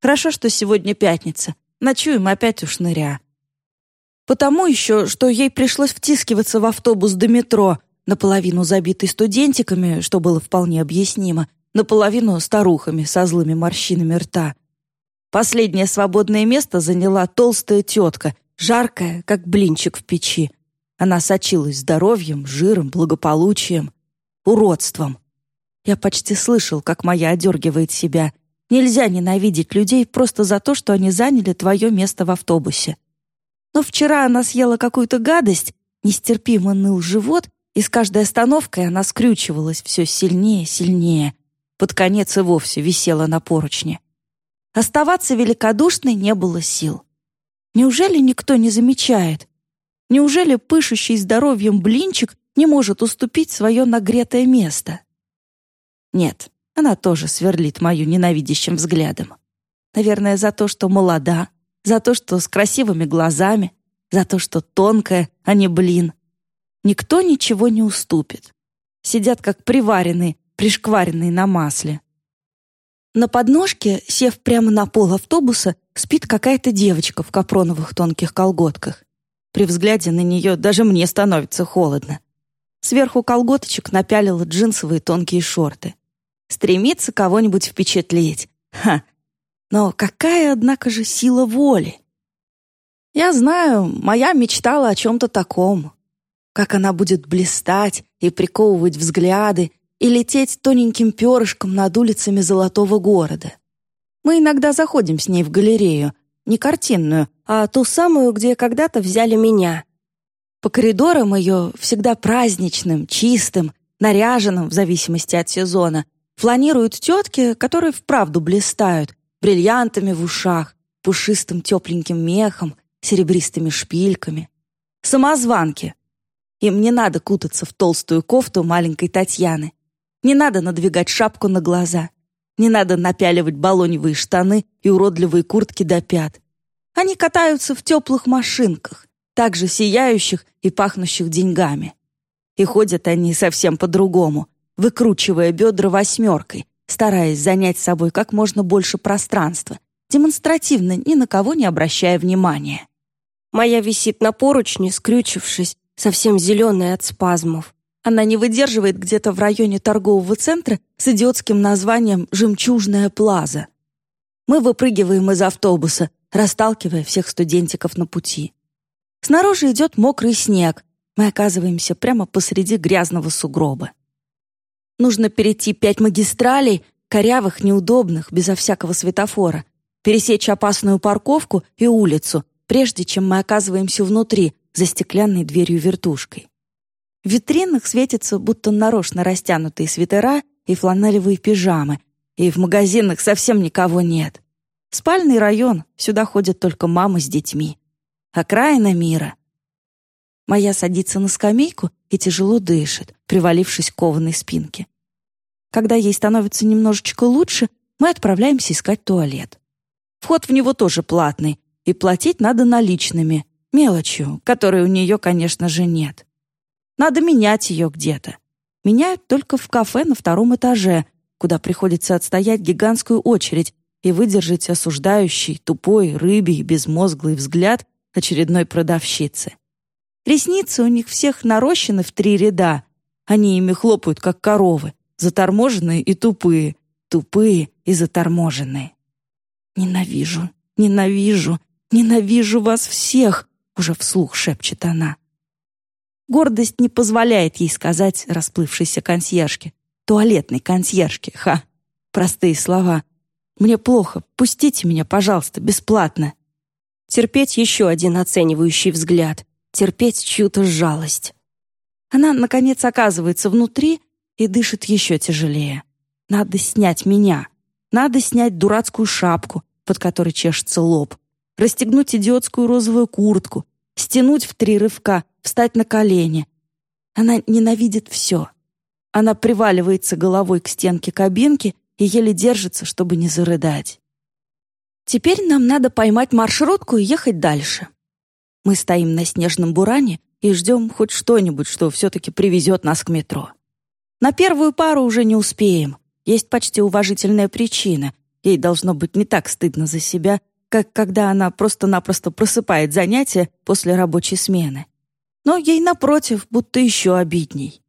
Хорошо, что сегодня пятница. Ночуем опять у шныря. Потому еще, что ей пришлось втискиваться в автобус до метро, наполовину забитый студентиками, что было вполне объяснимо, наполовину старухами со злыми морщинами рта. Последнее свободное место заняла толстая тетка, жаркая, как блинчик в печи. Она сочилась здоровьем, жиром, благополучием, уродством. Я почти слышал, как моя одергивает себя — Нельзя ненавидеть людей просто за то, что они заняли твое место в автобусе. Но вчера она съела какую-то гадость, нестерпимо ныл живот, и с каждой остановкой она скрючивалась все сильнее, сильнее. Под конец и вовсе висела на поручне. Оставаться великодушной не было сил. Неужели никто не замечает? Неужели пышущий здоровьем блинчик не может уступить свое нагретое место? Нет, она тоже сверлит мою ненавидящим взглядом. Наверное, за то, что молода, за то, что с красивыми глазами, за то, что тонкая, а не блин. Никто ничего не уступит. Сидят как приваренные, пришкваренные на масле. На подножке, сев прямо на пол автобуса, спит какая-то девочка в капроновых тонких колготках. При взгляде на нее даже мне становится холодно. Сверху колготочек напялила джинсовые тонкие шорты. Стремится кого-нибудь впечатлить. Ха! Но какая, однако же, сила воли? Я знаю, моя мечтала о чем-то таком. Как она будет блистать и приковывать взгляды и лететь тоненьким перышком над улицами золотого города. Мы иногда заходим с ней в галерею, не картинную, а ту самую, где когда-то взяли меня. По коридорам ее, всегда праздничным, чистым, наряженным, в зависимости от сезона, Фланируют тетки, которые вправду блистают, бриллиантами в ушах, пушистым тепленьким мехом, серебристыми шпильками. Самозванки. Им не надо кутаться в толстую кофту маленькой Татьяны. Не надо надвигать шапку на глаза. Не надо напяливать балоневые штаны и уродливые куртки до пят. Они катаются в теплых машинках, также сияющих и пахнущих деньгами. И ходят они совсем по-другому, выкручивая бедра восьмеркой, стараясь занять собой как можно больше пространства, демонстративно ни на кого не обращая внимания. Моя висит на поручне, скрючившись, совсем зеленая от спазмов. Она не выдерживает где-то в районе торгового центра с идиотским названием «Жемчужная плаза». Мы выпрыгиваем из автобуса, расталкивая всех студентиков на пути. Снаружи идет мокрый снег. Мы оказываемся прямо посреди грязного сугроба. Нужно перейти пять магистралей, корявых, неудобных, безо всякого светофора, пересечь опасную парковку и улицу, прежде чем мы оказываемся внутри, за стеклянной дверью-вертушкой. В витринах светятся будто нарочно растянутые свитера и фланелевые пижамы, и в магазинах совсем никого нет. Спальный район, сюда ходят только мамы с детьми. Окраина мира. Моя садится на скамейку и тяжело дышит, привалившись к кованой спинке. Когда ей становится немножечко лучше, мы отправляемся искать туалет. Вход в него тоже платный, и платить надо наличными, мелочью, которой у нее, конечно же, нет. Надо менять ее где-то. Меняют только в кафе на втором этаже, куда приходится отстоять гигантскую очередь и выдержать осуждающий, тупой, рыбий, безмозглый взгляд очередной продавщицы. Ресницы у них всех нарощены в три ряда. Они ими хлопают, как коровы, заторможенные и тупые, тупые и заторможенные. «Ненавижу, ненавижу, ненавижу вас всех!» уже вслух шепчет она. Гордость не позволяет ей сказать расплывшейся консьержке. Туалетной консьержке, ха! Простые слова. «Мне плохо, пустите меня, пожалуйста, бесплатно». Терпеть еще один оценивающий взгляд. Терпеть чью-то жалость. Она, наконец, оказывается внутри и дышит еще тяжелее. Надо снять меня. Надо снять дурацкую шапку, под которой чешется лоб. Расстегнуть идиотскую розовую куртку. Стянуть в три рывка, встать на колени. Она ненавидит все. Она приваливается головой к стенке кабинки и еле держится, чтобы не зарыдать. Теперь нам надо поймать маршрутку и ехать дальше. Мы стоим на снежном буране и ждем хоть что-нибудь, что все-таки привезет нас к метро. На первую пару уже не успеем. Есть почти уважительная причина. Ей должно быть не так стыдно за себя, как когда она просто-напросто просыпает занятия после рабочей смены. Но ей, напротив, будто еще обидней.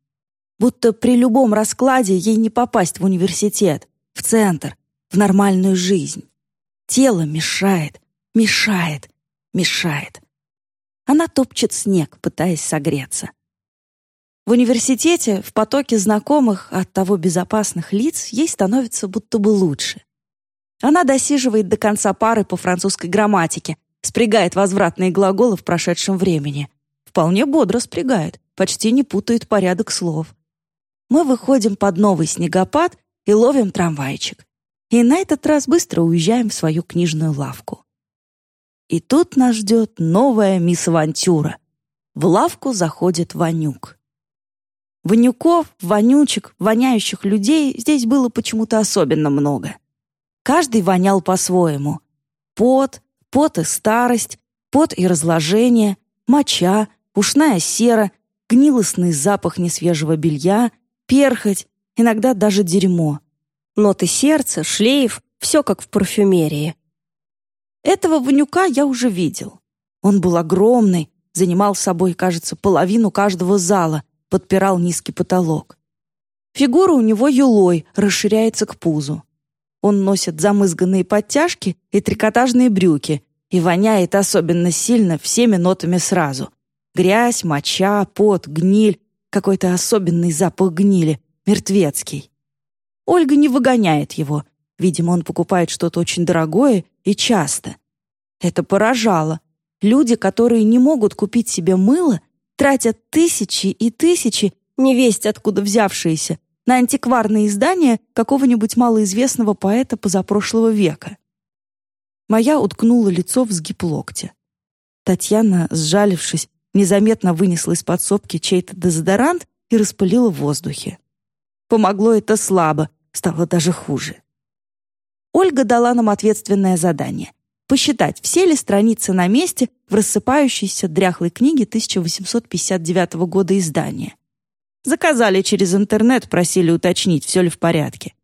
Будто при любом раскладе ей не попасть в университет, в центр, в нормальную жизнь. Тело мешает, мешает, мешает. Она топчет снег, пытаясь согреться. В университете, в потоке знакомых, от того безопасных лиц, ей становится будто бы лучше. Она досиживает до конца пары по французской грамматике, спрягает возвратные глаголы в прошедшем времени. Вполне бодро спрягает, почти не путает порядок слов. Мы выходим под новый снегопад и ловим трамвайчик и на этот раз быстро уезжаем в свою книжную лавку. И тут нас ждет новая мисс Авантюра. В лавку заходит Ванюк. Ванюков, вонючек, воняющих людей здесь было почему-то особенно много. Каждый вонял по-своему. Пот, пот и старость, пот и разложение, моча, ушная сера, гнилостный запах несвежего белья, перхоть, иногда даже дерьмо — Ноты сердца, шлейф — все как в парфюмерии. Этого Ванюка я уже видел. Он был огромный, занимал собой, кажется, половину каждого зала, подпирал низкий потолок. Фигура у него юлой, расширяется к пузу. Он носит замызганные подтяжки и трикотажные брюки и воняет особенно сильно всеми нотами сразу. Грязь, моча, пот, гниль, какой-то особенный запах гнили, мертвецкий. Ольга не выгоняет его. Видимо, он покупает что-то очень дорогое и часто. Это поражало. Люди, которые не могут купить себе мыло, тратят тысячи и тысячи, невесть откуда взявшиеся, на антикварные издания какого-нибудь малоизвестного поэта позапрошлого века. Моя уткнула лицо в сгиб локтя. Татьяна, сжалившись, незаметно вынесла из подсобки чей-то дезодорант и распылила в воздухе. Помогло это слабо, Стало даже хуже. Ольга дала нам ответственное задание — посчитать, все ли страницы на месте в рассыпающейся дряхлой книге 1859 года издания. Заказали через интернет, просили уточнить, все ли в порядке.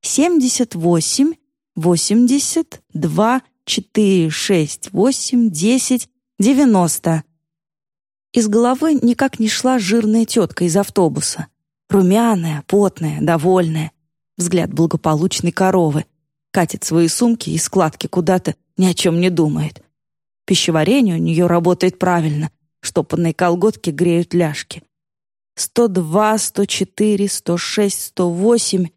78, 80, 2, 4, 6, 8, 10, 90. Из головы никак не шла жирная тетка из автобуса. Румяная, потная, довольная взгляд благополучной коровы, катит свои сумки и складки куда-то, ни о чем не думает. Пищеварение у нее работает правильно, штопанные колготки греют ляжки. Сто два, сто четыре, сто шесть, сто восемь.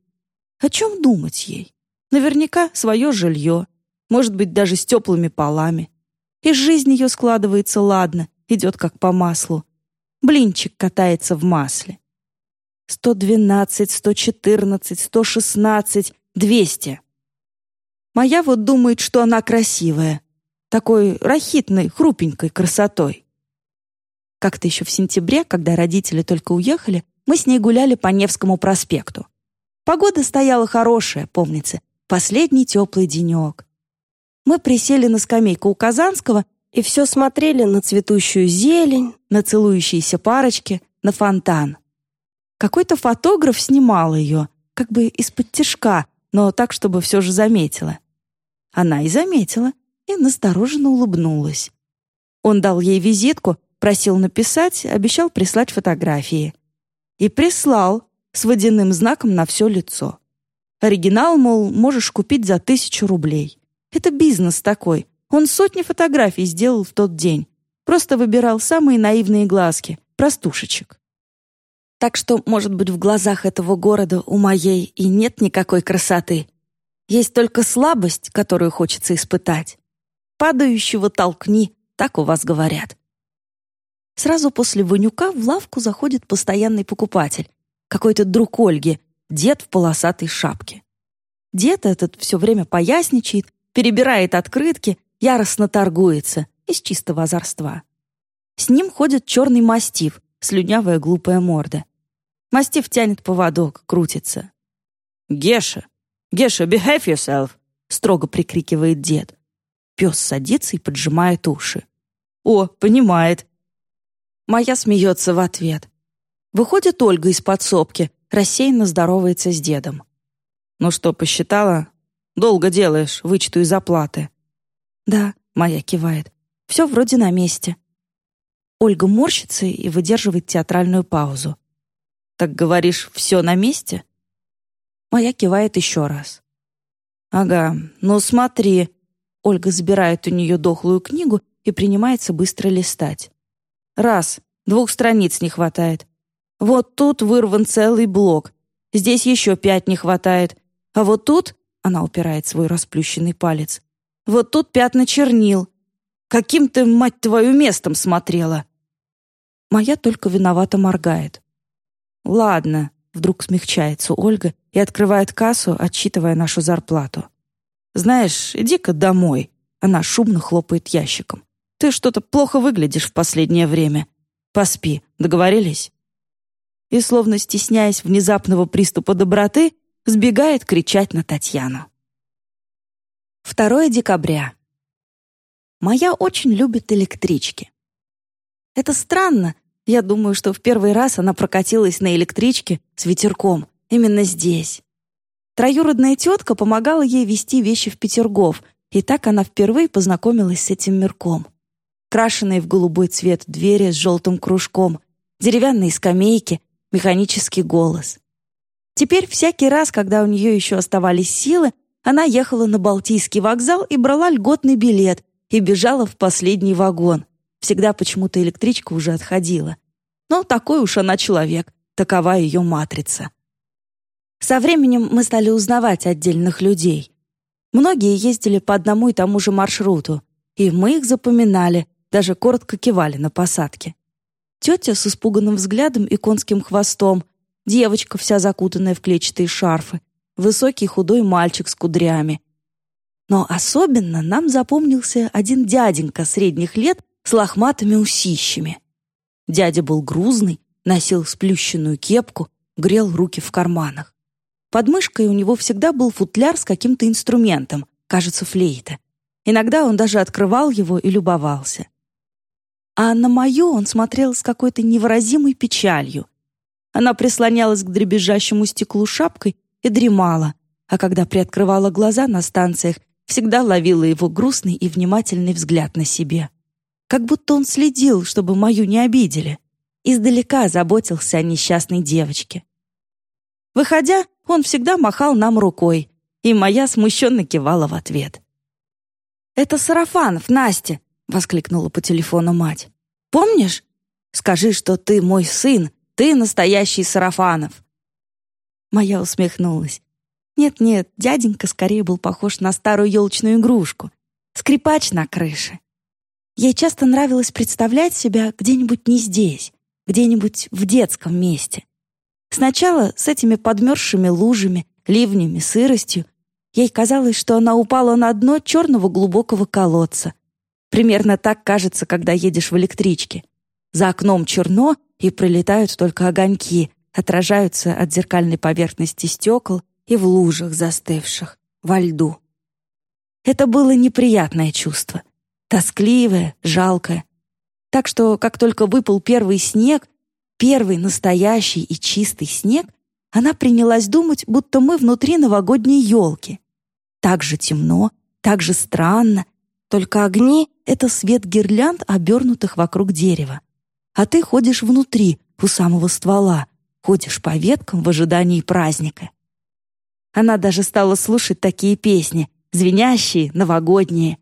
О чем думать ей? Наверняка свое жилье, может быть, даже с теплыми полами. И жизнь ее складывается ладно, идет как по маслу. Блинчик катается в масле. Сто двенадцать, сто четырнадцать, сто шестнадцать, двести. Моя вот думает, что она красивая. Такой рахитной, хрупенькой красотой. Как-то еще в сентябре, когда родители только уехали, мы с ней гуляли по Невскому проспекту. Погода стояла хорошая, помнится, последний теплый денек. Мы присели на скамейку у Казанского и все смотрели на цветущую зелень, на целующиеся парочки, на фонтан. Какой-то фотограф снимал ее, как бы из-под тяжка, но так, чтобы все же заметила. Она и заметила, и настороженно улыбнулась. Он дал ей визитку, Просил написать, обещал прислать фотографии. И прислал с водяным знаком на все лицо. Оригинал, мол, можешь купить за тысячу рублей. Это бизнес такой. Он сотни фотографий сделал в тот день. Просто выбирал самые наивные глазки, простушечек. Так что, может быть, в глазах этого города у моей и нет никакой красоты. Есть только слабость, которую хочется испытать. Падающего толкни, так у вас говорят. Сразу после Ванюка в лавку заходит постоянный покупатель. Какой-то друг Ольги, дед в полосатой шапке. Дед этот все время поясничает, перебирает открытки, яростно торгуется из чистого озорства. С ним ходит черный мастиф, слюнявая глупая морда. Мастив тянет поводок, крутится. «Геша! Геша, behave yourself!» — строго прикрикивает дед. Пес садится и поджимает уши. «О, понимает!» Моя смеется в ответ. Выходит Ольга из подсобки, рассеянно здоровается с дедом. «Ну что, посчитала? Долго делаешь, вычту из оплаты». «Да», — моя кивает. «Все вроде на месте». Ольга морщится и выдерживает театральную паузу. «Так говоришь, все на месте?» Моя кивает еще раз. «Ага, ну смотри». Ольга забирает у нее дохлую книгу и принимается быстро листать. «Раз, двух страниц не хватает. Вот тут вырван целый блок. Здесь еще пять не хватает. А вот тут...» Она упирает свой расплющенный палец. «Вот тут пятна чернил. Каким ты, мать твою, местом смотрела?» Моя только виновато моргает. «Ладно», — вдруг смягчается Ольга и открывает кассу, отчитывая нашу зарплату. «Знаешь, иди-ка домой», — она шумно хлопает ящиком. «Ты что-то плохо выглядишь в последнее время. Поспи, договорились?» И, словно стесняясь внезапного приступа доброты, сбегает кричать на Татьяну. 2 декабря. Моя очень любит электрички. Это странно, я думаю, что в первый раз она прокатилась на электричке с ветерком, именно здесь. Троюродная тетка помогала ей везти вещи в Петергоф, и так она впервые познакомилась с этим мирком. Крашеные в голубой цвет двери с желтым кружком, деревянные скамейки, механический голос. Теперь всякий раз, когда у нее еще оставались силы, она ехала на Балтийский вокзал и брала льготный билет и бежала в последний вагон. Всегда почему-то электричка уже отходила. Но такой уж она человек, такова ее матрица. Со временем мы стали узнавать отдельных людей. Многие ездили по одному и тому же маршруту, и мы их запоминали, даже коротко кивали на посадке. Тетя с испуганным взглядом и конским хвостом, девочка вся закутанная в клетчатые шарфы, высокий худой мальчик с кудрями. Но особенно нам запомнился один дяденька средних лет с лохматыми усищами. Дядя был грузный, носил сплющенную кепку, грел руки в карманах. Под мышкой у него всегда был футляр с каким-то инструментом, кажется, флейта. Иногда он даже открывал его и любовался. А на мою он смотрел с какой-то невыразимой печалью. Она прислонялась к дребезжащему стеклу шапкой и дремала, а когда приоткрывала глаза на станциях, всегда ловила его грустный и внимательный взгляд на себе как будто он следил, чтобы мою не обидели. Издалека заботился о несчастной девочке. Выходя, он всегда махал нам рукой, и моя смущенно кивала в ответ. «Это Сарафанов, Настя!» — воскликнула по телефону мать. «Помнишь? Скажи, что ты мой сын, ты настоящий Сарафанов!» Моя усмехнулась. Нет-нет, дяденька скорее был похож на старую елочную игрушку. Скрипач на крыше. Ей часто нравилось представлять себя где-нибудь не здесь, где-нибудь в детском месте. Сначала с этими подмерзшими лужами, ливнями, сыростью ей казалось, что она упала на дно черного глубокого колодца. Примерно так кажется, когда едешь в электричке. За окном черно, и пролетают только огоньки, отражаются от зеркальной поверхности стекол и в лужах застывших, во льду. Это было неприятное чувство — тоскливое, жалкое. Так что, как только выпал первый снег, первый настоящий и чистый снег, она принялась думать, будто мы внутри новогодней елки. Так же темно, так же странно, только огни — это свет гирлянд, обернутых вокруг дерева, а ты ходишь внутри, у самого ствола, ходишь по веткам в ожидании праздника. Она даже стала слушать такие песни, звенящие, новогодние.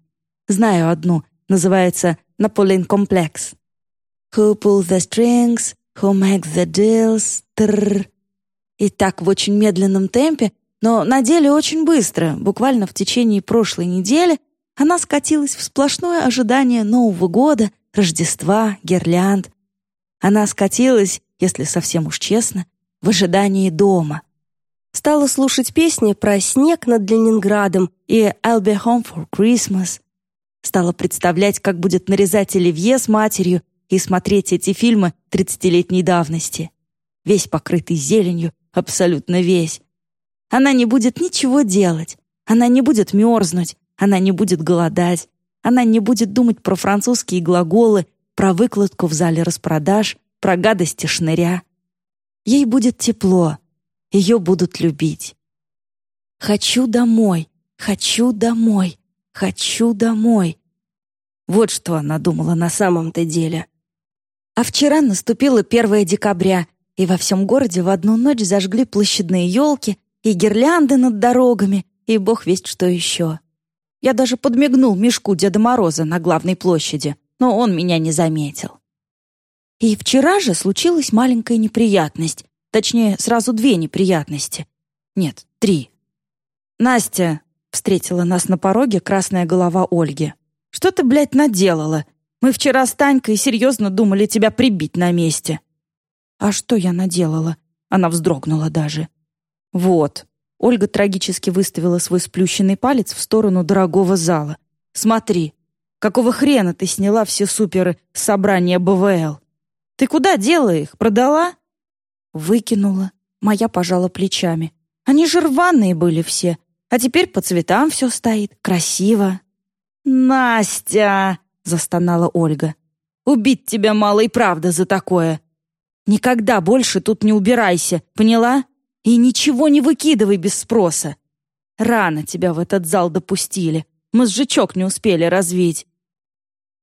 Знаю одну, называется «Наполеон комплекс». «Who pulls the strings? Who makes the deals?» Тррр. И так в очень медленном темпе, но на деле очень быстро, буквально в течение прошлой недели, она скатилась в сплошное ожидание Нового года, Рождества, гирлянд. Она скатилась, если совсем уж честно, в ожидании дома. Стала слушать песни про снег над Ленинградом и «I'll be home for Christmas». Стала представлять, как будет нарезать оливье с матерью и смотреть эти фильмы тридцатилетней давности. Весь покрытый зеленью, абсолютно весь. Она не будет ничего делать. Она не будет мерзнуть. Она не будет голодать. Она не будет думать про французские глаголы, про выкладку в зале распродаж, про гадости шныря. Ей будет тепло. Ее будут любить. «Хочу домой, хочу домой, хочу домой». Вот что она думала на самом-то деле. А вчера наступило 1 декабря, и во всем городе в одну ночь зажгли площадные елки и гирлянды над дорогами, и бог весть что еще. Я даже подмигнул мешку Деда Мороза на главной площади, но он меня не заметил. И вчера же случилась маленькая неприятность. Точнее, сразу две неприятности. Нет, три. «Настя», — встретила нас на пороге красная голова Ольги. «Что ты, блядь, наделала? Мы вчера с Танькой серьезно думали тебя прибить на месте». «А что я наделала?» Она вздрогнула даже. «Вот, Ольга трагически выставила свой сплющенный палец в сторону дорогого зала. «Смотри, какого хрена ты сняла все суперы собрания БВЛ? Ты куда дела их? Продала?» Выкинула. Моя пожала плечами. Они же рваные были все. А теперь по цветам все стоит. Красиво. «Настя!» — застонала Ольга. «Убить тебя мало и правда за такое. Никогда больше тут не убирайся, поняла? И ничего не выкидывай без спроса. Рано тебя в этот зал допустили. Мозжечок не успели развить.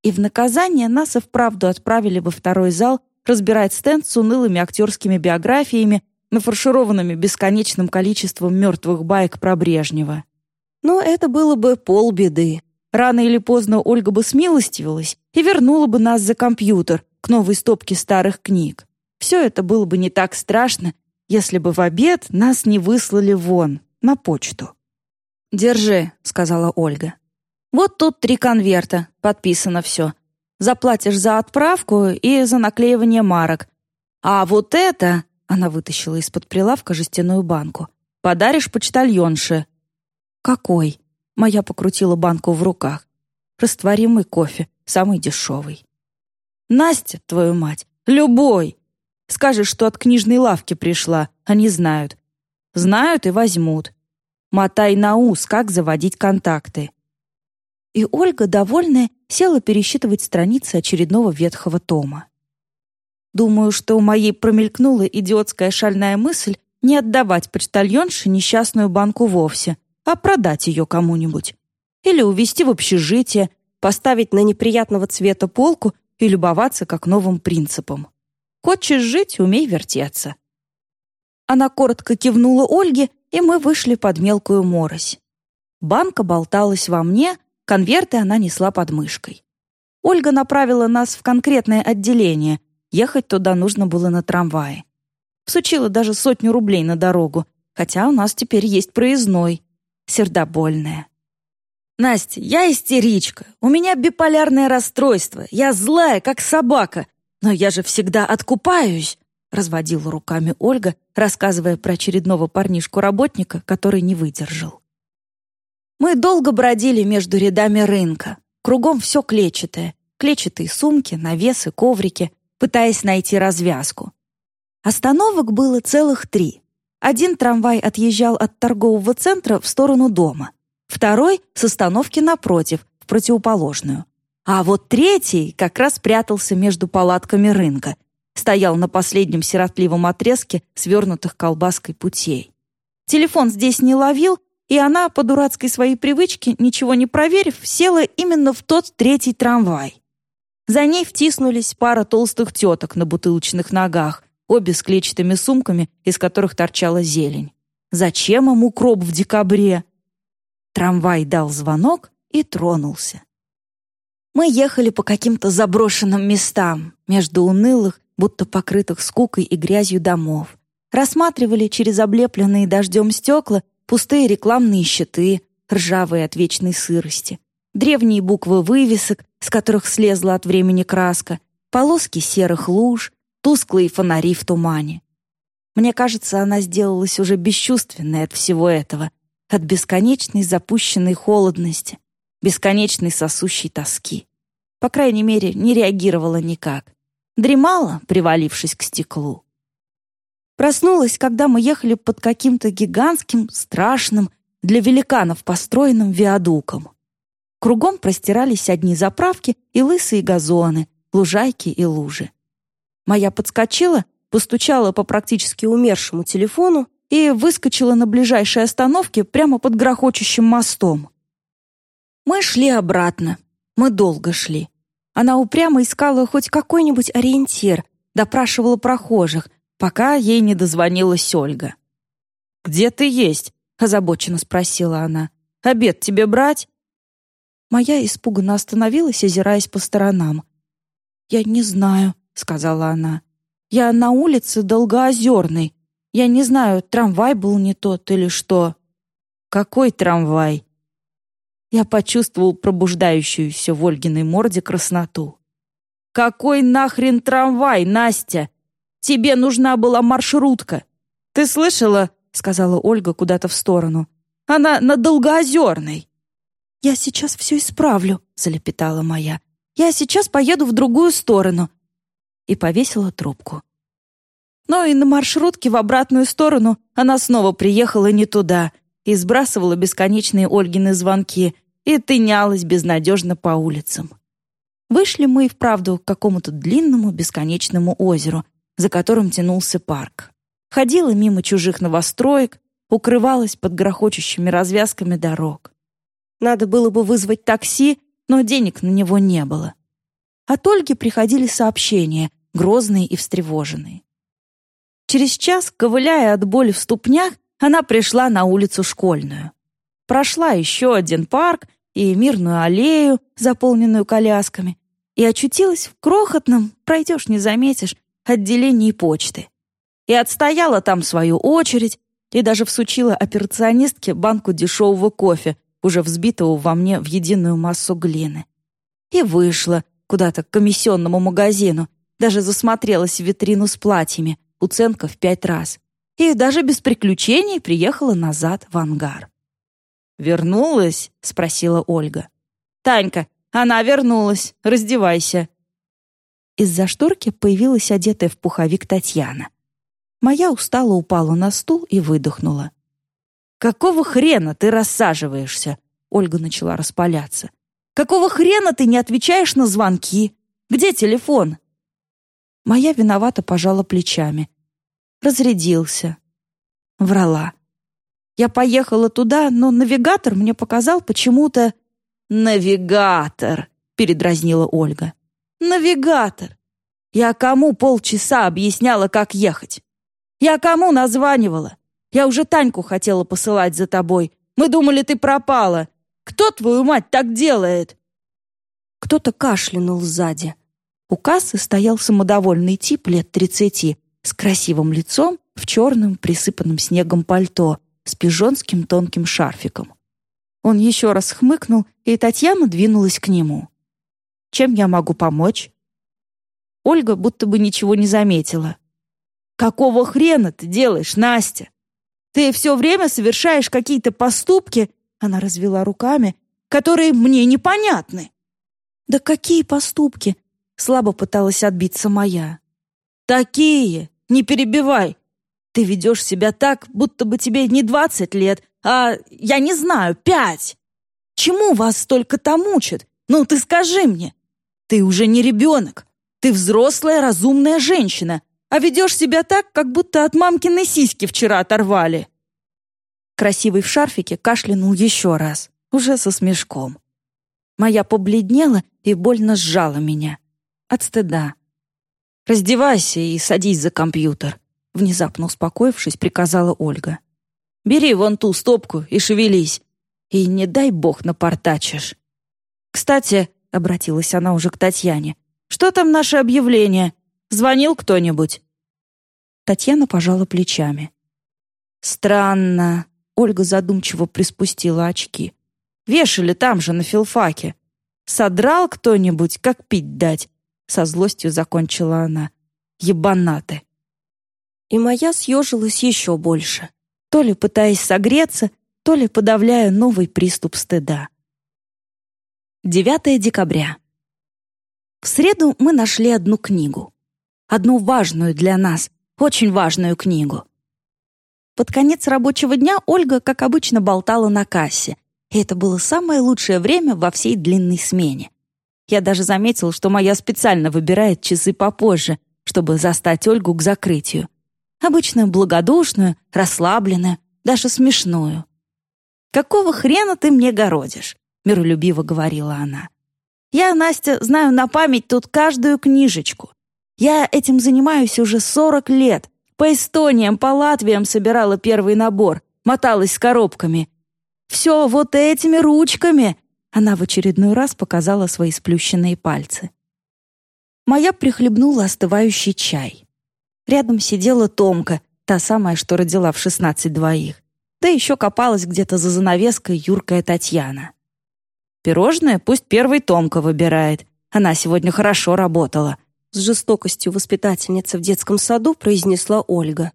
И в наказание нас и вправду отправили во второй зал разбирать стенд с унылыми актерскими биографиями, нафаршированными бесконечным количеством мертвых байк про Брежнева. Но это было бы полбеды. Рано или поздно Ольга бы смилостивилась и вернула бы нас за компьютер к новой стопке старых книг. Все это было бы не так страшно, если бы в обед нас не выслали вон, на почту. «Держи», — сказала Ольга. «Вот тут три конверта, подписано все. Заплатишь за отправку и за наклеивание марок. А вот это...» — она вытащила из-под прилавка жестяную банку. «Подаришь почтальонше». «Какой?» — моя покрутила банку в руках. «Растворимый кофе, самый дешевый». «Настя, твою мать, любой!» Скажешь, что от книжной лавки пришла, они знают. Знают и возьмут. Мотай на ус, как заводить контакты. И Ольга, довольная, села пересчитывать страницы очередного ветхого тома. Думаю, что у моей промелькнула идиотская шальная мысль не отдавать почтальонше несчастную банку вовсе, а продать ее кому-нибудь. Или увезти в общежитие, поставить на неприятного цвета полку и любоваться как новым принципом. Хочешь жить, умей вертеться». Она коротко кивнула Ольге, и мы вышли под мелкую морось. Банка болталась во мне, конверты она несла под мышкой. Ольга направила нас в конкретное отделение. Ехать туда нужно было на трамвае. Всучила даже сотню рублей на дорогу, хотя у нас теперь есть проездной. Сердобольная. «Настя, я истеричка. У меня биполярное расстройство. Я злая, как собака. «Но я же всегда откупаюсь!» — разводила руками Ольга, рассказывая про очередного парнишку-работника, который не выдержал. Мы долго бродили между рядами рынка. Кругом все клетчатое. Клетчатые сумки, навесы, коврики, пытаясь найти развязку. Остановок было целых три. Один трамвай отъезжал от торгового центра в сторону дома. Второй — с остановки напротив, в противоположную. А вот третий как раз прятался между палатками рынка, стоял на последнем сиротливом отрезке свернутых колбаской путей. Телефон здесь не ловил, и она, по дурацкой своей привычке, ничего не проверив, села именно в тот третий трамвай. За ней втиснулись пара толстых теток на бутылочных ногах, обе с клетчатыми сумками, из которых торчала зелень. Зачем им укроп в декабре? Трамвай дал звонок и тронулся. Мы ехали по каким-то заброшенным местам, между унылых, будто покрытых скукой и грязью домов. Рассматривали через облепленные дождем стекла пустые рекламные щиты, ржавые от вечной сырости, древние буквы вывесок, с которых слезла от времени краска, полоски серых луж, тусклые фонари в тумане. Мне кажется, она сделалась уже бесчувственной от всего этого, от бесконечной запущенной холодности, бесконечной сосущей тоски. По крайней мере, не реагировала никак. Дремала, привалившись к стеклу. Проснулась, когда мы ехали под каким-то гигантским, страшным, для великанов построенным виадуком. Кругом простирались одни заправки и лысые газоны, лужайки и лужи. Моя подскочила, постучала по практически умершему телефону и выскочила на ближайшей остановке прямо под грохочущим мостом. Мы шли обратно. Мы долго шли. Она упрямо искала хоть какой-нибудь ориентир, допрашивала прохожих, пока ей не дозвонилась Ольга. «Где ты есть?» — озабоченно спросила она. «Обед тебе брать?» Моя испуганно остановилась, озираясь по сторонам. «Я не знаю», — сказала она. «Я на улице Долгоозерной. Я не знаю, трамвай был не тот или что». «Какой трамвай?» Я почувствовал пробуждающуюся в Ольгиной морде красноту. «Какой нахрен трамвай, Настя? Тебе нужна была маршрутка. Ты слышала?» — сказала Ольга куда-то в сторону. «Она на Долгоозерной». «Я сейчас все исправлю», — залепетала моя. «Я сейчас поеду в другую сторону». И повесила трубку. Но и на маршрутке в обратную сторону она снова приехала не туда и сбрасывала бесконечные Ольгины звонки и тынялась безнадежно по улицам. Вышли мы и вправду к какому-то длинному бесконечному озеру, за которым тянулся парк. Ходила мимо чужих новостроек, укрывалась под грохочущими развязками дорог. Надо было бы вызвать такси, но денег на него не было. От Ольги приходили сообщения, грозные и встревоженные. Через час, ковыляя от боли в ступнях, она пришла на улицу Школьную. Прошла еще один парк и мирную аллею, заполненную колясками, и очутилась в крохотном, пройдешь не заметишь, отделении почты. И отстояла там свою очередь, и даже всучила операционистке банку дешевого кофе, уже взбитого во мне в единую массу глины. И вышла куда-то к комиссионному магазину, даже засмотрелась в витрину с платьями, уценка в пять раз. И даже без приключений приехала назад в ангар. «Вернулась?» — спросила Ольга. «Танька, она вернулась. Раздевайся». Из-за шторки появилась одетая в пуховик Татьяна. Моя устало упала на стул и выдохнула. «Какого хрена ты рассаживаешься?» Ольга начала распаляться. «Какого хрена ты не отвечаешь на звонки? Где телефон?» Моя виновата пожала плечами. Разрядился. Врала. Я поехала туда, но навигатор мне показал почему-то... «Навигатор!» — передразнила Ольга. «Навигатор! Я кому полчаса объясняла, как ехать? Я кому названивала? Я уже Таньку хотела посылать за тобой. Мы думали, ты пропала. Кто, твою мать, так делает?» Кто-то кашлянул сзади. У кассы стоял самодовольный тип лет тридцати с красивым лицом в черном, присыпанном снегом пальто с пижонским тонким шарфиком. Он еще раз хмыкнул, и Татьяна двинулась к нему. «Чем я могу помочь?» Ольга будто бы ничего не заметила. «Какого хрена ты делаешь, Настя? Ты все время совершаешь какие-то поступки, она развела руками, которые мне непонятны. Да какие поступки? Слабо пыталась отбиться моя. Такие, не перебивай. Ты ведешь себя так, будто бы тебе не двадцать лет, а, я не знаю, пять. Чему вас столько-то мучат? Ну, ты скажи мне. Ты уже не ребенок. Ты взрослая, разумная женщина а ведешь себя так, как будто от мамкиной сиськи вчера оторвали». Красивый в шарфике кашлянул еще раз, уже со смешком. Моя побледнела и больно сжала меня. от стыда. «Раздевайся и садись за компьютер», — внезапно успокоившись, приказала Ольга. «Бери вон ту стопку и шевелись. И не дай бог напортачишь. Кстати, — обратилась она уже к Татьяне, — что там наше объявление? Звонил кто-нибудь?» Татьяна пожала плечами. «Странно», — Ольга задумчиво приспустила очки. «Вешали там же, на филфаке. Содрал кто-нибудь, как пить дать?» Со злостью закончила она. «Ебанаты». И моя съежилась еще больше, то ли пытаясь согреться, то ли подавляя новый приступ стыда. 9 декабря. В среду мы нашли одну книгу. Одну важную для нас, очень важную книгу. Под конец рабочего дня Ольга, как обычно, болтала на кассе, и это было самое лучшее время во всей длинной смене. Я даже заметил, что моя специально выбирает часы попозже, чтобы застать Ольгу к закрытию. Обычно благодушную, расслабленную, даже смешную. «Какого хрена ты мне городишь?» — миролюбиво говорила она. «Я, Настя, знаю на память тут каждую книжечку. Я этим занимаюсь уже сорок лет. По Эстониям, по Латвиям собирала первый набор, моталась с коробками. Все вот этими ручками!» Она в очередной раз показала свои сплющенные пальцы. Моя прихлебнула остывающий чай. Рядом сидела Томка, та самая, что родила в шестнадцать двоих. Да еще копалась где-то за занавеской юркая Татьяна. Пирожное пусть первый Томка выбирает. Она сегодня хорошо работала. С жестокостью воспитательница в детском саду произнесла Ольга.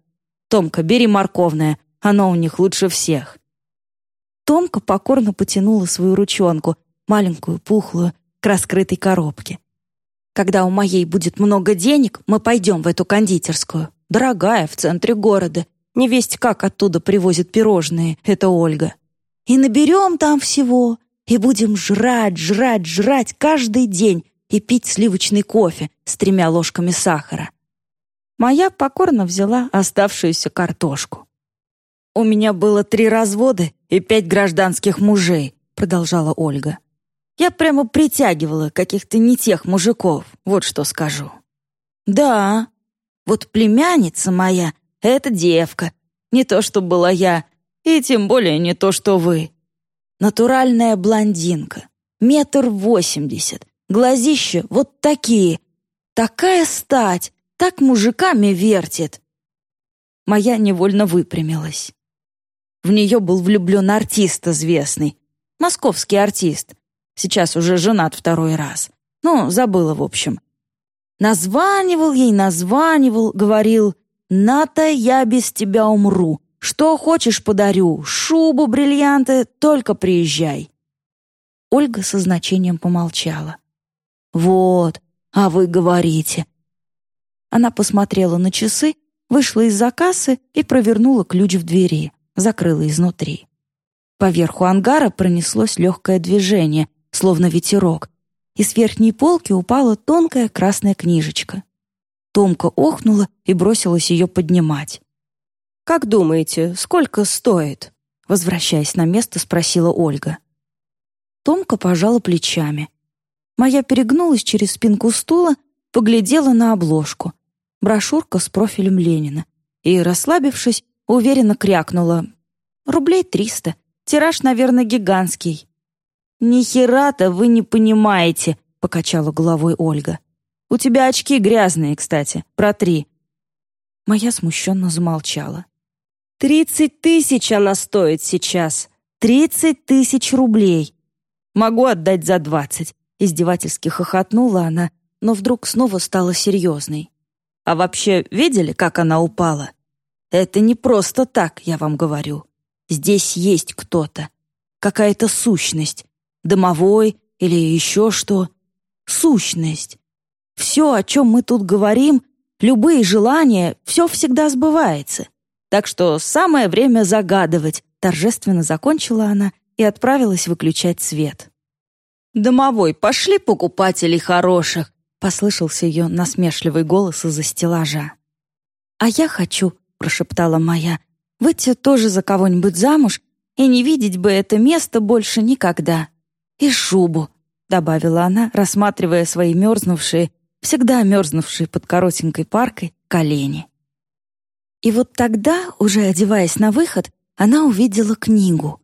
«Томка, бери морковное, оно у них лучше всех». Томка покорно потянула свою ручонку, маленькую, пухлую, к раскрытой коробке. «Когда у моей будет много денег, мы пойдем в эту кондитерскую. Дорогая, в центре города. Не весть как оттуда привозят пирожные, это Ольга. И наберем там всего, и будем жрать, жрать, жрать каждый день и пить сливочный кофе с тремя ложками сахара. Моя покорно взяла оставшуюся картошку. «У меня было три развода и пять гражданских мужей», продолжала Ольга. «Я прямо притягивала каких-то не тех мужиков, вот что скажу». «Да, вот племянница моя это девка. Не то, что была я, и тем более не то, что вы. Натуральная блондинка. Метр восемьдесят. Глазища вот такие. Такая стать, так мужиками вертит. Моя невольно выпрямилась. В нее был влюблен артист известный. Московский артист. Сейчас уже женат второй раз. Ну, забыла, в общем. Названивал ей, названивал, говорил, «Ната, я без тебя умру. Что хочешь, подарю. Шубу, бриллианты, только приезжай». Ольга со значением помолчала. «Вот, а вы говорите». Она посмотрела на часы, вышла из-за кассы и провернула ключ в двери, закрыла изнутри. По верху ангара пронеслось легкое движение, словно ветерок, и с верхней полки упала тонкая красная книжечка. Томка охнула и бросилась ее поднимать. «Как думаете, сколько стоит?» Возвращаясь на место, спросила Ольга. Томка пожала плечами. Моя перегнулась через спинку стула, поглядела на обложку. Брошюрка с профилем Ленина. И, расслабившись, уверенно крякнула. «Рублей триста. Тираж, наверное, гигантский». «Ни хера-то вы не понимаете», — покачала головой Ольга. У тебя очки грязные, кстати. Протри». Моя смущенно замолчала. «Тридцать тысяч она стоит сейчас. Тридцать тысяч рублей. Могу отдать за двадцать». Издевательски хохотнула она, но вдруг снова стала серьезной. «А вообще видели, как она упала? Это не просто так, я вам говорю. Здесь есть кто-то. Какая-то сущность. Домовой или еще что. Сущность. Все, о чем мы тут говорим, любые желания, все всегда сбывается. Так что самое время загадывать, торжественно закончила она и отправилась выключать свет. «Домовой, пошли покупателей хороших!» — послышался ее насмешливый голос из-за стеллажа. «А я хочу», — прошептала моя, — «выйти тоже за кого-нибудь замуж и не видеть бы это место больше никогда. И шубу», — добавила она, рассматривая свои мерзнувшие всегда мерзнувшие под коротенькой паркой, колени. И вот тогда, уже одеваясь на выход, она увидела книгу.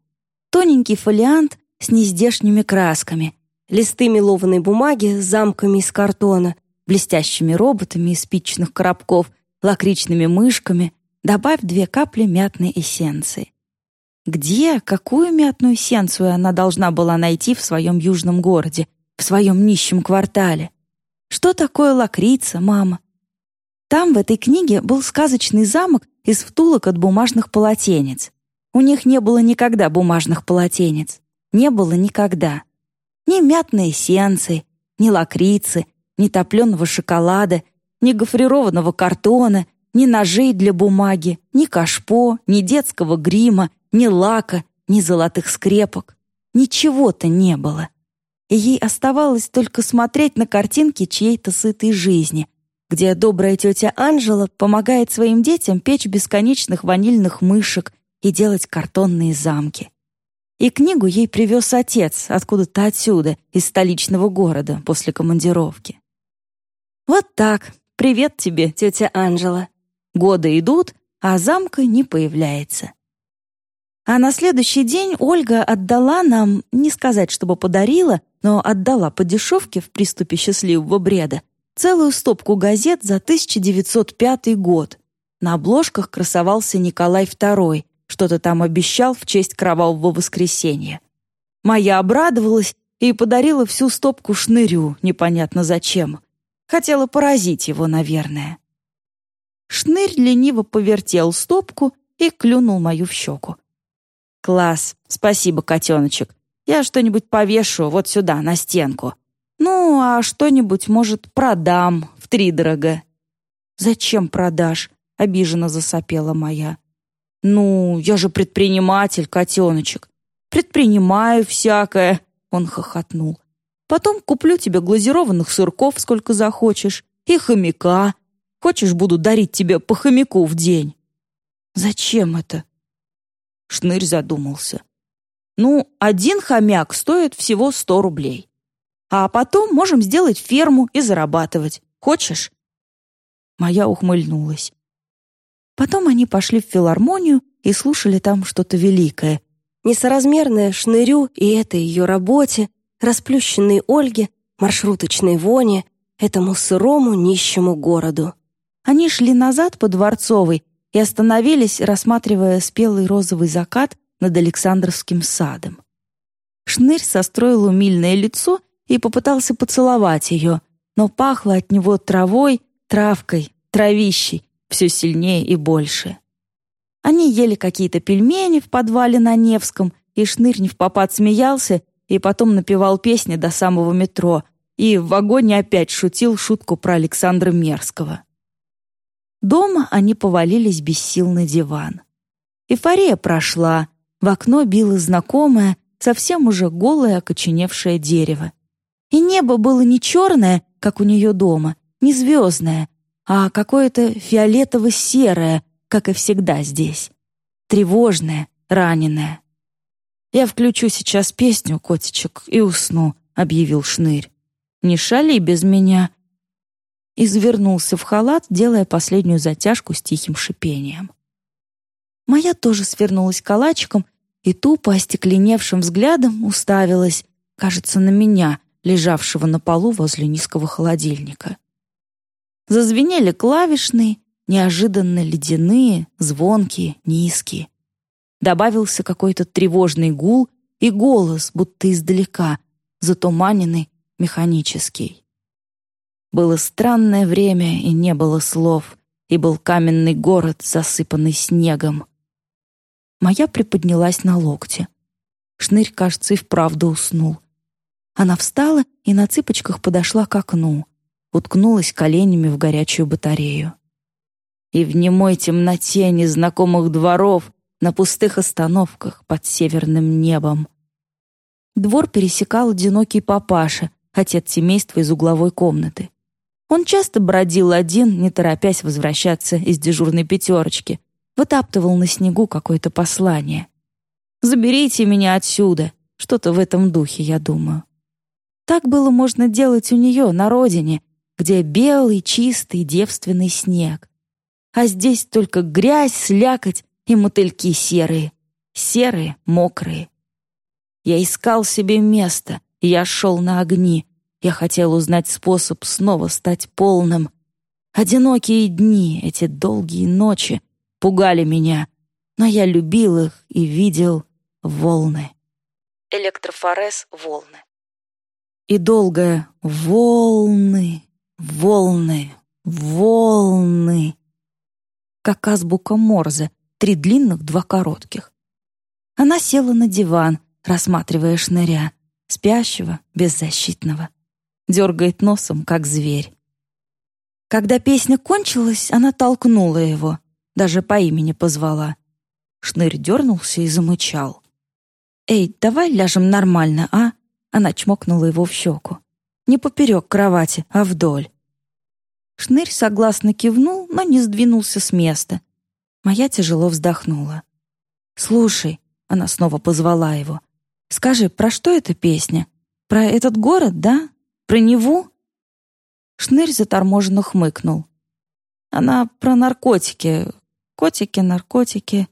Тоненький фолиант с нездешними красками, листы мелованной бумаги с замками из картона, блестящими роботами из спичных коробков, лакричными мышками, добавь две капли мятной эссенции. Где, какую мятную эссенцию она должна была найти в своем южном городе, в своем нищем квартале? Что такое лакрица, мама? Там, в этой книге, был сказочный замок из втулок от бумажных полотенец. У них не было никогда бумажных полотенец. Не было никогда. Ни мятной эссенции, ни лакрицы, ни топленого шоколада, ни гофрированного картона, ни ножей для бумаги, ни кашпо, ни детского грима, ни лака, ни золотых скрепок. Ничего-то не было. И ей оставалось только смотреть на картинки чьей-то сытой жизни, где добрая тетя Анжела помогает своим детям печь бесконечных ванильных мышек и делать картонные замки. И книгу ей привез отец откуда-то отсюда, из столичного города, после командировки. Вот так. Привет тебе, тетя Анжела. Годы идут, а замка не появляется. А на следующий день Ольга отдала нам, не сказать, чтобы подарила, но отдала по дешевке в приступе счастливого бреда, целую стопку газет за 1905 год. На обложках красовался Николай II, что-то там обещал в честь кровавого воскресенья. Моя обрадовалась и подарила всю стопку шнырю, непонятно зачем. Хотела поразить его, наверное. Шнырь лениво повертел стопку и клюнул мою в щеку. «Класс! Спасибо, котеночек. Я что-нибудь повешу вот сюда, на стенку. Ну, а что-нибудь, может, продам втридорога». «Зачем продашь?» — обиженно засопела моя. «Ну, я же предприниматель, котеночек. Предпринимаю всякое», — он хохотнул. «Потом куплю тебе глазированных сырков, сколько захочешь, и хомяка. Хочешь, буду дарить тебе по хомяку в день?» «Зачем это?» Шнырь задумался. «Ну, один хомяк стоит всего сто рублей. А потом можем сделать ферму и зарабатывать. Хочешь?» Моя ухмыльнулась. Потом они пошли в филармонию и слушали там что-то великое, несоразмерное шнырю и этой ее работе, расплющенной Ольге, маршруточной воне, этому сырому нищему городу. Они шли назад по Дворцовой, и остановились, рассматривая спелый розовый закат над Александровским садом. Шнырь состроил умильное лицо и попытался поцеловать ее, но пахло от него травой, травкой, травищей, все сильнее и больше. Они ели какие-то пельмени в подвале на Невском, и Шнырь не в попад смеялся и потом напевал песни до самого метро, и в вагоне опять шутил шутку про Александра Мерзкого. Дома они повалились без сил на диван. Эйфория прошла, в окно било знакомое, совсем уже голое окоченевшее дерево. И небо было не черное, как у нее дома, не звездное, а какое-то фиолетово-серое, как и всегда здесь. Тревожное, раненое. «Я включу сейчас песню, котичек, и усну», — объявил Шнырь. «Не шали без меня, и завернулся в халат, делая последнюю затяжку с тихим шипением. Моя тоже свернулась калачиком и тупо остекленевшим взглядом уставилась, кажется, на меня, лежавшего на полу возле низкого холодильника. Зазвенели клавишные, неожиданно ледяные, звонкие, низкие. Добавился какой-то тревожный гул и голос, будто издалека, затуманенный, механический. Было странное время, и не было слов, и был каменный город, засыпанный снегом. Моя приподнялась на локте. Шнырь, кажется, и вправду уснул. Она встала и на цыпочках подошла к окну, уткнулась коленями в горячую батарею. И в немой темноте незнакомых дворов на пустых остановках под северным небом. Двор пересекал одинокий папаша, отец семейства из угловой комнаты. Он часто бродил один, не торопясь возвращаться из дежурной пятерочки, вытаптывал на снегу какое-то послание. «Заберите меня отсюда!» Что-то в этом духе, я думаю. Так было можно делать у нее, на родине, где белый, чистый, девственный снег. А здесь только грязь, слякоть и мотыльки серые. Серые, мокрые. Я искал себе место, я шел на огни. Я хотел узнать способ снова стать полным. Одинокие дни, эти долгие ночи пугали меня, но я любил их и видел волны. Электрофорез «Волны». И долгое «волны, волны, волны», как азбука Морзе, три длинных, два коротких. Она села на диван, рассматривая шныря, спящего, беззащитного. Дергает носом, как зверь. Когда песня кончилась, она толкнула его, даже по имени позвала. Шнырь дернулся и замычал. «Эй, давай ляжем нормально, а?» Она чмокнула его в щеку. «Не поперек кровати, а вдоль». Шнырь согласно кивнул, но не сдвинулся с места. Моя тяжело вздохнула. «Слушай», — она снова позвала его, «скажи, про что эта песня? Про этот город, да? Про Неву?» Шнырь заторможенно хмыкнул. «Она про наркотики. Котики, наркотики».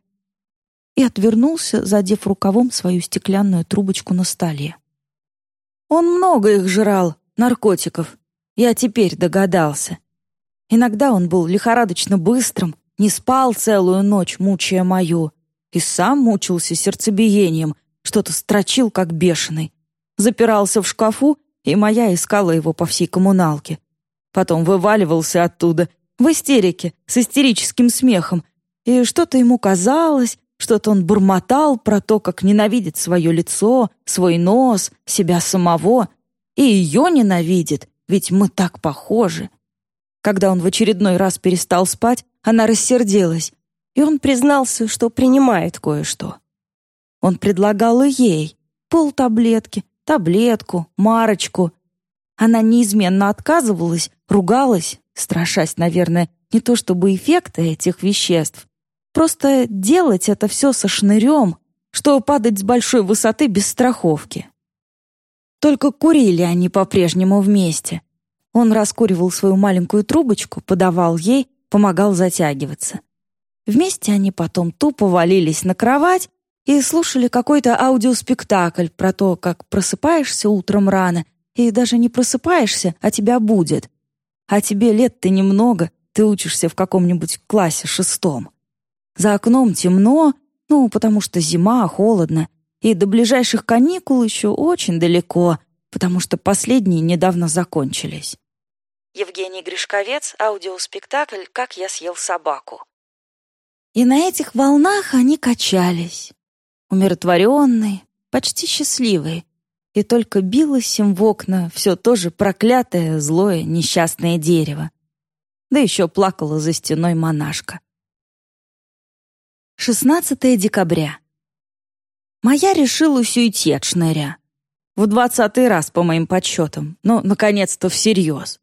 И отвернулся, задев рукавом свою стеклянную трубочку на столе. Он много их жрал, наркотиков. Я теперь догадался. Иногда он был лихорадочно быстрым, не спал целую ночь, мучая мою, и сам мучился сердцебиением, что-то строчил, как бешеный. Запирался в шкафу, и моя искала его по всей коммуналке. Потом вываливался оттуда, в истерике, с истерическим смехом, и что-то ему казалось, что-то он бормотал про то, как ненавидит свое лицо, свой нос, себя самого, и ее ненавидит, ведь мы так похожи. Когда он в очередной раз перестал спать, она рассердилась, и он признался, что принимает кое-что. Он предлагал и ей полтаблетки, таблетку, марочку. Она неизменно отказывалась, ругалась, страшась, наверное, не то чтобы эффекта этих веществ. Просто делать это все со шнырем, что падать с большой высоты без страховки. Только курили они по-прежнему вместе. Он раскуривал свою маленькую трубочку, подавал ей, помогал затягиваться. Вместе они потом тупо валились на кровать и слушали какой-то аудиоспектакль про то, как просыпаешься утром рано и даже не просыпаешься, а тебя будет. А тебе лет-то немного, ты учишься в каком-нибудь классе шестом. За окном темно, ну, потому что зима, холодно, и до ближайших каникул еще очень далеко, потому что последние недавно закончились. Евгений Гришковец, аудиоспектакль «Как я съел собаку». И на этих волнах они качались, умиротворенные, почти счастливые, и только билось им в окна все то же проклятое, злое, несчастное дерево. Да еще плакала за стеной монашка. 16 декабря. Моя решилась уйти от шныря. В двадцатый раз, по моим подсчетам, но, наконец-то, всерьез.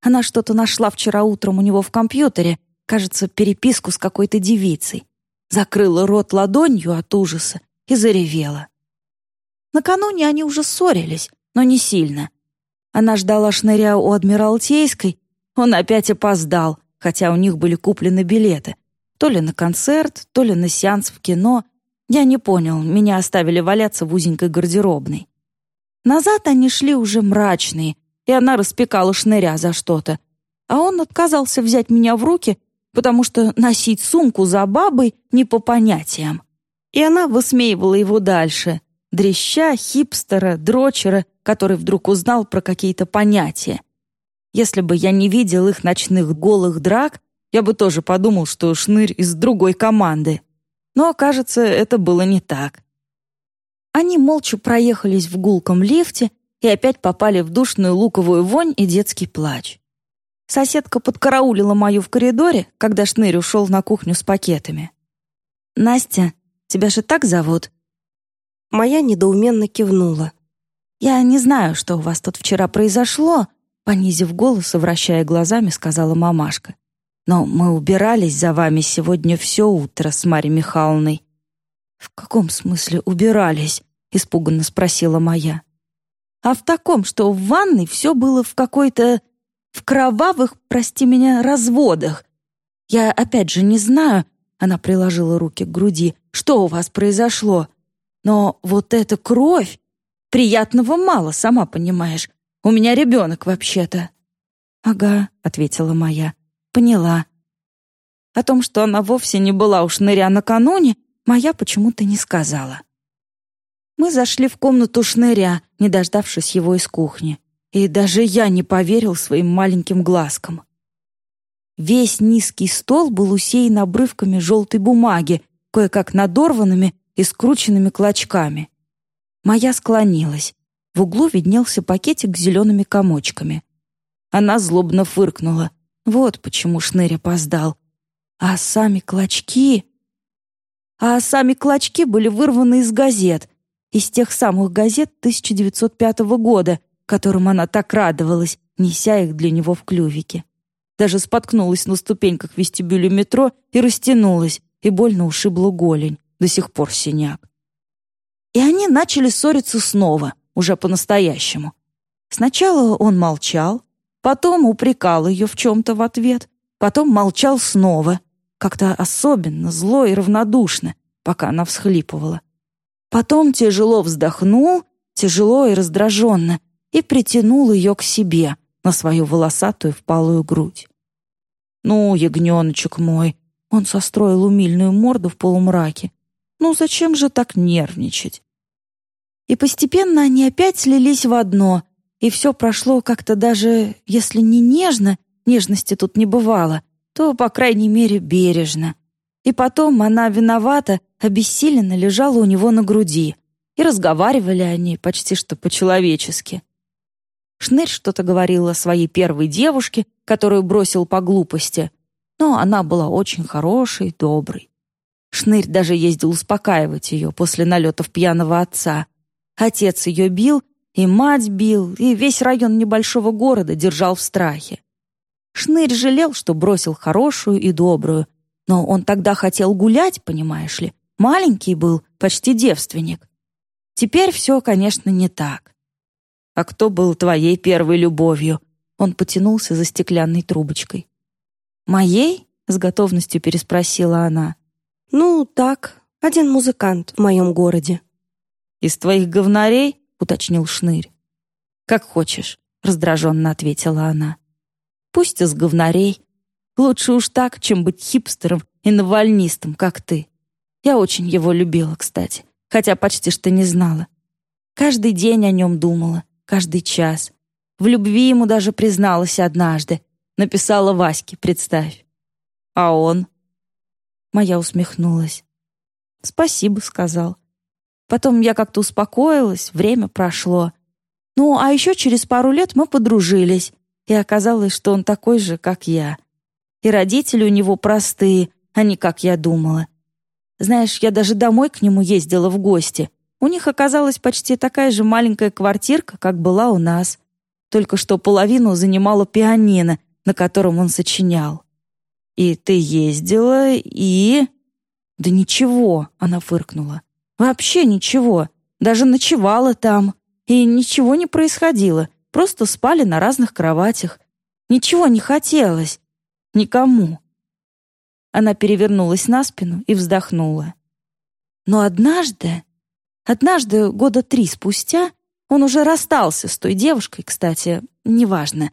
Она что-то нашла вчера утром у него в компьютере, кажется, переписку с какой-то девицей. Закрыла рот ладонью от ужаса и заревела. Накануне они уже ссорились, но не сильно. Она ждала шныря у Адмиралтейской, он опять опоздал, хотя у них были куплены билеты. То ли на концерт, то ли на сеанс в кино. Я не понял, меня оставили валяться в узенькой гардеробной. Назад они шли уже мрачные, и она распекала шныря за что-то. А он отказался взять меня в руки, потому что носить сумку за бабой не по понятиям. И она высмеивала его дальше, дреща, хипстера, дрочера, который вдруг узнал про какие-то понятия. Если бы я не видел их ночных голых драк, я бы тоже подумал, что шнырь из другой команды. Но, кажется, это было не так. Они молча проехались в гулком лифте, и опять попали в душную луковую вонь и детский плач. Соседка подкараулила мою в коридоре, когда Шнырь ушел на кухню с пакетами. «Настя, тебя же так зовут?» Моя недоуменно кивнула. «Я не знаю, что у вас тут вчера произошло», понизив голос и вращая глазами, сказала мамашка. «Но мы убирались за вами сегодня все утро с Марьей Михайловной». «В каком смысле убирались?» — испуганно спросила моя а в таком, что в ванной все было в какой-то в кровавых, прости меня, разводах. Я опять же не знаю, она приложила руки к груди, что у вас произошло. Но вот эта кровь, приятного мало, сама понимаешь. У меня ребенок вообще-то. «Ага», — ответила моя, — «поняла». О том, что она вовсе не была уж ныря накануне, моя почему-то не сказала. Мы зашли в комнату шныря, не дождавшись его из кухни. И даже я не поверил своим маленьким глазкам. Весь низкий стол был усеян обрывками желтой бумаги, кое-как надорванными и скрученными клочками. Моя склонилась. В углу виднелся пакетик с зелеными комочками. Она злобно фыркнула. Вот почему шнырь опоздал. А сами клочки... А сами клочки были вырваны из газет, из тех самых газет 1905 года, которым она так радовалась, неся их для него в клювике. Даже споткнулась на ступеньках вестибюля метро и растянулась, и больно ушибла голень, до сих пор синяк. И они начали ссориться снова, уже по-настоящему. Сначала он молчал, потом упрекал ее в чем-то в ответ, потом молчал снова, как-то особенно зло и равнодушно, пока она всхлипывала. Потом тяжело вздохнул, тяжело и раздраженно, и притянул ее к себе на свою волосатую впалую грудь. «Ну, ягненочек мой!» Он состроил умильную морду в полумраке. «Ну, зачем же так нервничать?» И постепенно они опять слились в одно, и все прошло как-то даже, если не нежно, нежности тут не бывало, то, по крайней мере, бережно. И потом она виновата, обессиленно лежала у него на груди, и разговаривали они почти что по-человечески. Шнырь что-то говорил о своей первой девушке, которую бросил по глупости, но она была очень хорошей, доброй. Шнырь даже ездил успокаивать ее после налетов пьяного отца. Отец ее бил, и мать бил, и весь район небольшого города держал в страхе. Шнырь жалел, что бросил хорошую и добрую, но он тогда хотел гулять, понимаешь ли. Маленький был, почти девственник. Теперь все, конечно, не так. «А кто был твоей первой любовью?» Он потянулся за стеклянной трубочкой. «Моей?» — с готовностью переспросила она. «Ну, так, один музыкант в моем городе». «Из твоих говнарей?» — уточнил Шнырь. «Как хочешь», — раздраженно ответила она. «Пусть из говнарей, Лучше уж так, чем быть хипстером и навальнистом, как ты. Я очень его любила, кстати, хотя почти что не знала. Каждый день о нем думала, каждый час. В любви ему даже призналась однажды. Написала Ваське, представь. А он? Моя усмехнулась. «Спасибо», — сказал. Потом я как-то успокоилась, время прошло. Ну, а еще через пару лет мы подружились, и оказалось, что он такой же, как я — и родители у него простые, а не как я думала. Знаешь, я даже домой к нему ездила в гости. У них оказалась почти такая же маленькая квартирка, как была у нас. Только что половину занимала пианино, на котором он сочинял. «И ты ездила, и...» «Да ничего», — она фыркнула. «Вообще ничего. Даже ночевала там. И ничего не происходило. Просто спали на разных кроватях. Ничего не хотелось. Никому. Она перевернулась на спину и вздохнула. Но однажды, однажды, года три спустя, он уже расстался с той девушкой, кстати, неважно.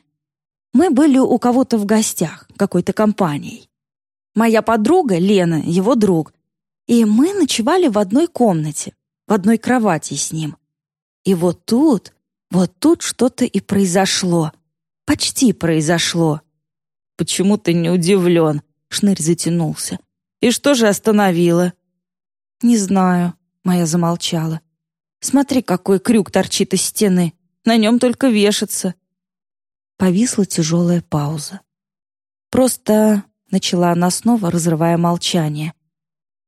Мы были у кого-то в гостях, какой-то компанией. Моя подруга, Лена, его друг. И мы ночевали в одной комнате, в одной кровати с ним. И вот тут, вот тут что-то и произошло. Почти произошло. «Почему ты не удивлен?» Шнырь затянулся. «И что же остановило?» «Не знаю», — моя замолчала. «Смотри, какой крюк торчит из стены. На нем только вешаться». Повисла тяжелая пауза. «Просто...» — начала она снова, разрывая молчание.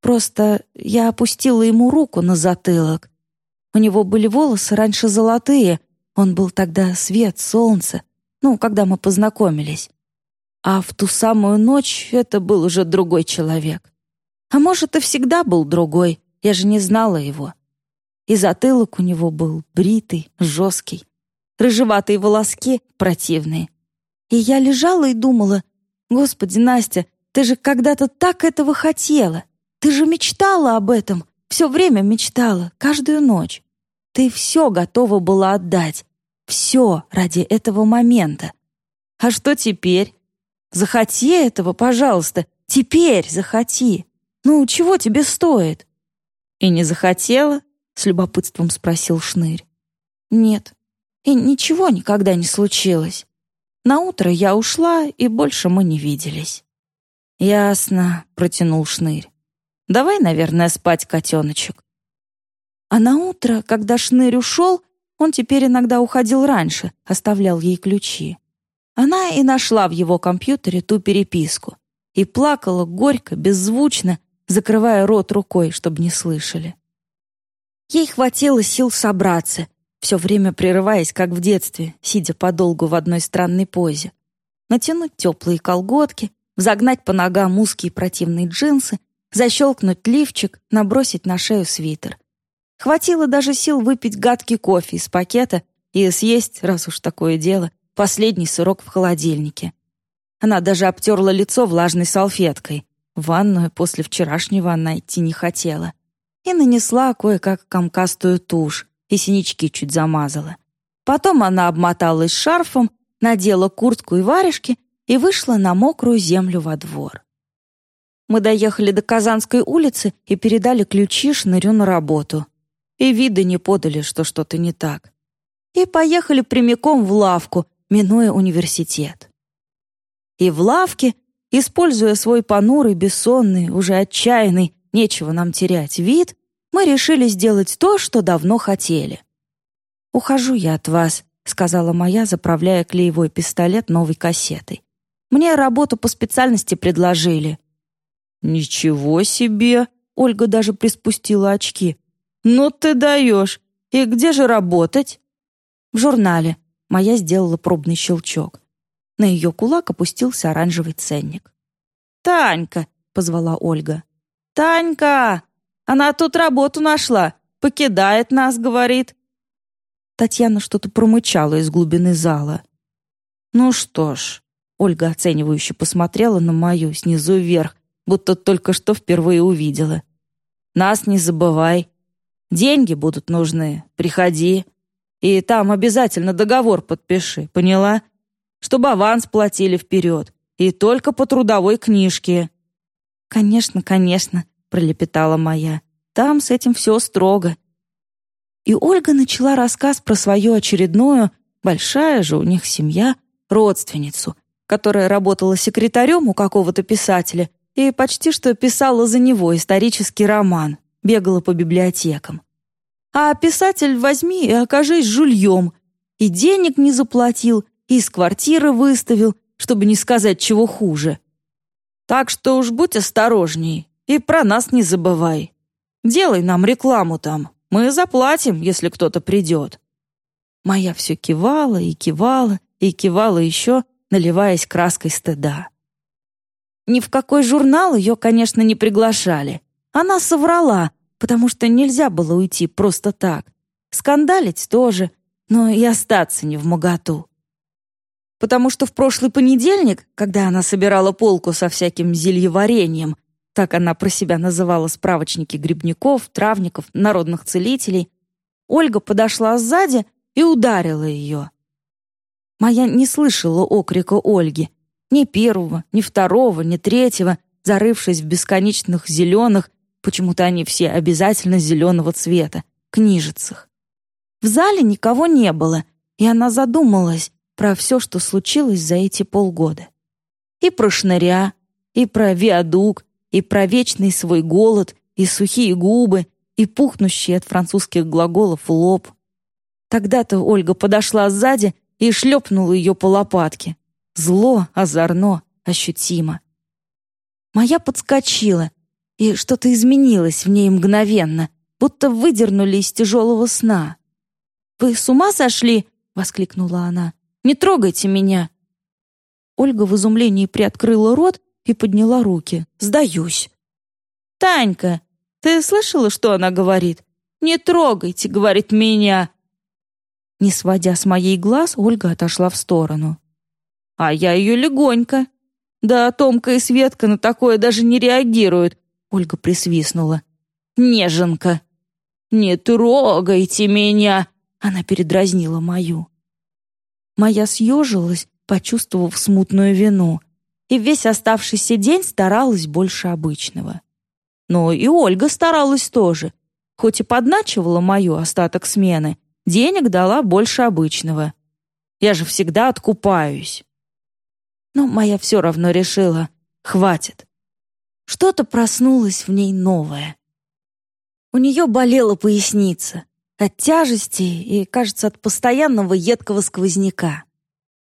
«Просто я опустила ему руку на затылок. У него были волосы раньше золотые. Он был тогда свет, солнце. Ну, когда мы познакомились. А в ту самую ночь это был уже другой человек. А может, и всегда был другой, я же не знала его. И затылок у него был бритый, жесткий, рыжеватые волоски противные. И я лежала и думала, «Господи, Настя, ты же когда-то так этого хотела. Ты же мечтала об этом, все время мечтала, каждую ночь. Ты все готова была отдать. Все ради этого момента. А что теперь? Захоти этого, пожалуйста. Теперь захоти. Ну, чего тебе стоит? И не захотела? С любопытством спросил Шнырь. Нет. И ничего никогда не случилось. На утро я ушла, и больше мы не виделись. «Ясно», — протянул Шнырь. «Давай, наверное, спать, котеночек». А на утро, когда Шнырь ушел, он теперь иногда уходил раньше, оставлял ей ключи. Она и нашла в его компьютере ту переписку и плакала горько, беззвучно, закрывая рот рукой, чтобы не слышали. Ей хватило сил собраться, все время прерываясь, как в детстве, сидя подолгу в одной странной позе. Натянуть теплые колготки, загнать по ногам узкие противные джинсы, защелкнуть лифчик, набросить на шею свитер. Хватило даже сил выпить гадкий кофе из пакета и съесть, раз уж такое дело, последний сырок в холодильнике. Она даже обтерла лицо влажной салфеткой. Ванную после вчерашнего она идти не хотела. И нанесла кое-как комкастую тушь, и синячки чуть замазала. Потом она обмоталась шарфом, надела куртку и варежки и вышла на мокрую землю во двор. Мы доехали до Казанской улицы и передали ключи шнырю на работу. И виды не подали, что что-то не так. И поехали прямиком в лавку, минуя университет. И в лавке, используя свой понурый, бессонный, уже отчаянный, нечего нам терять вид, мы решили сделать то, что давно хотели. «Ухожу я от вас», — сказала моя, заправляя клеевой пистолет новой кассетой. Мне работу по специальности предложили». «Ничего себе!» — Ольга даже приспустила очки. «Ну ты даешь! И где же работать?» «В журнале». Моя сделала пробный щелчок. На ее кулак опустился оранжевый ценник. «Танька!» — позвала Ольга. «Танька! Она тут работу нашла. Покидает нас, говорит». Татьяна что-то промычала из глубины зала. «Ну что ж, Ольга оценивающе посмотрела на мою снизу вверх, будто только что впервые увидела. «Нас не забывай. Деньги будут нужны. Приходи. И там обязательно договор подпиши, поняла? Чтобы аванс платили вперед. И только по трудовой книжке». «Конечно, конечно», — пролепетала моя. «Там с этим все строго». И Ольга начала рассказ про свою очередную, большая же у них семья, родственницу, которая работала секретарем у какого-то писателя и почти что писала за него исторический роман, бегала по библиотекам. А писатель возьми и окажись жульем, и денег не заплатил, и из квартиры выставил, чтобы не сказать чего хуже. Так что уж будь осторожней и про нас не забывай. Делай нам рекламу там, мы заплатим, если кто-то придет». Моя все кивала и кивала, и кивала еще, наливаясь краской стыда. Ни в какой журнал ее, конечно, не приглашали. Она соврала, потому что нельзя было уйти просто так. Скандалить тоже, но и остаться не в моготу. Потому что в прошлый понедельник, когда она собирала полку со всяким зельеварением, так она про себя называла справочники грибников, травников, народных целителей, Ольга подошла сзади и ударила ее. Моя не слышала окрика Ольги. Ни первого, ни второго, ни третьего, зарывшись в бесконечных зеленых, почему-то они все обязательно зеленого цвета, книжицах. В зале никого не было, и она задумалась про все, что случилось за эти полгода. И про шныря, и про виадук, и про вечный свой голод, и сухие губы, и пухнущий от французских глаголов лоб. Тогда-то Ольга подошла сзади и шлепнул ее по лопатке. Зло, озорно, ощутимо. Моя подскочила, и что-то изменилось в ней мгновенно, будто выдернули из тяжелого сна. «Вы с ума сошли?» — воскликнула она. «Не трогайте меня!» Ольга в изумлении приоткрыла рот и подняла руки. «Сдаюсь!» «Танька, ты слышала, что она говорит? Не трогайте, — говорит, — меня!» Не сводя с моей глаз, Ольга отошла в сторону. А я ее легонько. Да Томка и Светка на такое даже не реагируют, Ольга присвистнула. Неженка. «Не трогайте меня!» Она передразнила мою. Моя съежилась, почувствовав смутную вину, и весь оставшийся день старалась больше обычного. Но и Ольга старалась тоже. Хоть и подначивала мою остаток смены, денег дала больше обычного. Я же всегда откупаюсь. Но моя все равно решила, хватит. Что-то проснулось в ней новое. У нее болела поясница от тяжести и, кажется, от постоянного едкого сквозняка.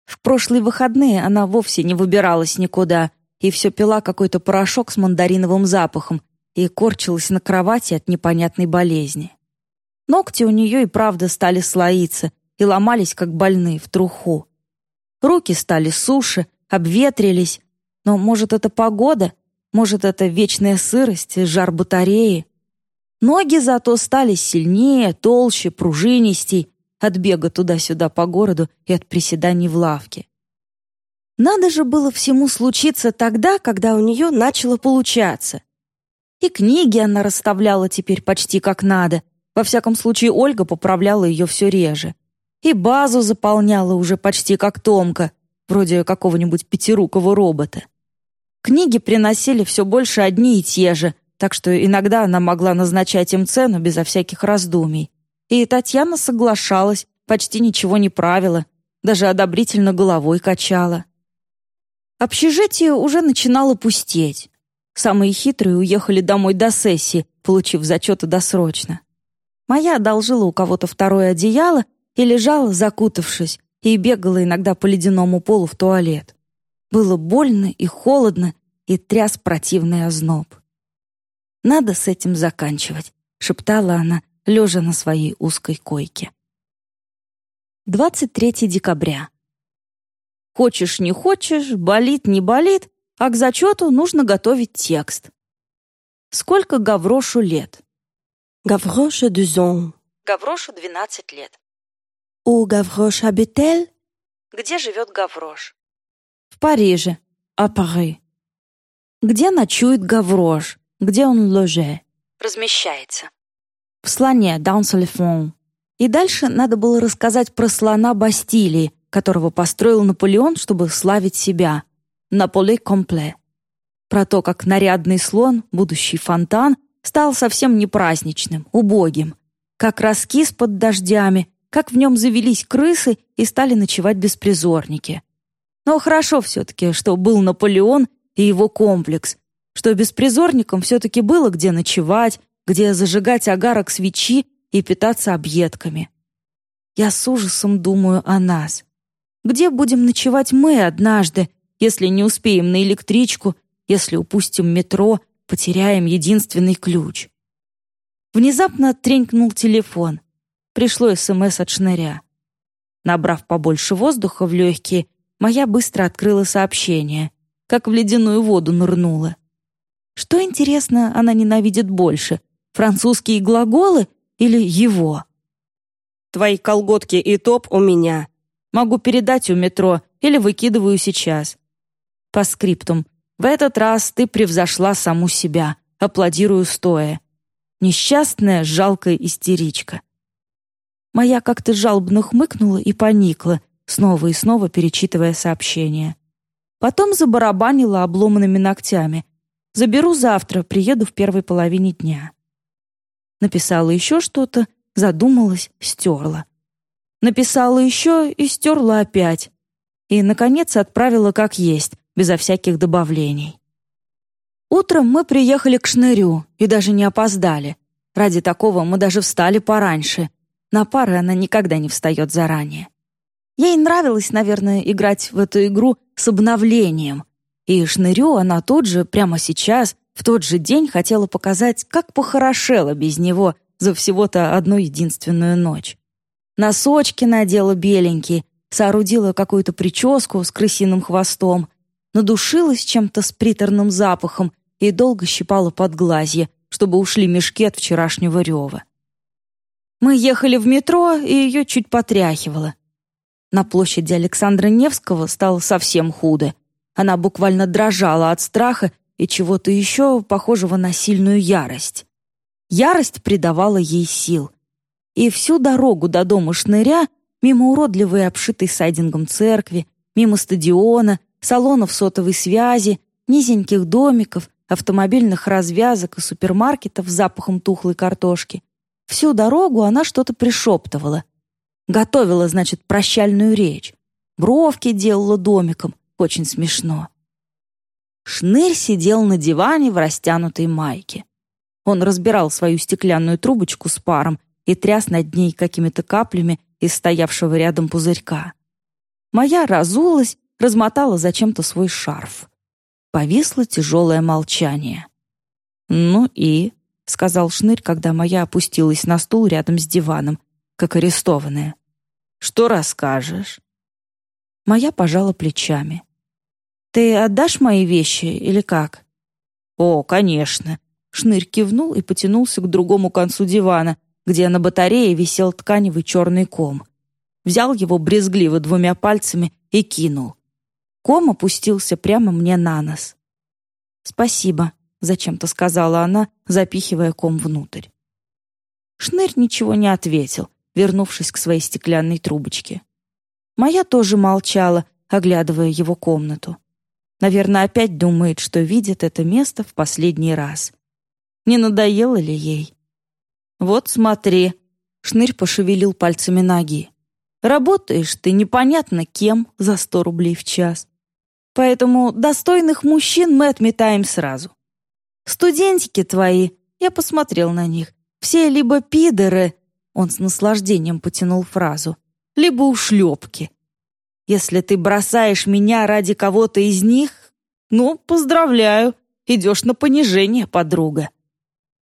В прошлые выходные она вовсе не выбиралась никуда и все пила какой-то порошок с мандариновым запахом и корчилась на кровати от непонятной болезни. Ногти у нее и правда стали слоиться и ломались, как больные, в труху. Руки стали суше, обветрились. Но, может, это погода? Может, это вечная сырость и жар батареи? Ноги зато стали сильнее, толще, пружинистей от бега туда-сюда по городу и от приседаний в лавке. Надо же было всему случиться тогда, когда у нее начало получаться. И книги она расставляла теперь почти как надо. Во всяком случае, Ольга поправляла ее все реже. И базу заполняла уже почти как Томка, вроде какого-нибудь пятирукого робота. Книги приносили все больше одни и те же — так что иногда она могла назначать им цену безо всяких раздумий. И Татьяна соглашалась, почти ничего не правила, даже одобрительно головой качала. Общежитие уже начинало пустеть. Самые хитрые уехали домой до сессии, получив зачеты досрочно. Моя одолжила у кого-то второе одеяло и лежала, закутавшись, и бегала иногда по ледяному полу в туалет. Было больно и холодно, и тряс противный озноб. Надо с этим заканчивать», — шептала она, лежа на своей узкой койке. 23 декабря. Хочешь, не хочешь, болит, не болит, а к зачету нужно готовить текст. Сколько Гаврошу лет? Гавроше дюзон. Гаврошу 12 лет. У Гаврош habite Где живет Гаврош? В Париже. А Пари. Где ночует Гаврош? где он ложе, размещается. В слоне Даунсолефон. И дальше надо было рассказать про слона Бастилии, которого построил Наполеон, чтобы славить себя. Наполе компле. Про то, как нарядный слон, будущий фонтан, стал совсем не праздничным, убогим. Как раскис под дождями, как в нем завелись крысы и стали ночевать беспризорники. Но хорошо все-таки, что был Наполеон и его комплекс, что беспризорникам все-таки было где ночевать, где зажигать агарок свечи и питаться объедками. Я с ужасом думаю о нас. Где будем ночевать мы однажды, если не успеем на электричку, если упустим метро, потеряем единственный ключ? Внезапно тренькнул телефон. Пришло СМС от шныря. Набрав побольше воздуха в легкие, моя быстро открыла сообщение, как в ледяную воду нырнула. Что, интересно, она ненавидит больше? Французские глаголы или его? Твои колготки и топ у меня. Могу передать у метро или выкидываю сейчас. По скриптум. В этот раз ты превзошла саму себя. Аплодирую стоя. Несчастная, жалкая истеричка. Моя как-то жалобно хмыкнула и поникла, снова и снова перечитывая сообщение. Потом забарабанила обломанными ногтями — Заберу завтра, приеду в первой половине дня. Написала еще что-то, задумалась, стерла. Написала еще и стерла опять. И, наконец, отправила как есть, безо всяких добавлений. Утром мы приехали к Шнырю и даже не опоздали. Ради такого мы даже встали пораньше. На пары она никогда не встает заранее. Ей нравилось, наверное, играть в эту игру с обновлением, и Шнырю она тут же, прямо сейчас, в тот же день хотела показать, как похорошела без него за всего-то одну единственную ночь. Носочки надела беленькие, соорудила какую-то прическу с крысиным хвостом, надушилась чем-то с приторным запахом и долго щипала под глазье, чтобы ушли мешки от вчерашнего рева. Мы ехали в метро, и ее чуть потряхивало. На площади Александра Невского стало совсем худо. Она буквально дрожала от страха и чего-то еще похожего на сильную ярость. Ярость придавала ей сил. И всю дорогу до дома шныря, мимо уродливой обшитой сайдингом церкви, мимо стадиона, салонов сотовой связи, низеньких домиков, автомобильных развязок и супермаркетов с запахом тухлой картошки. Всю дорогу она что-то пришептывала. Готовила, значит, прощальную речь. Бровки делала домиком. Очень смешно. Шнырь сидел на диване в растянутой майке. Он разбирал свою стеклянную трубочку с паром и тряс над ней какими-то каплями из стоявшего рядом пузырька. Моя разулась, размотала зачем-то свой шарф. Повисло тяжелое молчание. «Ну и?» — сказал Шнырь, когда моя опустилась на стул рядом с диваном, как арестованная. «Что расскажешь?» Моя пожала плечами. «Ты отдашь мои вещи или как?» «О, конечно!» Шнырь кивнул и потянулся к другому концу дивана, где на батарее висел тканевый черный ком. Взял его брезгливо двумя пальцами и кинул. Ком опустился прямо мне на нос. «Спасибо», — зачем-то сказала она, запихивая ком внутрь. Шнырь ничего не ответил, вернувшись к своей стеклянной трубочке. Моя тоже молчала, оглядывая его комнату. Наверное, опять думает, что видит это место в последний раз. Не надоело ли ей? «Вот смотри», — Шнырь пошевелил пальцами ноги. «Работаешь ты непонятно кем за сто рублей в час. Поэтому достойных мужчин мы отметаем сразу. Студентики твои, я посмотрел на них, все либо пидоры, он с наслаждением потянул фразу, либо ушлепки. Если ты бросаешь меня ради кого-то из них, ну, поздравляю, идешь на понижение, подруга.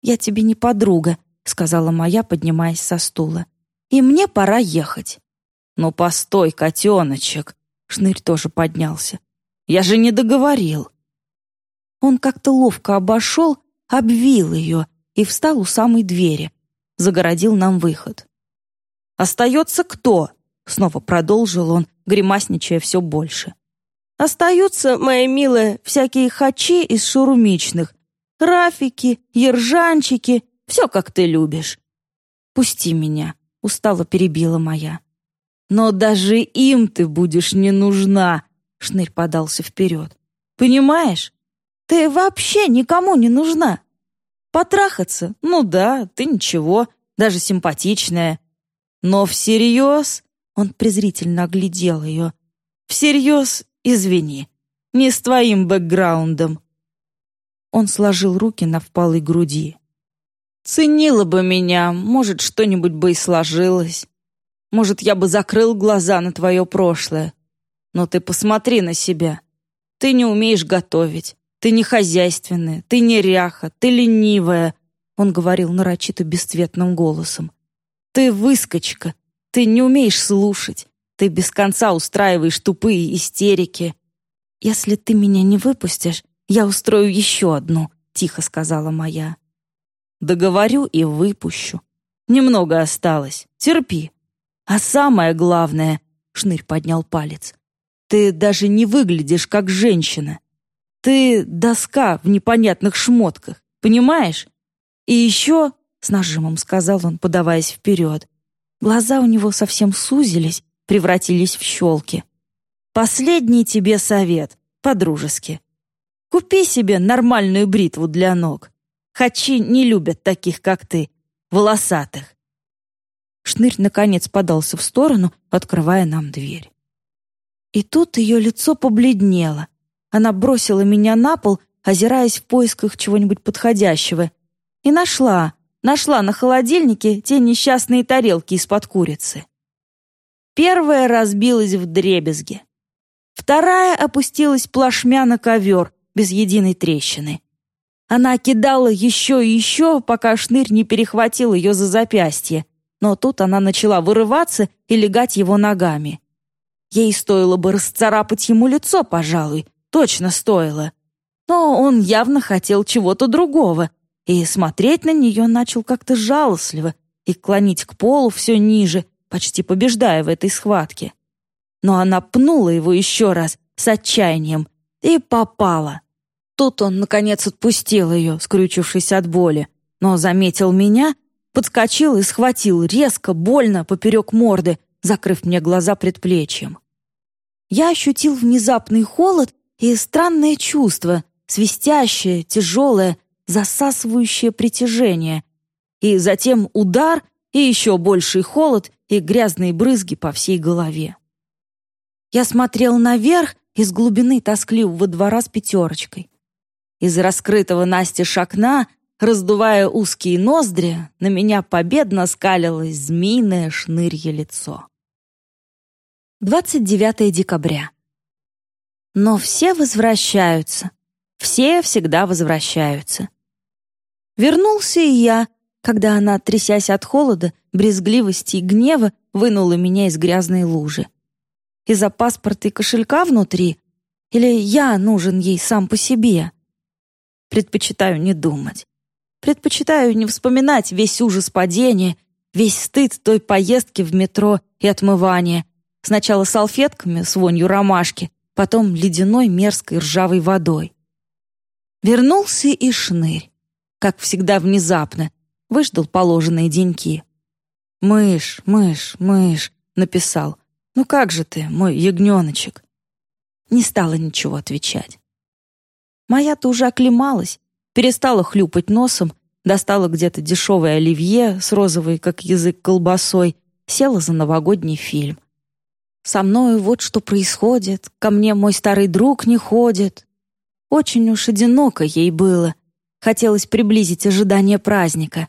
Я тебе не подруга, сказала моя, поднимаясь со стула. И мне пора ехать. Ну, постой, котеночек. Шнырь тоже поднялся. Я же не договорил. Он как-то ловко обошел, обвил ее и встал у самой двери. Загородил нам выход. «Остается кто?» — снова продолжил он, гримасничая все больше. «Остаются, моя милая, всякие хачи из шурумичных. Рафики, ержанчики, все, как ты любишь. Пусти меня», — устало перебила моя. «Но даже им ты будешь не нужна», Шнырь подался вперед. «Понимаешь? Ты вообще никому не нужна. Потрахаться? Ну да, ты ничего, даже симпатичная. Но всерьез...» Он презрительно оглядел ее. «Всерьез, извини, не с твоим бэкграундом». Он сложил руки на впалой груди. «Ценила бы меня, может, что-нибудь бы и сложилось. Может, я бы закрыл глаза на твое прошлое. Но ты посмотри на себя. Ты не умеешь готовить. Ты не хозяйственная, ты не ряха, ты ленивая. Он говорил нарочито бесцветным голосом. Ты выскочка. Ты не умеешь слушать. Ты без конца устраиваешь тупые истерики. Если ты меня не выпустишь, я устрою еще одну, тихо сказала моя. Договорю и выпущу. Немного осталось. Терпи. А самое главное, Шнырь поднял палец. Ты даже не выглядишь как женщина. Ты доска в непонятных шмотках, понимаешь? И еще, с нажимом сказал он, подаваясь вперед, глаза у него совсем сузились, превратились в щелки. Последний тебе совет, по-дружески. Купи себе нормальную бритву для ног. Хачи не любят таких, как ты, волосатых. Шнырь наконец подался в сторону, открывая нам дверь. И тут ее лицо побледнело. Она бросила меня на пол, озираясь в поисках чего-нибудь подходящего. И нашла, нашла на холодильнике те несчастные тарелки из-под курицы. Первая разбилась в дребезги. Вторая опустилась плашмя на ковер, без единой трещины. Она кидала еще и еще, пока шнырь не перехватил ее за запястье, но тут она начала вырываться и легать его ногами. Ей стоило бы расцарапать ему лицо, пожалуй, точно стоило. Но он явно хотел чего-то другого, и смотреть на нее начал как-то жалостливо и клонить к полу все ниже, почти побеждая в этой схватке. но она пнула его еще раз с отчаянием и попала. Тут он, наконец, отпустил ее, скрючившись от боли, но заметил меня, подскочил и схватил резко, больно, поперек морды, закрыв мне глаза предплечьем. Я ощутил внезапный холод и странное чувство, свистящее, тяжелое, засасывающее притяжение, и затем удар и еще больший холод и грязные брызги по всей голове. Я смотрел наверх из глубины тоскливого двора с пятерочкой. Из раскрытого настежь окна, раздувая узкие ноздри, на меня победно скалилось змеиное шнырье лицо. 29 декабря. Но все возвращаются. Все всегда возвращаются. Вернулся и я, когда она, трясясь от холода, брезгливости и гнева, вынула меня из грязной лужи. Из-за паспорта и кошелька внутри? Или я нужен ей сам по себе? Предпочитаю не думать. Предпочитаю не вспоминать весь ужас падения, весь стыд той поездки в метро и отмывания. Сначала салфетками с вонью ромашки, потом ледяной мерзкой ржавой водой. Вернулся и шнырь. Как всегда внезапно. Выждал положенные деньки. «Мышь, мышь, мышь», — написал. «Ну как же ты, мой ягненочек?» Не стала ничего отвечать. Моя-то уже оклемалась, перестала хлюпать носом, достала где-то дешевое оливье с розовой, как язык, колбасой, села за новогодний фильм. Со мною вот что происходит, ко мне мой старый друг не ходит. Очень уж одиноко ей было. Хотелось приблизить ожидание праздника.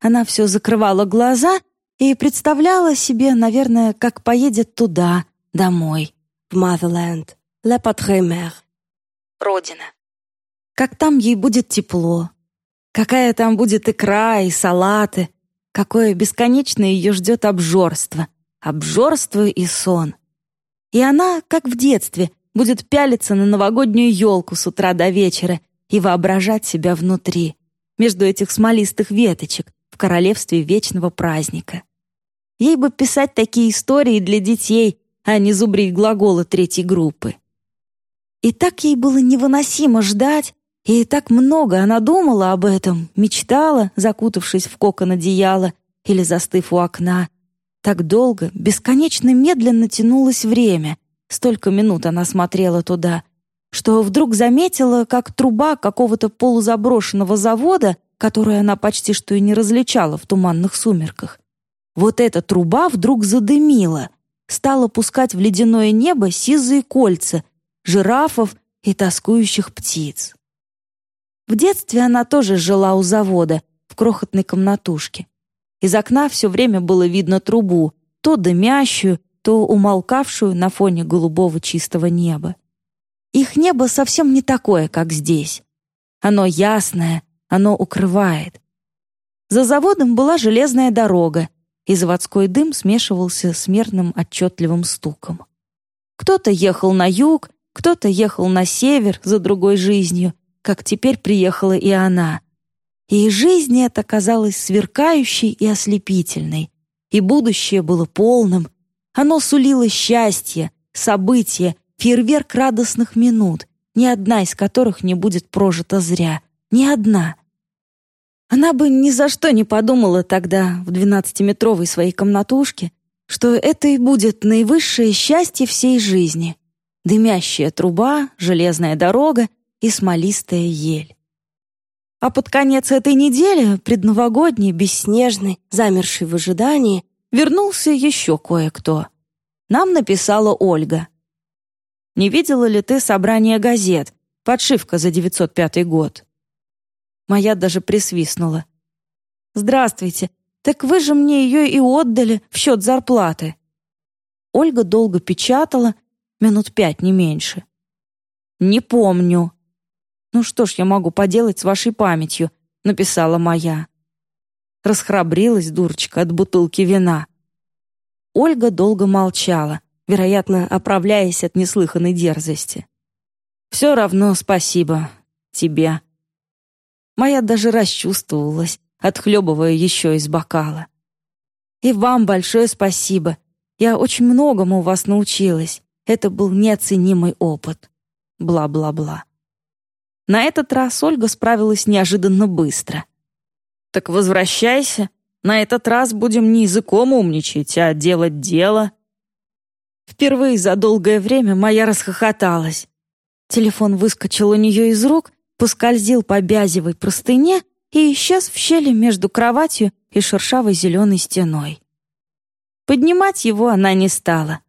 Она все закрывала глаза и представляла себе, наверное, как поедет туда, домой, в Motherland, La Patrie Родина. Как там ей будет тепло. Какая там будет икра и салаты. Какое бесконечное ее ждет обжорство. Обжорство и сон. И она, как в детстве, будет пялиться на новогоднюю елку с утра до вечера и воображать себя внутри, между этих смолистых веточек, в королевстве вечного праздника. Ей бы писать такие истории для детей, а не зубрить глаголы третьей группы. И так ей было невыносимо ждать, и так много она думала об этом, мечтала, закутавшись в кокон одеяла или застыв у окна. Так долго, бесконечно медленно тянулось время, столько минут она смотрела туда, что вдруг заметила, как труба какого-то полузаброшенного завода, которую она почти что и не различала в туманных сумерках. Вот эта труба вдруг задымила, стала пускать в ледяное небо сизые кольца, жирафов и тоскующих птиц. В детстве она тоже жила у завода, в крохотной комнатушке. Из окна все время было видно трубу, то дымящую, то умолкавшую на фоне голубого чистого неба. Их небо совсем не такое, как здесь. Оно ясное, оно укрывает. За заводом была железная дорога, и заводской дым смешивался с мерным отчетливым стуком. Кто-то ехал на юг, кто-то ехал на север за другой жизнью, как теперь приехала и она. И жизнь эта казалась сверкающей и ослепительной, и будущее было полным. Оно сулило счастье, события, фейерверк радостных минут, ни одна из которых не будет прожита зря. Ни одна. Она бы ни за что не подумала тогда, в двенадцатиметровой своей комнатушке, что это и будет наивысшее счастье всей жизни дымящая труба, железная дорога и смолистая ель. А под конец этой недели, предновогодний, бесснежный, замерший в ожидании, вернулся еще кое-кто. Нам написала Ольга. «Не видела ли ты собрание газет? Подшивка за 905 год». Моя даже присвистнула. «Здравствуйте, так вы же мне ее и отдали в счет зарплаты». Ольга долго печатала, Минут пять, не меньше. «Не помню». «Ну что ж я могу поделать с вашей памятью?» — написала моя. Расхрабрилась дурочка от бутылки вина. Ольга долго молчала, вероятно, оправляясь от неслыханной дерзости. «Все равно спасибо. Тебе». Моя даже расчувствовалась, отхлебывая еще из бокала. «И вам большое спасибо. Я очень многому у вас научилась. Это был неоценимый опыт. Бла-бла-бла. На этот раз Ольга справилась неожиданно быстро. «Так возвращайся. На этот раз будем не языком умничать, а делать дело». Впервые за долгое время моя расхохоталась. Телефон выскочил у нее из рук, поскользил по бязевой простыне и исчез в щели между кроватью и шершавой зеленой стеной. Поднимать его она не стала.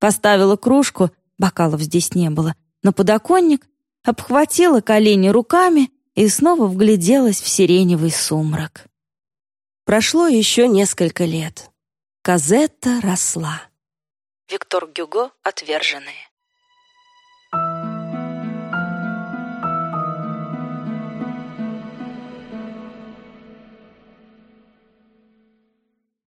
Поставила кружку, бокалов здесь не было, на подоконник, обхватила колени руками и снова вгляделась в сиреневый сумрак. Прошло еще несколько лет. Казетта росла. Виктор Гюго «Отверженные».